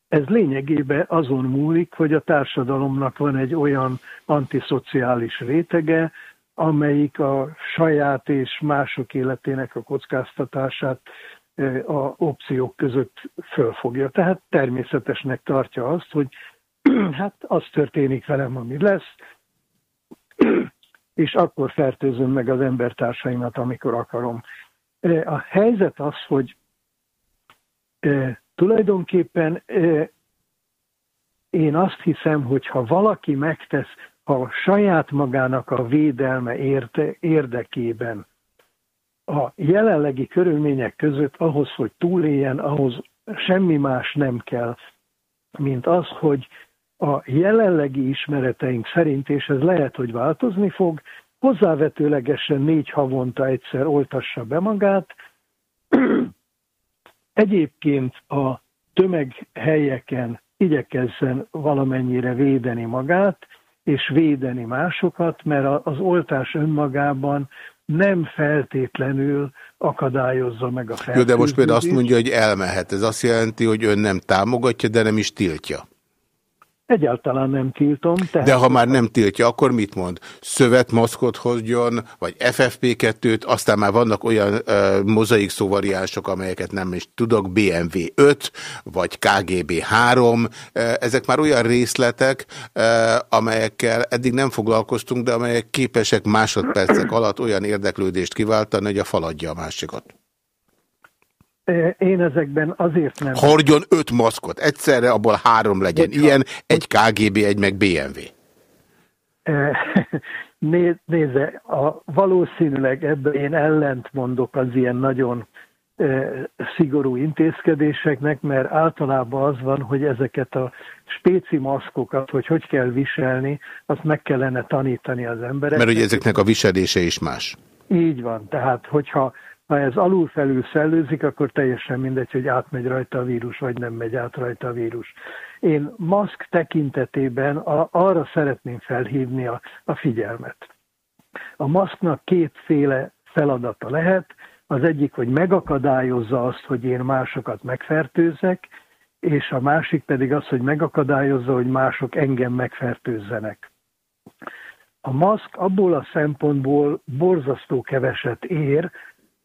ez lényegében azon múlik, hogy a társadalomnak van egy olyan antiszociális rétege, amelyik a saját és mások életének a kockáztatását a opciók között fölfogja. Tehát természetesnek tartja azt, hogy hát az történik velem, ami lesz, és akkor fertőzöm meg az embertársaimat, amikor akarom. A helyzet az, hogy tulajdonképpen én azt hiszem, hogy ha valaki megtesz a saját magának a védelme érte, érdekében a jelenlegi körülmények között ahhoz, hogy túléljen, ahhoz semmi más nem kell, mint az, hogy a jelenlegi ismereteink szerint, és ez lehet, hogy változni fog, hozzávetőlegesen négy havonta egyszer oltassa be magát. Egyébként a tömeghelyeken igyekezzen valamennyire védeni magát, és védeni másokat, mert az oltás önmagában nem feltétlenül akadályozza meg a fertőzést. Jó, de most például azt mondja, hogy elmehet. Ez azt jelenti, hogy ön nem támogatja, de nem is tiltja. Egyáltalán nem tiltom. Tehát... De ha már nem tiltja, akkor mit mond? Szövetmaszkot hozjon, vagy FFP2-t, aztán már vannak olyan uh, mozaik szóvariánsok, amelyeket nem is tudok, BMW 5, vagy KGB 3, uh, ezek már olyan részletek, amelyekkel eddig nem foglalkoztunk, de amelyek képesek másodpercek alatt olyan érdeklődést kiváltani, hogy a faladja a másikat. Én ezekben azért nem... Hordjon öt maszkot, egyszerre abból három legyen. Ilyen, egy KGB, egy meg BMW. Nézze, a, valószínűleg ebben én ellent mondok az ilyen nagyon e, szigorú intézkedéseknek, mert általában az van, hogy ezeket a spéci maszkokat, hogy hogy kell viselni, azt meg kellene tanítani az embereknek. Mert ugye ezeknek a viselése is más. Így van, tehát hogyha ha ez alulfelül szellőzik, akkor teljesen mindegy, hogy átmegy rajta a vírus, vagy nem megy át rajta a vírus. Én maszk tekintetében arra szeretném felhívni a, a figyelmet. A maszknak kétféle feladata lehet. Az egyik, hogy megakadályozza azt, hogy én másokat megfertőzzek, és a másik pedig az, hogy megakadályozza, hogy mások engem megfertőzzenek. A maszk abból a szempontból borzasztó keveset ér,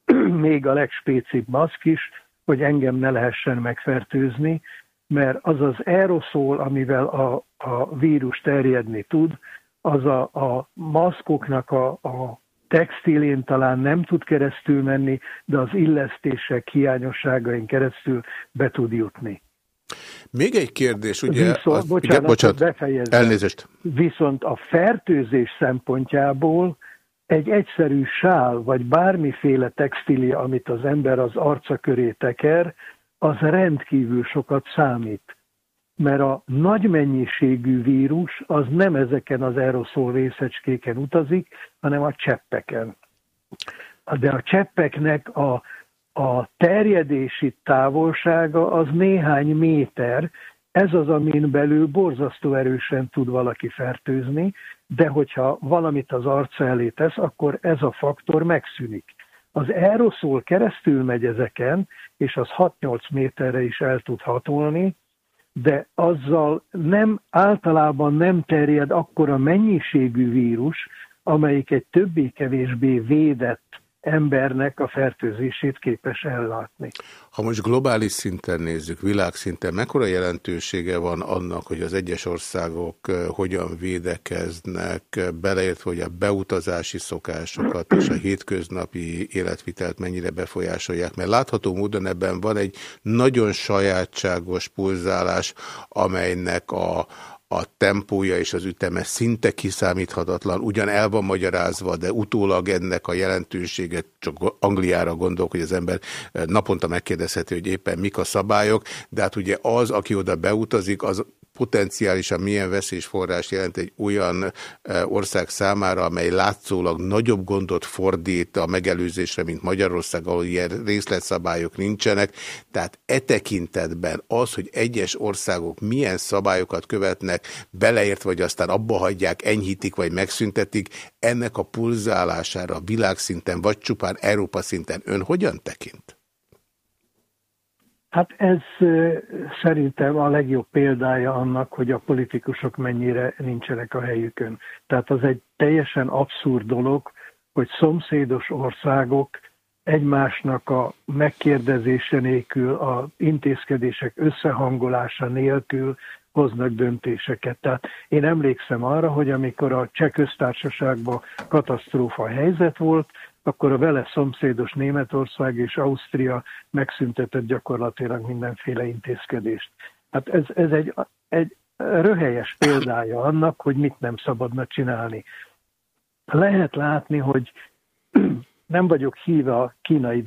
még a legspécibb maszk is, hogy engem ne lehessen megfertőzni, mert az az aeroszól, amivel a, a vírus terjedni tud, az a, a maszkoknak a, a textilén talán nem tud keresztül menni, de az illesztések hiányosságain keresztül be tud jutni. Még egy kérdés, ugye... Viszont, az, bocsánat, igen, bocsánat elnézést. Viszont a fertőzés szempontjából egy egyszerű sál, vagy bármiféle textília, amit az ember az arca köré teker, az rendkívül sokat számít. Mert a nagy mennyiségű vírus az nem ezeken az aeroszol részecskéken utazik, hanem a cseppeken. De a cseppeknek a, a terjedési távolsága az néhány méter, ez az, amin belül borzasztó erősen tud valaki fertőzni, de hogyha valamit az arca elé tesz, akkor ez a faktor megszűnik. Az aeroszól keresztül megy ezeken, és az 6-8 méterre is el tud hatolni, de azzal nem, általában nem terjed akkora mennyiségű vírus, amelyik egy többé-kevésbé védett embernek a fertőzését képes ellátni. Ha most globális szinten nézzük, világszinten, mekkora jelentősége van annak, hogy az egyes országok hogyan védekeznek, beleértve, hogy a beutazási szokásokat és a hétköznapi életvitelt mennyire befolyásolják, mert látható módon ebben van egy nagyon sajátságos pulzálás, amelynek a, a tempója és az üteme szinte kiszámíthatatlan, ugyan el van magyarázva, de utólag ennek a jelentőséget csak Angliára gondolok, hogy az ember eh, naponta megkérdezheti, hogy éppen mik a szabályok, de hát ugye az, aki oda beutazik, az potenciálisan milyen veszélyforrás jelent egy olyan ország számára, amely látszólag nagyobb gondot fordít a megelőzésre, mint Magyarország, ahol ilyen részletszabályok nincsenek. Tehát e tekintetben az, hogy egyes országok milyen szabályokat követnek, beleért, vagy aztán abba hagyják, enyhítik, vagy megszüntetik, ennek a pulzálására világszinten, vagy csupán Európa szinten ön hogyan tekint? Hát ez szerintem a legjobb példája annak, hogy a politikusok mennyire nincsenek a helyükön. Tehát az egy teljesen abszurd dolog, hogy szomszédos országok egymásnak a megkérdezése nélkül, a intézkedések összehangolása nélkül hoznak döntéseket. Tehát én emlékszem arra, hogy amikor a cseh köztársaságban katasztrófa helyzet volt, akkor a vele szomszédos Németország és Ausztria megszüntetett gyakorlatilag mindenféle intézkedést. Hát ez, ez egy, egy röhelyes példája annak, hogy mit nem szabadna csinálni. Lehet látni, hogy nem vagyok híve a kínai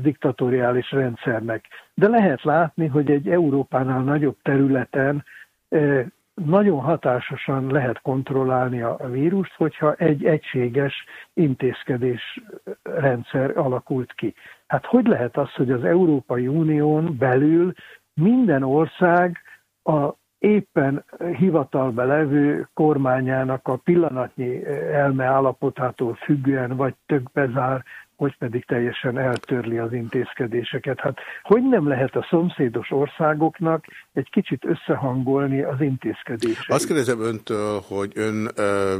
diktatóriális rendszernek, de lehet látni, hogy egy Európánál nagyobb területen eh, nagyon hatásosan lehet kontrollálni a vírust, hogyha egy egységes intézkedés rendszer alakult ki. Hát hogy lehet az, hogy az Európai Unión belül minden ország a éppen hivatalba levő kormányának a pillanatnyi elme állapotától függően vagy zár, vagy pedig teljesen eltörli az intézkedéseket. Hát hogy nem lehet a szomszédos országoknak egy kicsit összehangolni az intézkedéseket? Azt kérdezem öntől, hogy ön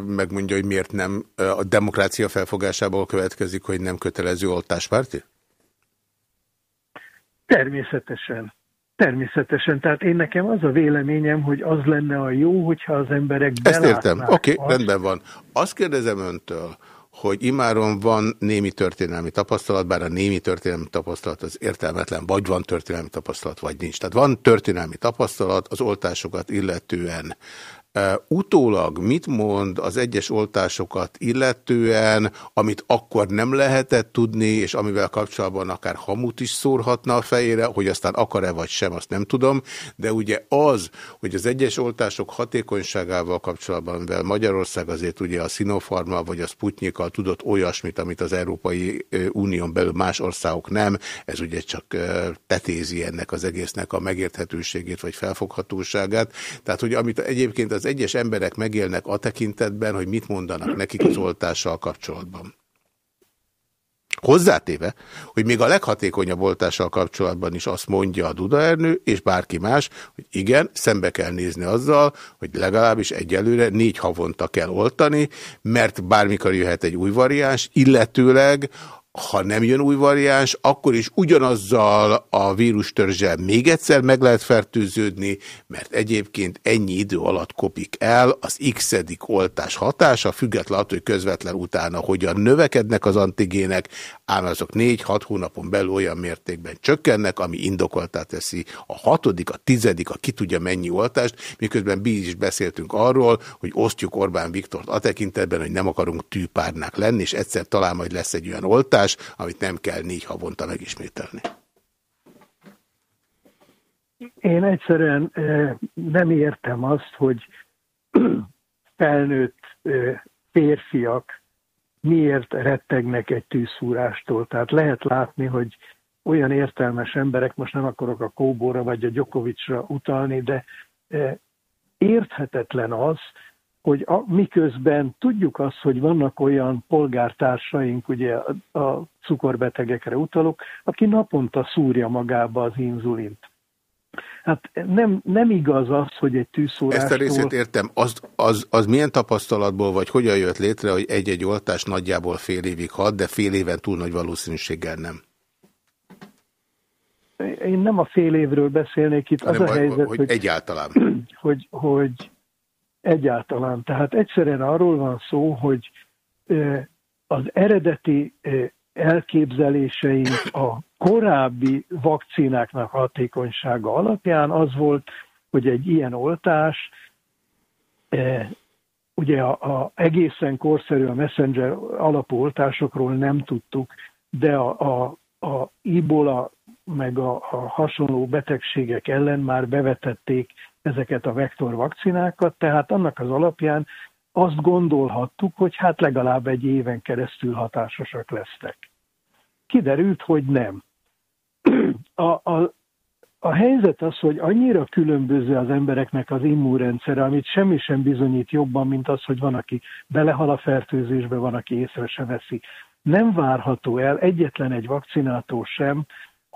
megmondja, hogy miért nem a demokrácia felfogásából következik, hogy nem kötelező oltáspárti? Természetesen. Természetesen, tehát én nekem az a véleményem, hogy az lenne a jó, hogyha az emberek Ezt értem, oké, okay, rendben van. Azt kérdezem öntől, hogy imáron van némi történelmi tapasztalat, bár a némi történelmi tapasztalat az értelmetlen, vagy van történelmi tapasztalat, vagy nincs. Tehát van történelmi tapasztalat az oltásokat illetően. Utólag mit mond az egyes oltásokat illetően, amit akkor nem lehetett tudni, és amivel kapcsolatban akár hamut is szórhatna a fejére, hogy aztán akar-e vagy sem, azt nem tudom, de ugye az, hogy az egyes oltások hatékonyságával kapcsolatban, mivel Magyarország azért ugye a Sinopharma vagy a Sputnikkal tudott olyasmit, amit az Európai Unión belül más országok nem, ez ugye csak tetézi ennek az egésznek a megérthetőségét vagy felfoghatóságát. Tehát, hogy amit egyébként az egyes emberek megélnek a tekintetben, hogy mit mondanak nekik az oltással kapcsolatban. Hozzátéve, hogy még a leghatékonyabb oltással kapcsolatban is azt mondja a Duda Ernő, és bárki más, hogy igen, szembe kell nézni azzal, hogy legalábbis egyelőre négy havonta kell oltani, mert bármikor jöhet egy új variáns, illetőleg ha nem jön új variáns, akkor is ugyanazzal a vírustörzsel még egyszer meg lehet fertőződni, mert egyébként ennyi idő alatt kopik el az x oltás hatása, függetlenül attól, hogy közvetlen utána hogyan növekednek az antigének, ám azok 4-6 hónapon belül olyan mértékben csökkennek, ami indokoltá teszi a hatodik, a tizedik, a ki tudja mennyi oltást, miközben mi is beszéltünk arról, hogy osztjuk Orbán Viktort a tekintetben, hogy nem akarunk tűpárnák lenni, és egyszer talán majd lesz egy olyan oltás, amit nem kell négy havonta megismételni. Én egyszerűen nem értem azt, hogy felnőtt férfiak miért rettegnek egy tűzszúrástól. Tehát lehet látni, hogy olyan értelmes emberek, most nem akarok a Kóbóra vagy a Gyokovicsra utalni, de érthetetlen az, hogy a, miközben tudjuk azt, hogy vannak olyan polgártársaink, ugye a, a cukorbetegekre utalok, aki naponta szúrja magába az inzulint. Hát nem, nem igaz az, hogy egy tűzszórástól... Ezt a részét értem. Az, az, az milyen tapasztalatból, vagy hogyan jött létre, hogy egy-egy oltás nagyjából fél évig hat, de fél éven túl nagy valószínűséggel nem? Én nem a fél évről beszélnék itt. Az a helyzet, hogy, hogy egyáltalán. Hogy, hogy egyáltalán. Tehát egyszerűen arról van szó, hogy az eredeti elképzeléseink a korábbi vakcináknak hatékonysága alapján az volt, hogy egy ilyen oltás, ugye a, a egészen korszerű a messenger alapú oltásokról nem tudtuk, de a, a, a Ebola meg a, a hasonló betegségek ellen már bevetették ezeket a vektor vakcinákat, tehát annak az alapján azt gondolhattuk, hogy hát legalább egy éven keresztül hatásosak lesznek. Kiderült, hogy nem a, a, a helyzet az, hogy annyira különböző az embereknek az immunrendszere, amit semmi sem bizonyít jobban, mint az, hogy van, aki belehal a fertőzésbe, van, aki észre se veszi. Nem várható el egyetlen egy vakcinától sem,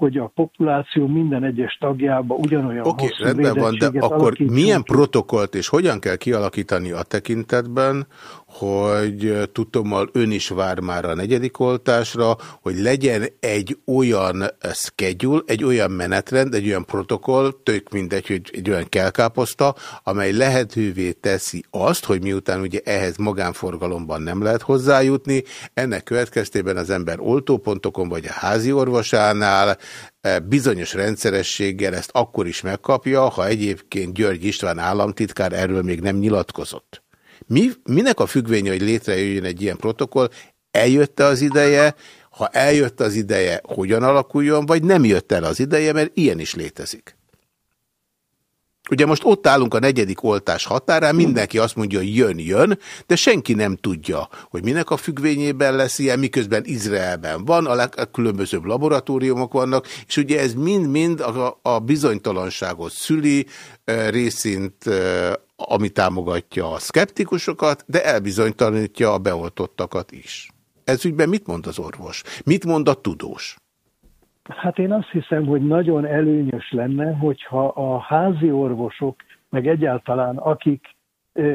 hogy a populáció minden egyes tagjába ugyanolyan okay, rendben van, de akkor milyen protokollt és hogyan kell kialakítani a tekintetben, hogy tudtommal ön is vár már a negyedik oltásra, hogy legyen egy olyan schedule, egy olyan menetrend, egy olyan protokoll, tök mindegy, hogy egy olyan kelkáposzta, amely lehetővé teszi azt, hogy miután ugye ehhez magánforgalomban nem lehet hozzájutni, ennek következtében az ember oltópontokon vagy a házi orvosánál bizonyos rendszerességgel ezt akkor is megkapja, ha egyébként György István államtitkár erről még nem nyilatkozott. Mi, minek a függvénye, hogy létrejöjjön egy ilyen protokoll? Eljötte az ideje, ha eljött az ideje, hogyan alakuljon, vagy nem jött el az ideje, mert ilyen is létezik. Ugye most ott állunk a negyedik oltás határán, mindenki azt mondja, jön, jön, de senki nem tudja, hogy minek a függvényében lesz ilyen, miközben Izraelben van, a legkülönbözőbb laboratóriumok vannak, és ugye ez mind-mind a, a bizonytalanságot szüli, részint ami támogatja a szkeptikusokat, de elbizonytalanítja a beoltottakat is. Ez ügyben mit mond az orvos? Mit mond a tudós? Hát én azt hiszem, hogy nagyon előnyös lenne, hogyha a házi orvosok, meg egyáltalán akik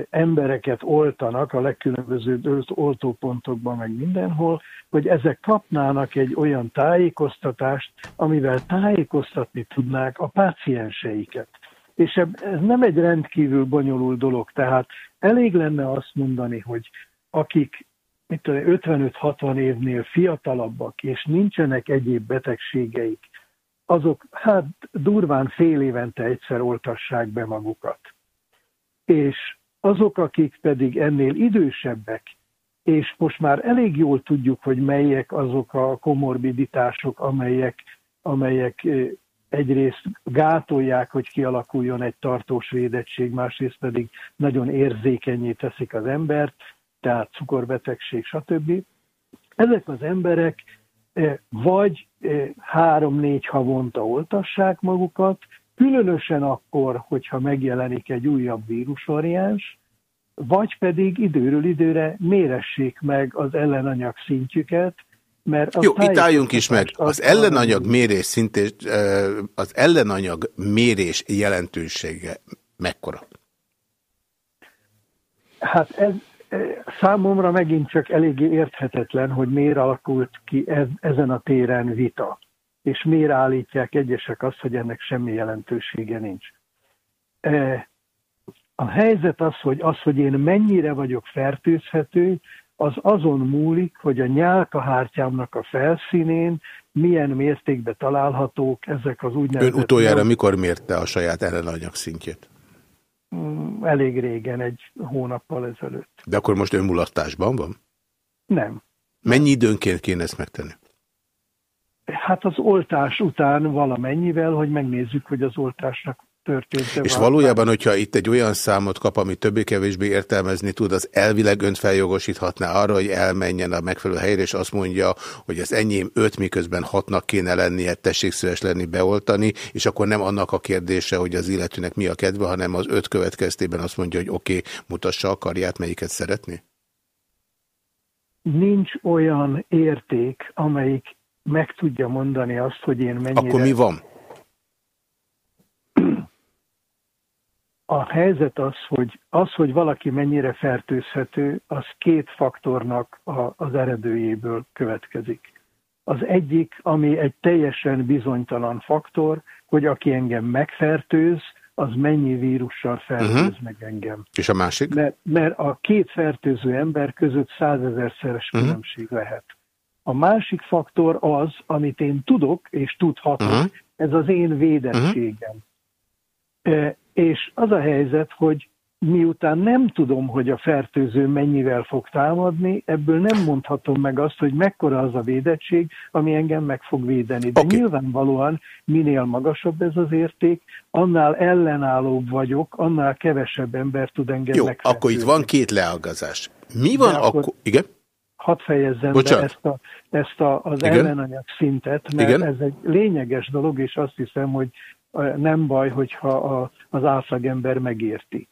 embereket oltanak a legkülönbözőbb oltópontokban, meg mindenhol, hogy ezek kapnának egy olyan tájékoztatást, amivel tájékoztatni tudnák a pácienseiket. És ez nem egy rendkívül bonyolult dolog, tehát elég lenne azt mondani, hogy akik 55-60 évnél fiatalabbak, és nincsenek egyéb betegségeik, azok hát durván fél évente egyszer oltassák be magukat. És azok, akik pedig ennél idősebbek, és most már elég jól tudjuk, hogy melyek azok a komorbiditások, amelyek, amelyek egyrészt gátolják, hogy kialakuljon egy tartós védettség, másrészt pedig nagyon érzékenyé teszik az embert, tehát cukorbetegség, stb. Ezek az emberek eh, vagy eh, három-négy havonta oltassák magukat, különösen akkor, hogyha megjelenik egy újabb vírusvariáns, vagy pedig időről időre méressék meg az ellenanyag szintjüket, mert Jó, itt álljunk is meg. Az ellenanyag mérés szintén, eh, az ellenanyag mérés jelentősége mekkora? Hát ez, Számomra megint csak eléggé érthetetlen, hogy miért alakult ki ez, ezen a téren vita, és miért állítják egyesek azt, hogy ennek semmi jelentősége nincs. E, a helyzet az, hogy az, hogy én mennyire vagyok fertőzhető, az azon múlik, hogy a nyálkahártyámnak a felszínén milyen mértékben találhatók ezek az úgynevezett... Ön utoljára mikor mérte a saját ellenanyag szintjét? Mm, elég régen, egy hónappal ezelőtt. De akkor most önmulasztásban van? Nem. Mennyi időnként kéne ezt megtenni? Hát az oltás után valamennyivel, hogy megnézzük, hogy az oltásnak történt. És valójában, hogyha itt egy olyan számot kap, ami többé-kevésbé értelmezni tud, az elvileg önt feljogosíthatná arra, hogy elmenjen a megfelelő helyre, és azt mondja, hogy az enyém öt miközben hatnak kéne lennie, tessék szíves lenni beoltani, és akkor nem annak a kérdése, hogy az illetőnek mi a kedve, hanem az öt következtében azt mondja, hogy oké, okay, mutassa a karját, melyiket szeretni? Nincs olyan érték, amelyik meg tudja mondani azt, hogy én mennyire... Akkor mi van? A helyzet az, hogy az, hogy valaki mennyire fertőzhető, az két faktornak a, az eredőjéből következik. Az egyik, ami egy teljesen bizonytalan faktor, hogy aki engem megfertőz, az mennyi vírussal fertőz uh mhm. -huh. meg engem. És a másik? Mert, mert a két fertőző ember között százezerszeres uh mhm. -huh. különbség lehet. A másik faktor az, amit én tudok és tudhatok, uh mhm. -huh. ez az én védettségem. Uh -huh. És az a helyzet, hogy miután nem tudom, hogy a fertőző mennyivel fog támadni, ebből nem mondhatom meg azt, hogy mekkora az a védettség, ami engem meg fog védeni. De okay. nyilvánvalóan minél magasabb ez az érték, annál ellenállóbb vagyok, annál kevesebb ember tud engem Jó, akkor itt van két leagazás. Mi van De akkor... akkor... Igen? Hadd fejezzem Bocsánat. be ezt, a, ezt a, az Igen? ellenanyag szintet, mert Igen? ez egy lényeges dolog, és azt hiszem, hogy nem baj, hogyha a, az átlagember megérti.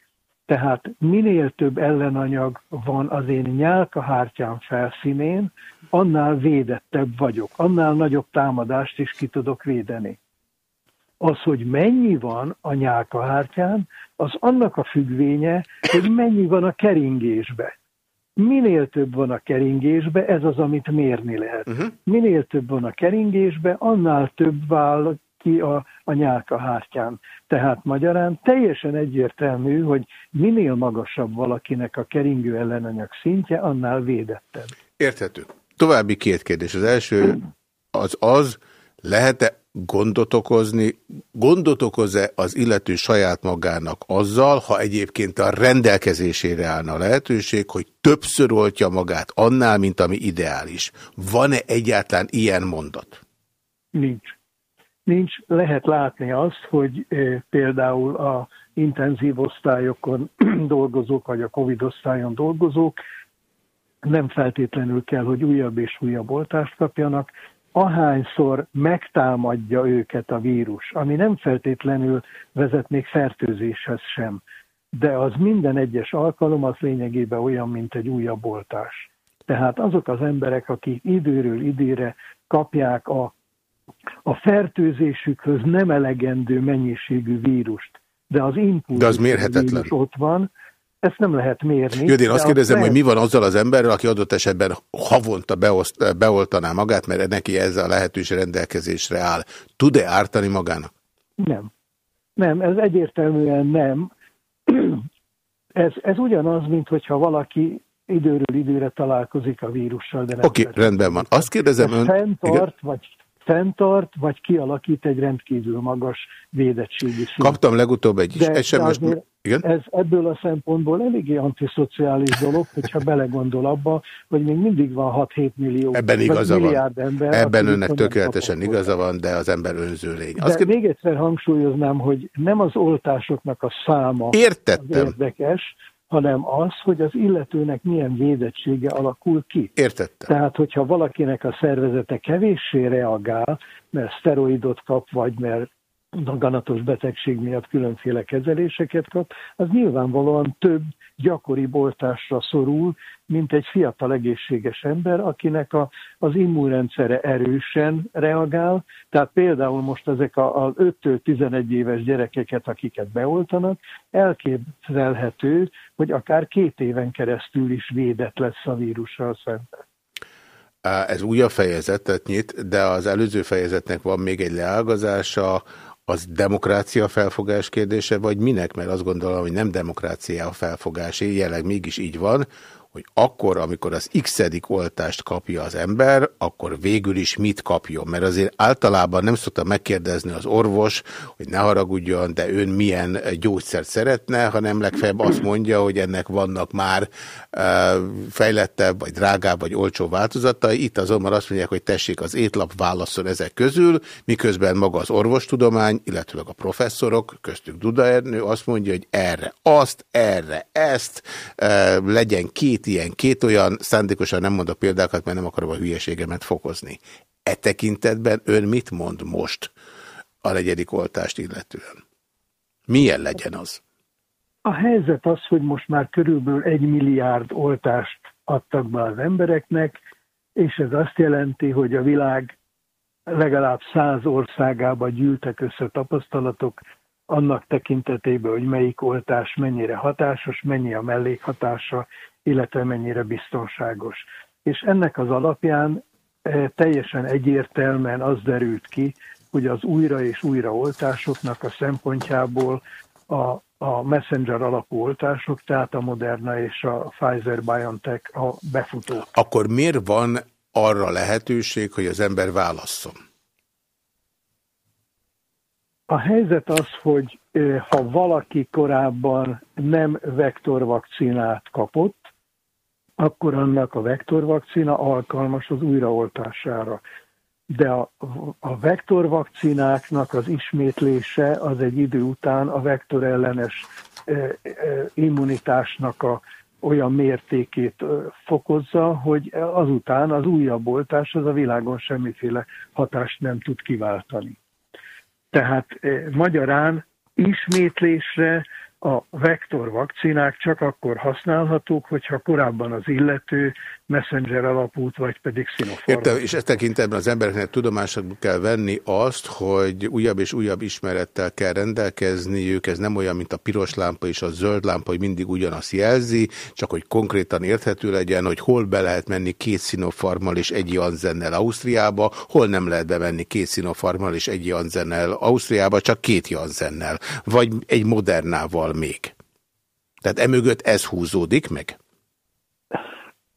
Tehát minél több ellenanyag van az én nyálkahártyám felszínén, annál védettebb vagyok, annál nagyobb támadást is ki tudok védeni. Az, hogy mennyi van a nyálkahártyán, az annak a függvénye, hogy mennyi van a keringésbe. Minél több van a keringésbe, ez az, amit mérni lehet. Uh-huh. Minél több van a keringésbe, annál több váll ki a, a nyálka hártyán. Tehát magyarán teljesen egyértelmű, hogy minél magasabb valakinek a keringő ellenanyag szintje, annál védettebb. Érthető. További két kérdés. Az első az az, lehet-e gondot okozni, gondot okoz-e az illető saját magának azzal, ha egyébként a rendelkezésére állna a lehetőség, hogy többször oltja magát annál, mint ami ideális. Van-e egyáltalán ilyen mondat? Nincs. Nincs. Lehet látni azt, hogy például a intenzív osztályokon dolgozók, vagy a Covid osztályon dolgozók nem feltétlenül kell, hogy újabb és újabb oltást kapjanak, ahányszor megtámadja őket a vírus, ami nem feltétlenül vezet még fertőzéshez sem, de az minden egyes alkalom az lényegében olyan, mint egy újabb oltás. Tehát azok az emberek, akik időről időre kapják a, a fertőzésükhöz nem elegendő mennyiségű vírust, de az impulzus de az mérhetetlen. ott van, ezt nem lehet mérni. Jó, én azt kérdezem, lehet... hogy mi van azzal az emberrel, aki adott esetben havonta beoszt, beoltaná magát, mert neki ez a lehetőség rendelkezésre áll. Tud-e ártani magának? Nem. Nem, ez egyértelműen nem. Ez, ez ugyanaz, mint hogyha valaki időről időre találkozik a vírussal, de nem... Oké, okay, rendben van. Azt kérdezem ön... Fenntart, vagy fenntart, vagy kialakít egy rendkívül magas védettségi szint. Kaptam legutóbb egy de, SMS... De Igen? Ez ebből a szempontból eléggé antiszociális dolog, hogyha belegondol abba, hogy még mindig van 6-7 millió Ebben igaza van. ember. Ebben önnek tökéletesen igaza van, de az ember önző lény. De Azt még egyszer hangsúlyoznám, hogy nem az oltásoknak a száma Értettem. az érdekes, hanem az, hogy az illetőnek milyen védettsége alakul ki. Értettem. Tehát, hogyha valakinek a szervezete kevéssé reagál, mert szteroidot kap, vagy mert daganatos betegség miatt különféle kezeléseket kap, az nyilvánvalóan több gyakori boltásra szorul, mint egy fiatal egészséges ember, akinek a, az immunrendszere erősen reagál. Tehát például most ezek a, a 5 11 éves gyerekeket, akiket beoltanak, elképzelhető, hogy akár két éven keresztül is védett lesz a vírussal szemben. Ez újabb fejezetet nyit, de az előző fejezetnek van még egy leágazása, az demokrácia felfogás kérdése, vagy minek? Mert azt gondolom, hogy nem demokrácia a felfogás, jelenleg mégis így van, hogy akkor, amikor az x oltást kapja az ember, akkor végül is mit kapjon. Mert azért általában nem szokta megkérdezni az orvos, hogy ne haragudjon, de ön milyen gyógyszert szeretne, hanem legfeljebb azt mondja, hogy ennek vannak már fejlettebb, vagy drágább, vagy olcsó változatai. Itt azonban azt mondják, hogy tessék az étlap válaszol ezek közül, miközben maga az orvostudomány, illetve a professzorok, köztük Duda Ernő azt mondja, hogy erre azt, erre ezt, legyen két ilyen, két olyan, szándékosan nem mondok példákat, mert nem akarom a hülyeségemet fokozni. E tekintetben ön mit mond most a negyedik oltást illetően? Milyen legyen az? A helyzet az, hogy most már körülbelül egy milliárd oltást adtak be az embereknek, és ez azt jelenti, hogy a világ legalább száz országába gyűltek össze tapasztalatok annak tekintetében, hogy melyik oltás mennyire hatásos, mennyi a mellékhatása, illetve mennyire biztonságos. És ennek az alapján e, teljesen egyértelműen az derült ki, hogy az újra és újra oltásoknak a szempontjából a, a messenger alapú oltások, tehát a Moderna és a Pfizer-BioNTech a befutó. Akkor miért van arra lehetőség, hogy az ember válasszon? A helyzet az, hogy e, ha valaki korábban nem vektorvakcinát kapott, akkor annak a vektorvakcina alkalmas az újraoltására. De a, a vektorvakcináknak az ismétlése az egy idő után a vektorellenes e, e, immunitásnak a olyan mértékét fokozza, hogy azután az újabb oltás az a világon semmiféle hatást nem tud kiváltani. Tehát magyarán ismétlésre a vektor vakcinák csak akkor használhatók, hogyha korábban az illető messenger alapút, vagy pedig Sinopharm. Értem, és ezt tekintetben az embereknek tudomásokba kell venni azt, hogy újabb és újabb ismerettel kell rendelkezniük, ez nem olyan, mint a piros lámpa és a zöld lámpa, hogy mindig ugyanazt jelzi, csak hogy konkrétan érthető legyen, hogy hol be lehet menni két Sinopharmal és egy Janzennel Ausztriába, hol nem lehet bemenni két Sinopharmal és egy Janzennel Ausztriába, csak két Janzennel, vagy egy Modernával még. Tehát emögött ez húzódik meg?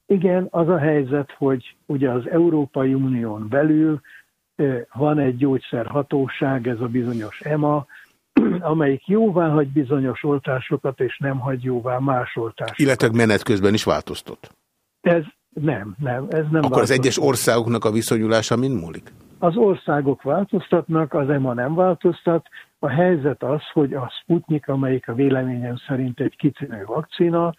Igen, az a helyzet, hogy ugye az Európai Unión belül van egy gyógyszerhatóság, ez a bizonyos EMA, amelyik jóvá hagy bizonyos oltásokat, és nem hagy jóvá más oltásokat. Illetve menet közben is változtott. Ez nem, nem, ez nem Akkor változtat. az egyes országoknak a viszonyulása mind múlik? Az országok változtatnak, az EMA nem változtat. A helyzet az, hogy a Sputnik, amelyik a véleményem szerint egy kicinő vakcina,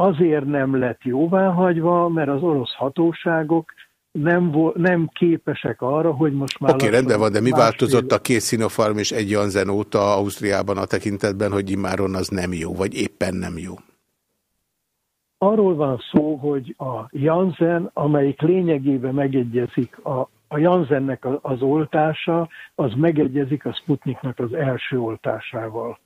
azért nem lett jóváhagyva, mert az orosz hatóságok nem, nem képesek arra, hogy most már... Oké, okay, rendben van, de mi változott a két Sinopharm és egy Janssen óta Ausztriában a tekintetben, hogy immáron az nem jó, vagy éppen nem jó? Arról van szó, hogy a Janssen, amelyik lényegében megegyezik a, a Janssennek az oltása, az megegyezik a Sputniknak az első oltásával.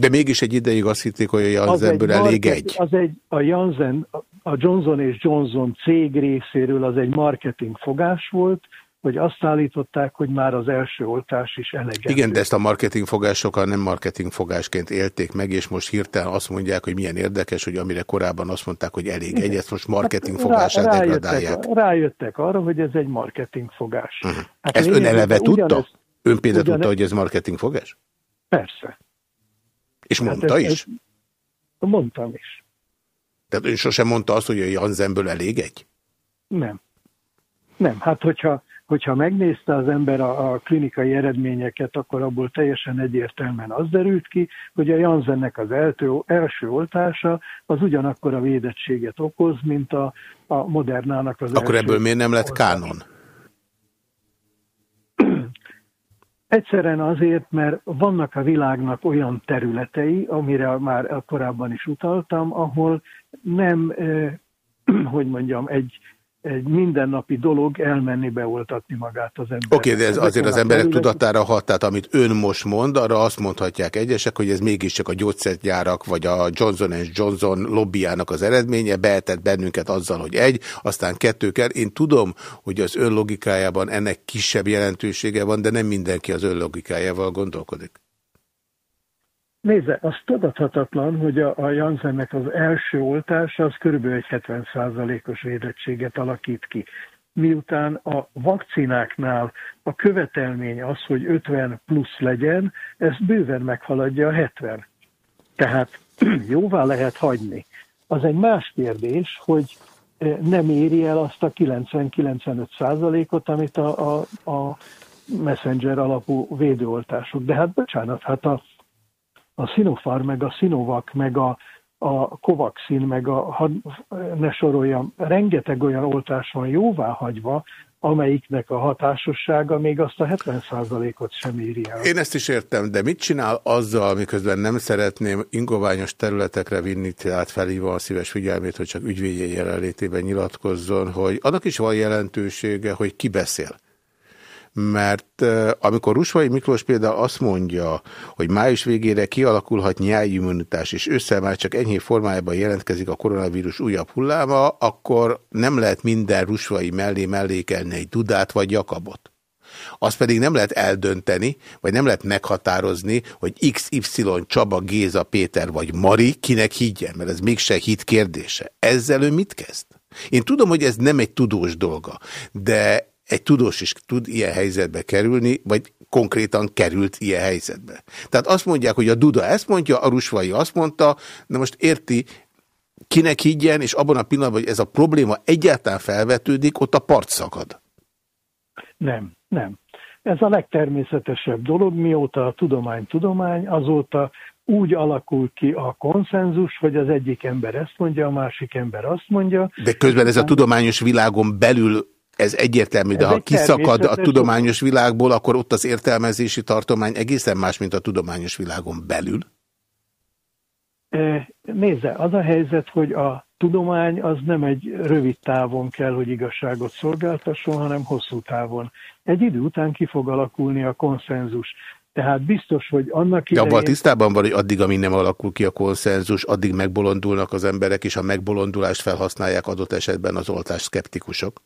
De mégis egy ideig azt hitték, hogy a Janssenből egy elég egy. Az egy, a Janssen, a Johnson és Johnson cég részéről az egy marketing fogás volt, hogy azt állították, hogy már az első oltás is elegendő. Igen, de ezt a marketing fogásokkal nem marketing fogásként élték meg, és most hirtelen azt mondják, hogy milyen érdekes, hogy amire korábban azt mondták, hogy elég egy, ezt most marketing hát rá, degradálják. Rájöttek arra, hogy ez egy marketing fogás. Uh mhm. -huh. hát ezt ön eleve tudta? ön például tudta, hogy ez marketing fogás? Persze. És hát mondta ez, is? Ez, mondtam is. Tehát ön sosem mondta azt, hogy a Janzenből elég egy? Nem. Nem, hát hogyha, hogyha megnézte az ember a, a klinikai eredményeket, akkor abból teljesen egyértelműen az derült ki, hogy a Janzennek az eltő, első oltása az ugyanakkor a védettséget okoz, mint a, a Modernának az Akkor ebből miért nem lett kánon? Egyszerűen azért, mert vannak a világnak olyan területei, amire már korábban is utaltam, ahol nem, hogy mondjam, egy egy mindennapi dolog elmenni beoltatni magát az ember. Oké, okay, de ez azért az emberek tudatára hat, tehát amit ön most mond, arra azt mondhatják egyesek, hogy ez mégiscsak a gyógyszergyárak, vagy a Johnson Johnson lobbyának az eredménye, behetett bennünket azzal, hogy egy, aztán kettő kell. Én tudom, hogy az ön logikájában ennek kisebb jelentősége van, de nem mindenki az ön logikájával gondolkodik. Nézze, az tudathatatlan, hogy a, a Janssennek az első oltása az körülbelül egy 70%-os védettséget alakít ki. Miután a vakcináknál a követelmény az, hogy 50 plusz legyen, ez bőven meghaladja a 70. Tehát jóvá lehet hagyni. Az egy más kérdés, hogy eh, nem éri el azt a 90-95 százalékot, amit a, a, a messenger alapú védőoltások. De hát bocsánat, hát a a Sinopharm, meg a Sinovac, meg a, a Covaxin, meg a, ha ne soroljam, rengeteg olyan oltás van jóvá hagyva, amelyiknek a hatásossága még azt a 70%-ot sem éri el. Én ezt is értem, de mit csinál azzal, miközben nem szeretném ingoványos területekre vinni, tehát felhívva a szíves figyelmét, hogy csak ügyvédje jelenlétében nyilatkozzon, hogy annak is van jelentősége, hogy ki beszél mert amikor Rusvai Miklós például azt mondja, hogy május végére kialakulhat nyájimmunitás, és össze már csak enyhé formájában jelentkezik a koronavírus újabb hulláma, akkor nem lehet minden Rusvai mellé mellékelni egy Dudát vagy Jakabot. Azt pedig nem lehet eldönteni, vagy nem lehet meghatározni, hogy XY Csaba, Géza, Péter vagy Mari kinek higgyen, mert ez mégse hit kérdése. Ezzel ő mit kezd? Én tudom, hogy ez nem egy tudós dolga, de egy tudós is tud ilyen helyzetbe kerülni, vagy konkrétan került ilyen helyzetbe. Tehát azt mondják, hogy a Duda ezt mondja, a Rusvai azt mondta, de most érti, kinek higgyen, és abban a pillanatban, hogy ez a probléma egyáltalán felvetődik, ott a part szakad. Nem, nem. Ez a legtermészetesebb dolog, mióta a tudomány tudomány, azóta úgy alakul ki a konszenzus, hogy az egyik ember ezt mondja, a másik ember azt mondja. De közben ez a tudományos világon belül ez egyértelmű, de Ez ha kiszakad a tudományos világból, akkor ott az értelmezési tartomány egészen más, mint a tudományos világon belül? Nézze, az a helyzet, hogy a tudomány az nem egy rövid távon kell, hogy igazságot szolgáltasson, hanem hosszú távon. Egy idő után ki fog alakulni a konszenzus. Tehát biztos, hogy annak idején... De abban tisztában van, hogy addig, amíg nem alakul ki a konszenzus, addig megbolondulnak az emberek, és a megbolondulást felhasználják adott esetben az oltás szkeptikusok?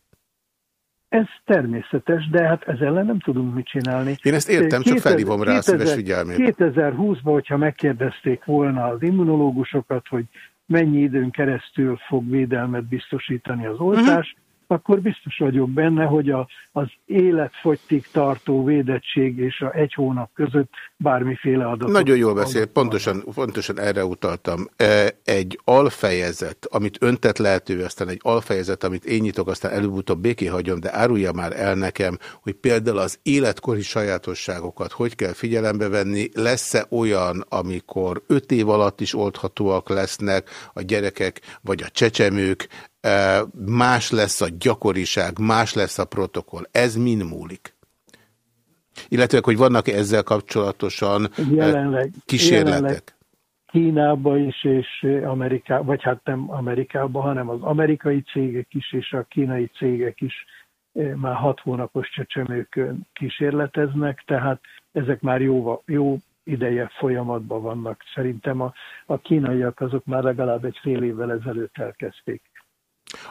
Ez természetes, de hát ezzel ellen nem tudunk mit csinálni. Én ezt értem, 2000, csak felhívom rá 2000, a szíves figyelmét. 2020-ban, hogyha megkérdezték volna az immunológusokat, hogy mennyi időn keresztül fog védelmet biztosítani az oltás, uh mhm. -huh akkor biztos vagyok benne, hogy a, az életfogytig tartó védettség és a egy hónap között bármiféle adat. Nagyon jól beszél, pontosan, pontosan erre utaltam. E, egy alfejezet, amit öntet lehető, aztán egy alfejezet, amit én nyitok, aztán előbb-utóbb béké hagyom, de árulja már el nekem, hogy például az életkori sajátosságokat hogy kell figyelembe venni, lesz-e olyan, amikor öt év alatt is oldhatóak lesznek a gyerekek, vagy a csecsemők, más lesz a gyakoriság, más lesz a protokoll. Ez mind múlik? Illetve, hogy vannak -e ezzel kapcsolatosan jelenleg, kísérletek? Jelenleg Kínába is, és Amerikában, vagy hát nem Amerikában, hanem az amerikai cégek is, és a kínai cégek is már hat hónapos csecsemőkön kísérleteznek, tehát ezek már jó, jó ideje folyamatban vannak. Szerintem a, a kínaiak azok már legalább egy fél évvel ezelőtt elkezdték.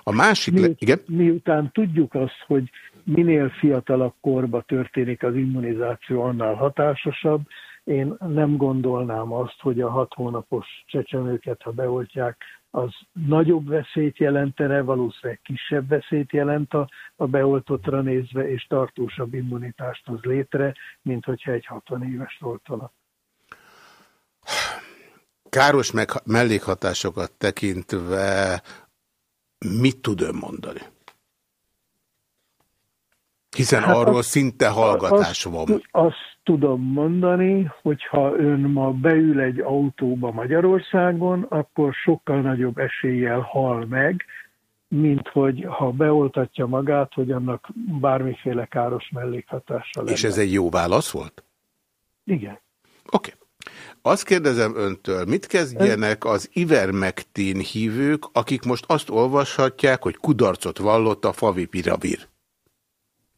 A másik... Miut, igen? Miután tudjuk azt, hogy minél fiatalabb korba történik az immunizáció, annál hatásosabb, én nem gondolnám azt, hogy a hat hónapos csecsemőket, ha beoltják, az nagyobb veszélyt jelentene, valószínűleg kisebb veszélyt jelent a, a beoltottra nézve, és tartósabb immunitást hoz létre, mint hogyha egy 60 éves oltanak. Káros meg mellékhatásokat tekintve mit tud ön mondani? Hiszen hát arról azt, szinte hallgatás azt, van. Azt tudom mondani, hogy ha ön ma beül egy autóba Magyarországon, akkor sokkal nagyobb eséllyel hal meg, mint hogy ha beoltatja magát, hogy annak bármiféle káros mellékhatása lenne. És ez egy jó válasz volt? Igen. Oké. Okay. Azt kérdezem öntől, mit kezdjenek az ivermektin hívők, akik most azt olvashatják, hogy kudarcot vallott a favipiravir?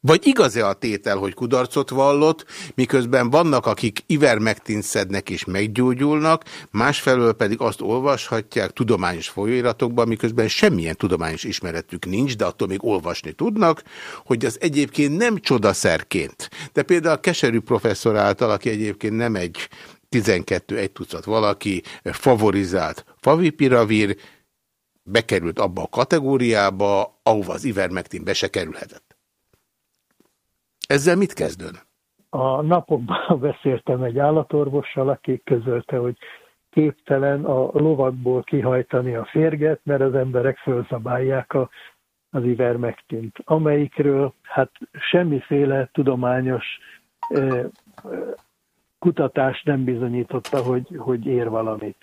Vagy igaz-e a tétel, hogy kudarcot vallott, miközben vannak, akik ivermektin szednek és meggyógyulnak, másfelől pedig azt olvashatják tudományos folyóiratokban, miközben semmilyen tudományos ismeretük nincs, de attól még olvasni tudnak, hogy az egyébként nem csodaszerként. De például a keserű professzor által, aki egyébként nem egy 12 egy tucat valaki favorizált favipiravir, bekerült abba a kategóriába, ahova az ivermectin be se kerülhetett. Ezzel mit kezdőn? A napokban beszéltem egy állatorvossal, aki közölte, hogy képtelen a lovakból kihajtani a férget, mert az emberek fölzabálják a, az ivermektint, amelyikről hát semmiféle tudományos kutatás nem bizonyította, hogy, hogy ér valamit.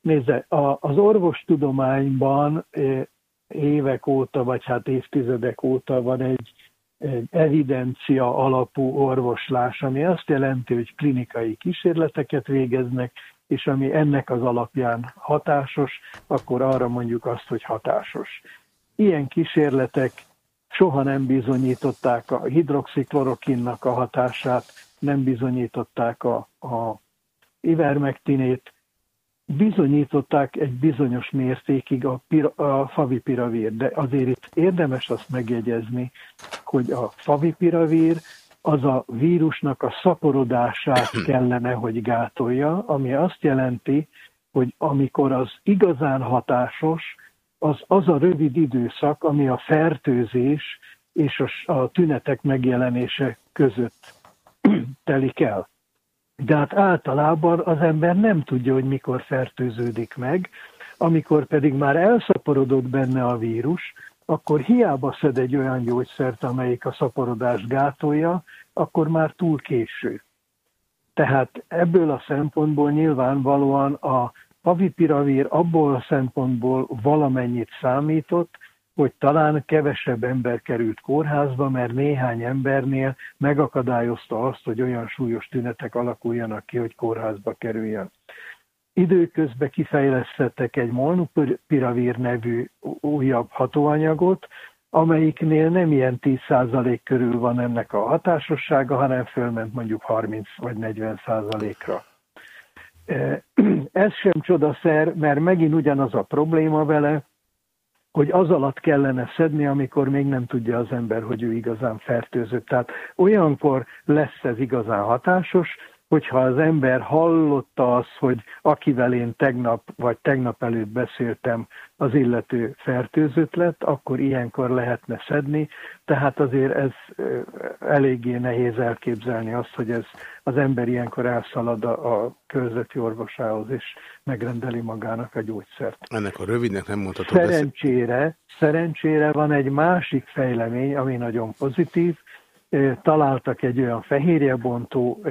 Nézze, a, az orvostudományban évek óta, vagy hát évtizedek óta van egy, egy evidencia alapú orvoslás, ami azt jelenti, hogy klinikai kísérleteket végeznek, és ami ennek az alapján hatásos, akkor arra mondjuk azt, hogy hatásos. Ilyen kísérletek soha nem bizonyították a hidroxiklorokinnak a hatását, nem bizonyították a, a ivermektinét, bizonyították egy bizonyos mértékig a, pir, a favipiravír, de azért itt érdemes azt megjegyezni, hogy a favipiravír az a vírusnak a szaporodását kellene, hogy gátolja, ami azt jelenti, hogy amikor az igazán hatásos, az az a rövid időszak, ami a fertőzés és a, a tünetek megjelenése között telik el. De hát általában az ember nem tudja, hogy mikor fertőződik meg, amikor pedig már elszaporodott benne a vírus, akkor hiába szed egy olyan gyógyszert, amelyik a szaporodást gátolja, akkor már túl késő. Tehát ebből a szempontból nyilvánvalóan a pavipiravír abból a szempontból valamennyit számított, hogy talán kevesebb ember került kórházba, mert néhány embernél megakadályozta azt, hogy olyan súlyos tünetek alakuljanak ki, hogy kórházba kerüljen. időközben kifejlesztettek egy molnupiravir nevű újabb hatóanyagot, amelyiknél nem ilyen 10% körül van ennek a hatásossága, hanem fölment mondjuk 30 vagy 40%-ra. Ez sem csodaszer, mert megint ugyanaz a probléma vele, hogy az alatt kellene szedni, amikor még nem tudja az ember, hogy ő igazán fertőzött. Tehát olyankor lesz ez igazán hatásos, hogyha az ember hallotta azt, hogy akivel én tegnap vagy tegnap előtt beszéltem, az illető fertőzött lett, akkor ilyenkor lehetne szedni. Tehát azért ez eléggé nehéz elképzelni azt, hogy ez az ember ilyenkor elszalad a, a körzeti orvosához, és megrendeli magának a gyógyszert. Ennek a rövidnek nem mondhatom. Szerencsére, szerencsére van egy másik fejlemény, ami nagyon pozitív, találtak egy olyan fehérjebontó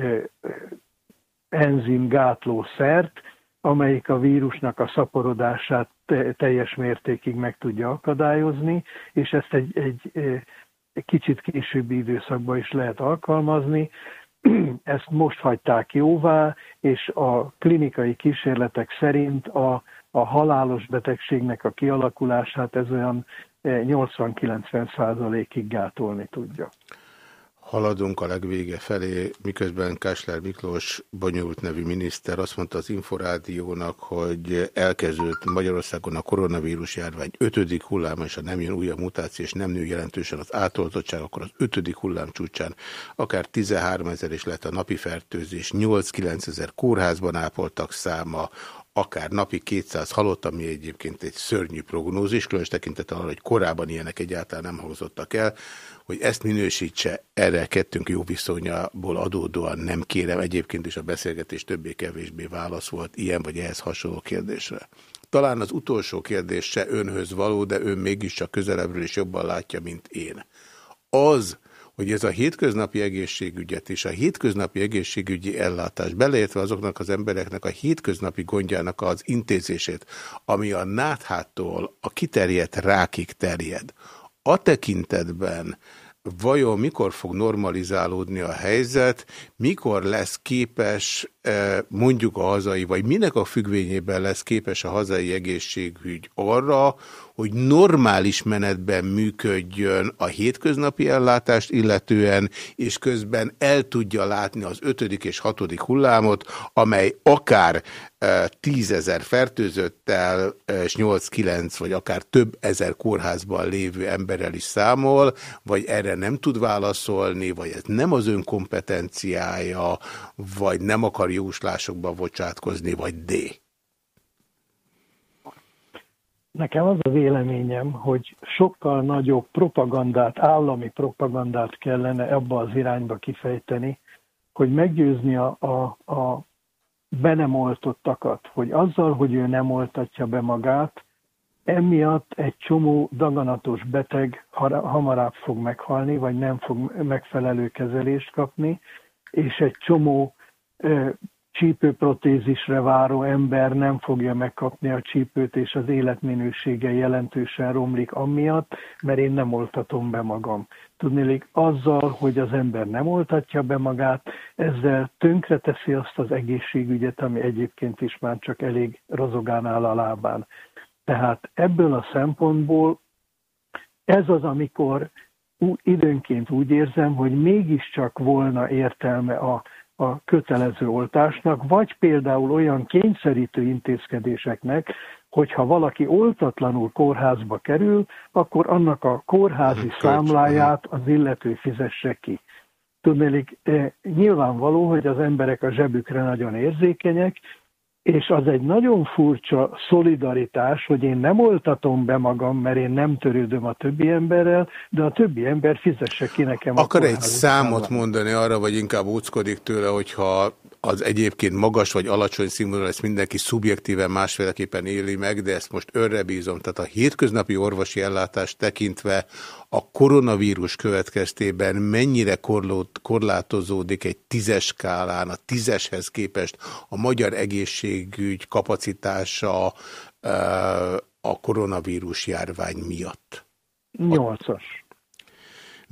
gátló szert, amelyik a vírusnak a szaporodását teljes mértékig meg tudja akadályozni, és ezt egy, egy, egy kicsit későbbi időszakban is lehet alkalmazni. Ezt most hagyták jóvá, és a klinikai kísérletek szerint a, a halálos betegségnek a kialakulását ez olyan 80-90 százalékig gátolni tudja. Haladunk a legvége felé, miközben Kásler Miklós bonyolult nevű miniszter azt mondta az Inforádiónak, hogy elkezdődött Magyarországon a koronavírus járvány ötödik hullám, és ha nem jön újabb mutáció, és nem nő jelentősen az átoltottság, akkor az ötödik hullám csúcsán akár 13 ezer is lett a napi fertőzés, 8-9 ezer kórházban ápoltak száma, akár napi 200 halott, ami egyébként egy szörnyű prognózis, különös tekintettel arra, hogy korábban ilyenek egyáltalán nem hangzottak el, hogy ezt minősítse, erre kettőnk jó viszonyából adódóan nem kérem, egyébként is a beszélgetés többé-kevésbé válasz volt ilyen vagy ehhez hasonló kérdésre. Talán az utolsó kérdés se önhöz való, de ön mégiscsak közelebbről is jobban látja, mint én. Az, hogy ez a hétköznapi egészségügyet és a hétköznapi egészségügyi ellátás, beleértve azoknak az embereknek a hétköznapi gondjának az intézését, ami a náthától a kiterjedt rákig terjed, a tekintetben vajon mikor fog normalizálódni a helyzet, mikor lesz képes eh, mondjuk a hazai, vagy minek a függvényében lesz képes a hazai egészségügy arra, hogy normális menetben működjön a hétköznapi ellátást illetően, és közben el tudja látni az ötödik és hatodik hullámot, amely akár e, tízezer fertőzöttel, e, és 8-9 vagy akár több ezer kórházban lévő emberrel is számol, vagy erre nem tud válaszolni, vagy ez nem az ön kompetenciája, vagy nem akar jóslásokba bocsátkozni, vagy D. Nekem az a véleményem, hogy sokkal nagyobb propagandát, állami propagandát kellene ebbe az irányba kifejteni, hogy meggyőzni a, a, a be nem oltottakat, hogy azzal, hogy ő nem oltatja be magát, emiatt egy csomó daganatos beteg hamarabb fog meghalni, vagy nem fog megfelelő kezelést kapni, és egy csomó csípőprotézisre váró ember nem fogja megkapni a csípőt, és az életminősége jelentősen romlik amiatt, mert én nem oltatom be magam. Tudnélik, azzal, hogy az ember nem oltatja be magát, ezzel tönkreteszi azt az egészségügyet, ami egyébként is már csak elég rozogán áll a lábán. Tehát ebből a szempontból ez az, amikor időnként úgy érzem, hogy mégiscsak volna értelme a a kötelező oltásnak, vagy például olyan kényszerítő intézkedéseknek, hogyha valaki oltatlanul kórházba kerül, akkor annak a kórházi számláját az illető fizesse ki. Tudnélik, eh, nyilvánvaló, hogy az emberek a zsebükre nagyon érzékenyek, és az egy nagyon furcsa szolidaritás, hogy én nem oltatom be magam, mert én nem törődöm a többi emberrel, de a többi ember fizesse ki nekem. Akar egy számot mondani arra, vagy inkább úckodik tőle, hogyha az egyébként magas vagy alacsony színvonal, ezt mindenki szubjektíven másféleképpen éli meg, de ezt most örre bízom. Tehát a hétköznapi orvosi ellátást tekintve a koronavírus következtében mennyire korlátozódik egy tízes skálán, a tízeshez képest a magyar egészségügy kapacitása a koronavírus járvány miatt? Nyolcas.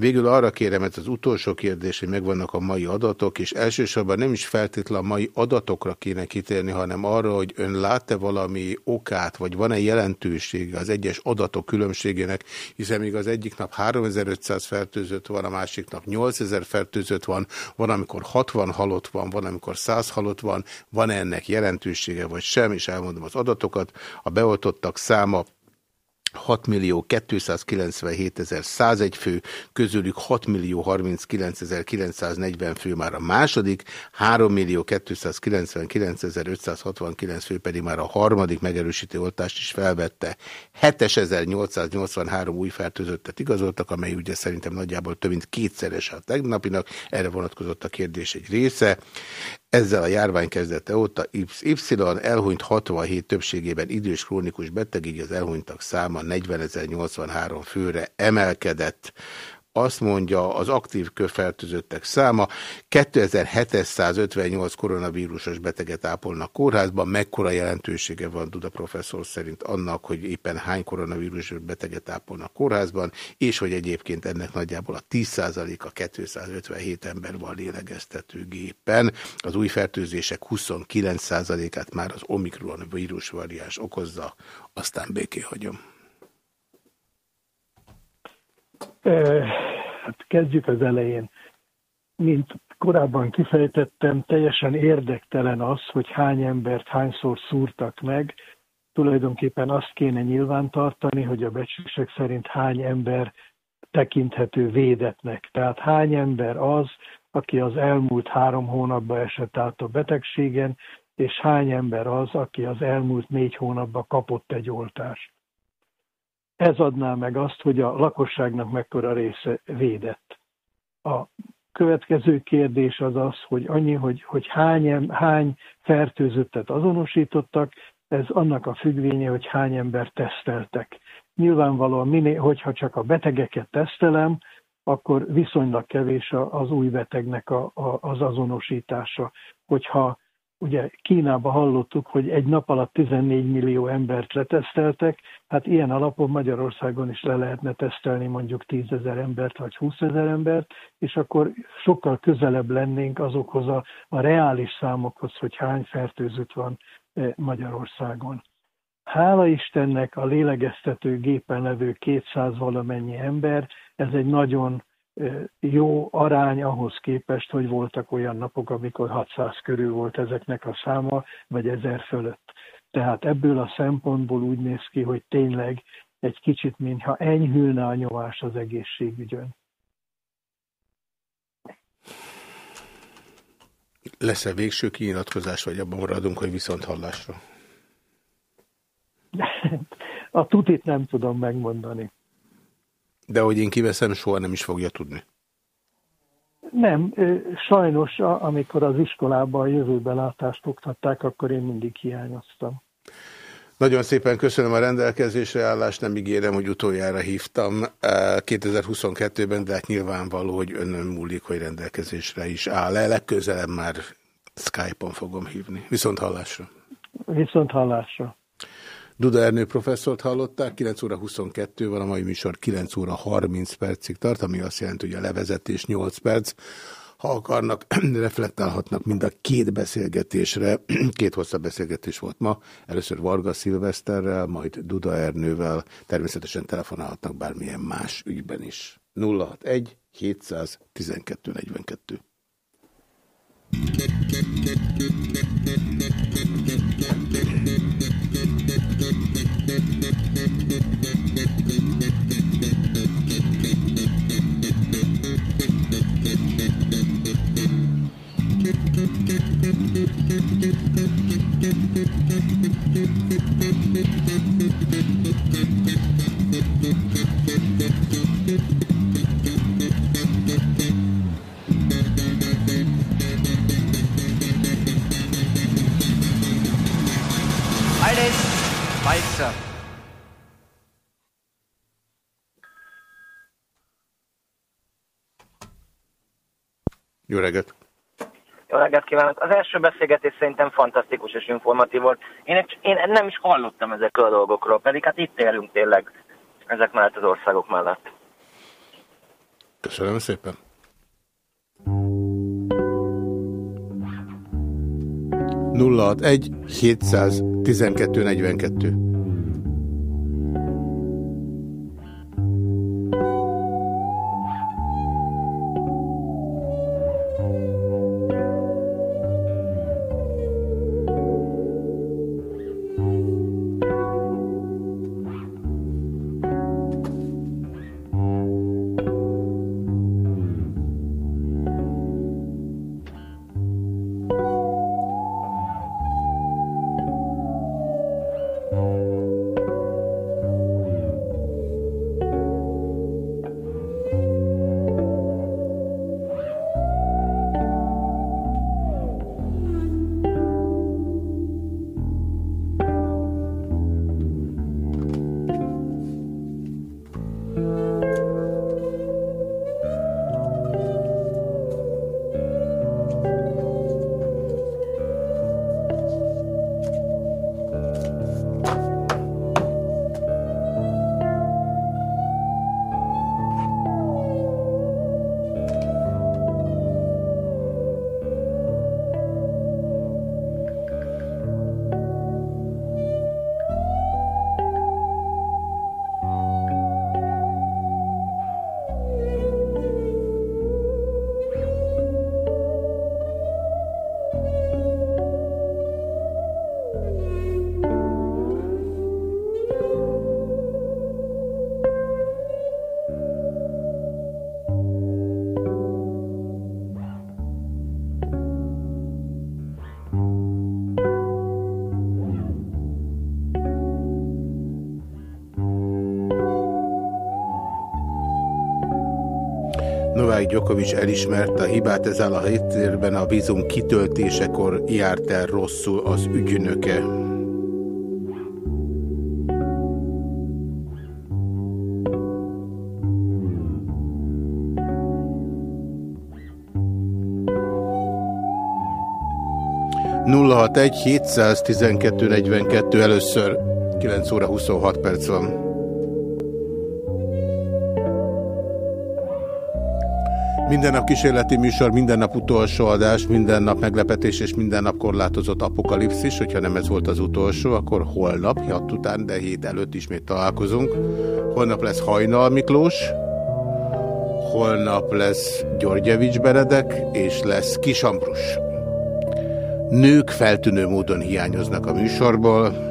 Végül arra kérem, ez az utolsó kérdés, hogy megvannak a mai adatok, és elsősorban nem is feltétlen a mai adatokra kéne kitérni, hanem arra, hogy ön lát-e valami okát, vagy van-e jelentősége az egyes adatok különbségének, hiszen még az egyik nap 3500 fertőzött van, a másik nap 8000 fertőzött van, van, amikor 60 halott van, van, amikor 100 halott van, van -e ennek jelentősége, vagy sem, és elmondom az adatokat. A beoltottak száma 6 millió 297 101 fő, közülük 6 millió 39 940 fő már a második, 3 millió 299 569 fő pedig már a harmadik megerősítő oltást is felvette. 7883 új fertőzöttet igazoltak, amely ugye szerintem nagyjából több mint kétszeres a tegnapinak, erre vonatkozott a kérdés egy része. Ezzel a járvány kezdete óta Y elhunyt 67 többségében idős krónikus beteg, így az elhunytak száma 40.083 főre emelkedett azt mondja az aktív körfertőzöttek száma, 2758 koronavírusos beteget ápolnak kórházban, mekkora jelentősége van Duda professzor szerint annak, hogy éppen hány koronavírusos beteget ápolnak kórházban, és hogy egyébként ennek nagyjából a 10%-a 257 ember van lélegeztetőgépen. Az új fertőzések 29%-át már az Omikron vírus variáns okozza, aztán béké hagyom. Hát kezdjük az elején. Mint korábban kifejtettem, teljesen érdektelen az, hogy hány embert hányszor szúrtak meg. Tulajdonképpen azt kéne nyilvántartani, hogy a becsések szerint hány ember tekinthető védetnek. Tehát hány ember az, aki az elmúlt három hónapban esett át a betegségen, és hány ember az, aki az elmúlt négy hónapban kapott egy oltást ez adná meg azt, hogy a lakosságnak mekkora része védett. A következő kérdés az az, hogy annyi, hogy, hogy hány, hány fertőzöttet azonosítottak, ez annak a függvénye, hogy hány ember teszteltek. Nyilvánvalóan, minél, hogyha csak a betegeket tesztelem, akkor viszonylag kevés az új betegnek a, a, az azonosítása. Hogyha ugye Kínába hallottuk, hogy egy nap alatt 14 millió embert leteszteltek, hát ilyen alapon Magyarországon is le lehetne tesztelni mondjuk 10 ezer embert vagy 20 ezer embert, és akkor sokkal közelebb lennénk azokhoz a, a reális számokhoz, hogy hány fertőzött van eh, Magyarországon. Hála Istennek a lélegeztető gépen levő 200 valamennyi ember, ez egy nagyon jó arány ahhoz képest, hogy voltak olyan napok, amikor 600 körül volt ezeknek a száma, vagy 1000 fölött. Tehát ebből a szempontból úgy néz ki, hogy tényleg egy kicsit, mintha enyhülne a nyomás az egészségügyön. Lesz-e végső kinyilatkozás, vagy abban maradunk, hogy viszont hallásra? A tutit nem tudom megmondani. De hogy én kiveszem, soha nem is fogja tudni. Nem, sajnos amikor az iskolában a jövőbelátást oktatták, akkor én mindig hiányoztam. Nagyon szépen köszönöm a rendelkezésre állást, nem ígérem, hogy utoljára hívtam 2022-ben, de hát nyilvánvaló, hogy önön múlik, hogy rendelkezésre is áll -e. Legközelebb már Skype-on fogom hívni. Viszont hallásra. Viszont hallásra. Duda Ernő professzort hallották, 9 óra 22 van, a mai műsor 9 óra 30 percig tart, ami azt jelenti, hogy a levezetés 8 perc. Ha akarnak, reflektálhatnak mind a két beszélgetésre. Két hosszabb beszélgetés volt ma. Először Varga Szilveszterrel, majd Duda Ernővel. Természetesen telefonálhatnak bármilyen más ügyben is. 061 712 42. Jó reggelt! Jó reggelt kívánok! Az első beszélgetés szerintem fantasztikus és informatív volt. Én, én nem is hallottam ezekről a dolgokról, pedig hát itt élünk tényleg ezek mellett az országok mellett. Köszönöm szépen. Nulla egy 712 42. Gyokovics elismerte a hibát, ezzel a héttérben a vízum kitöltésekor járt el rosszul az ügynöke. egy 712 42 először 9 óra 26 perc van. Minden nap kísérleti műsor, minden nap utolsó adás, minden nap meglepetés és minden nap korlátozott apokalipszis. Hogyha nem ez volt az utolsó, akkor holnap, hat után, de hét előtt ismét találkozunk. Holnap lesz Hajnal Miklós, holnap lesz Györgyevics Benedek, és lesz Kisambrus. Nők feltűnő módon hiányoznak a műsorból,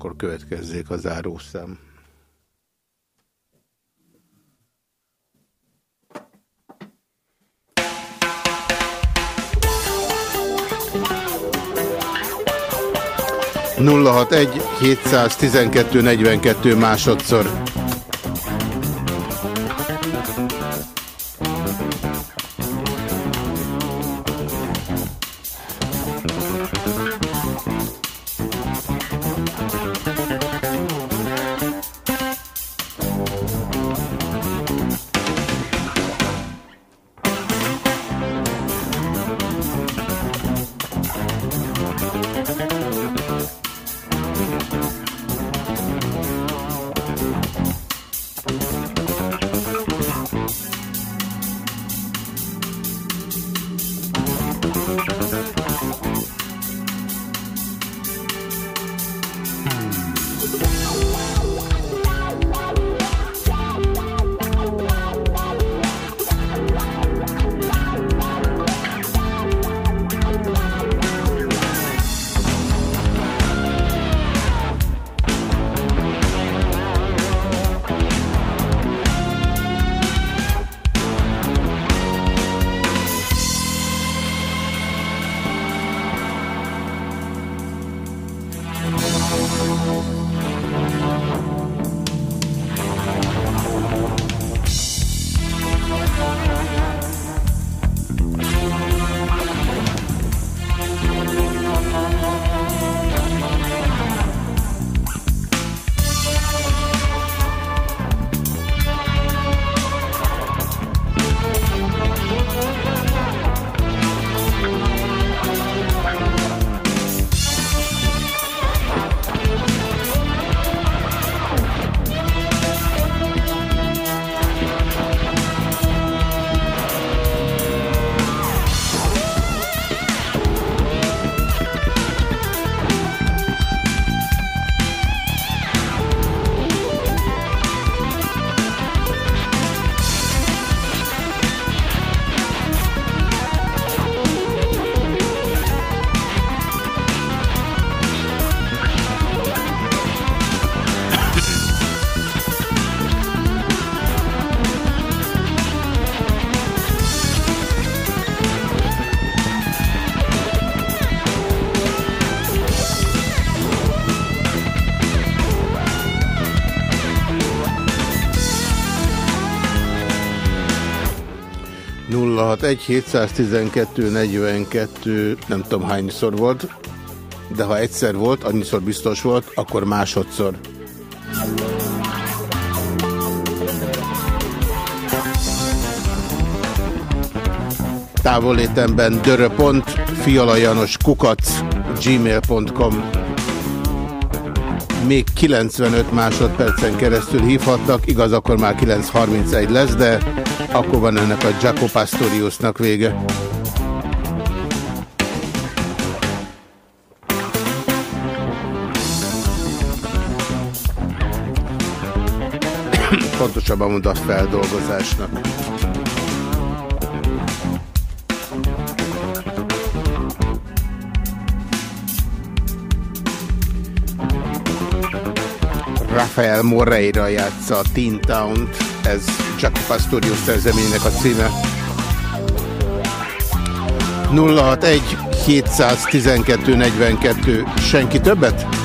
akkor következzék a zárószám. 061 712 42 másodszor. 061 712 42 nem tudom hányszor volt, de ha egyszer volt, annyiszor biztos volt, akkor másodszor. Távolétemben dörö.pont, fialajanos kukac, gmail.com még 95 másodpercen keresztül hívhatnak, igaz, akkor már 9.31 lesz, de akkor van ennek a Jaco Pastoriusnak vége. Pontosabban mondta feldolgozásnak. Rafael Moreira játsza a Teen Town-t, ez Jaco Pastorius szerzeménynek a címe. 061 712 42 senki többet?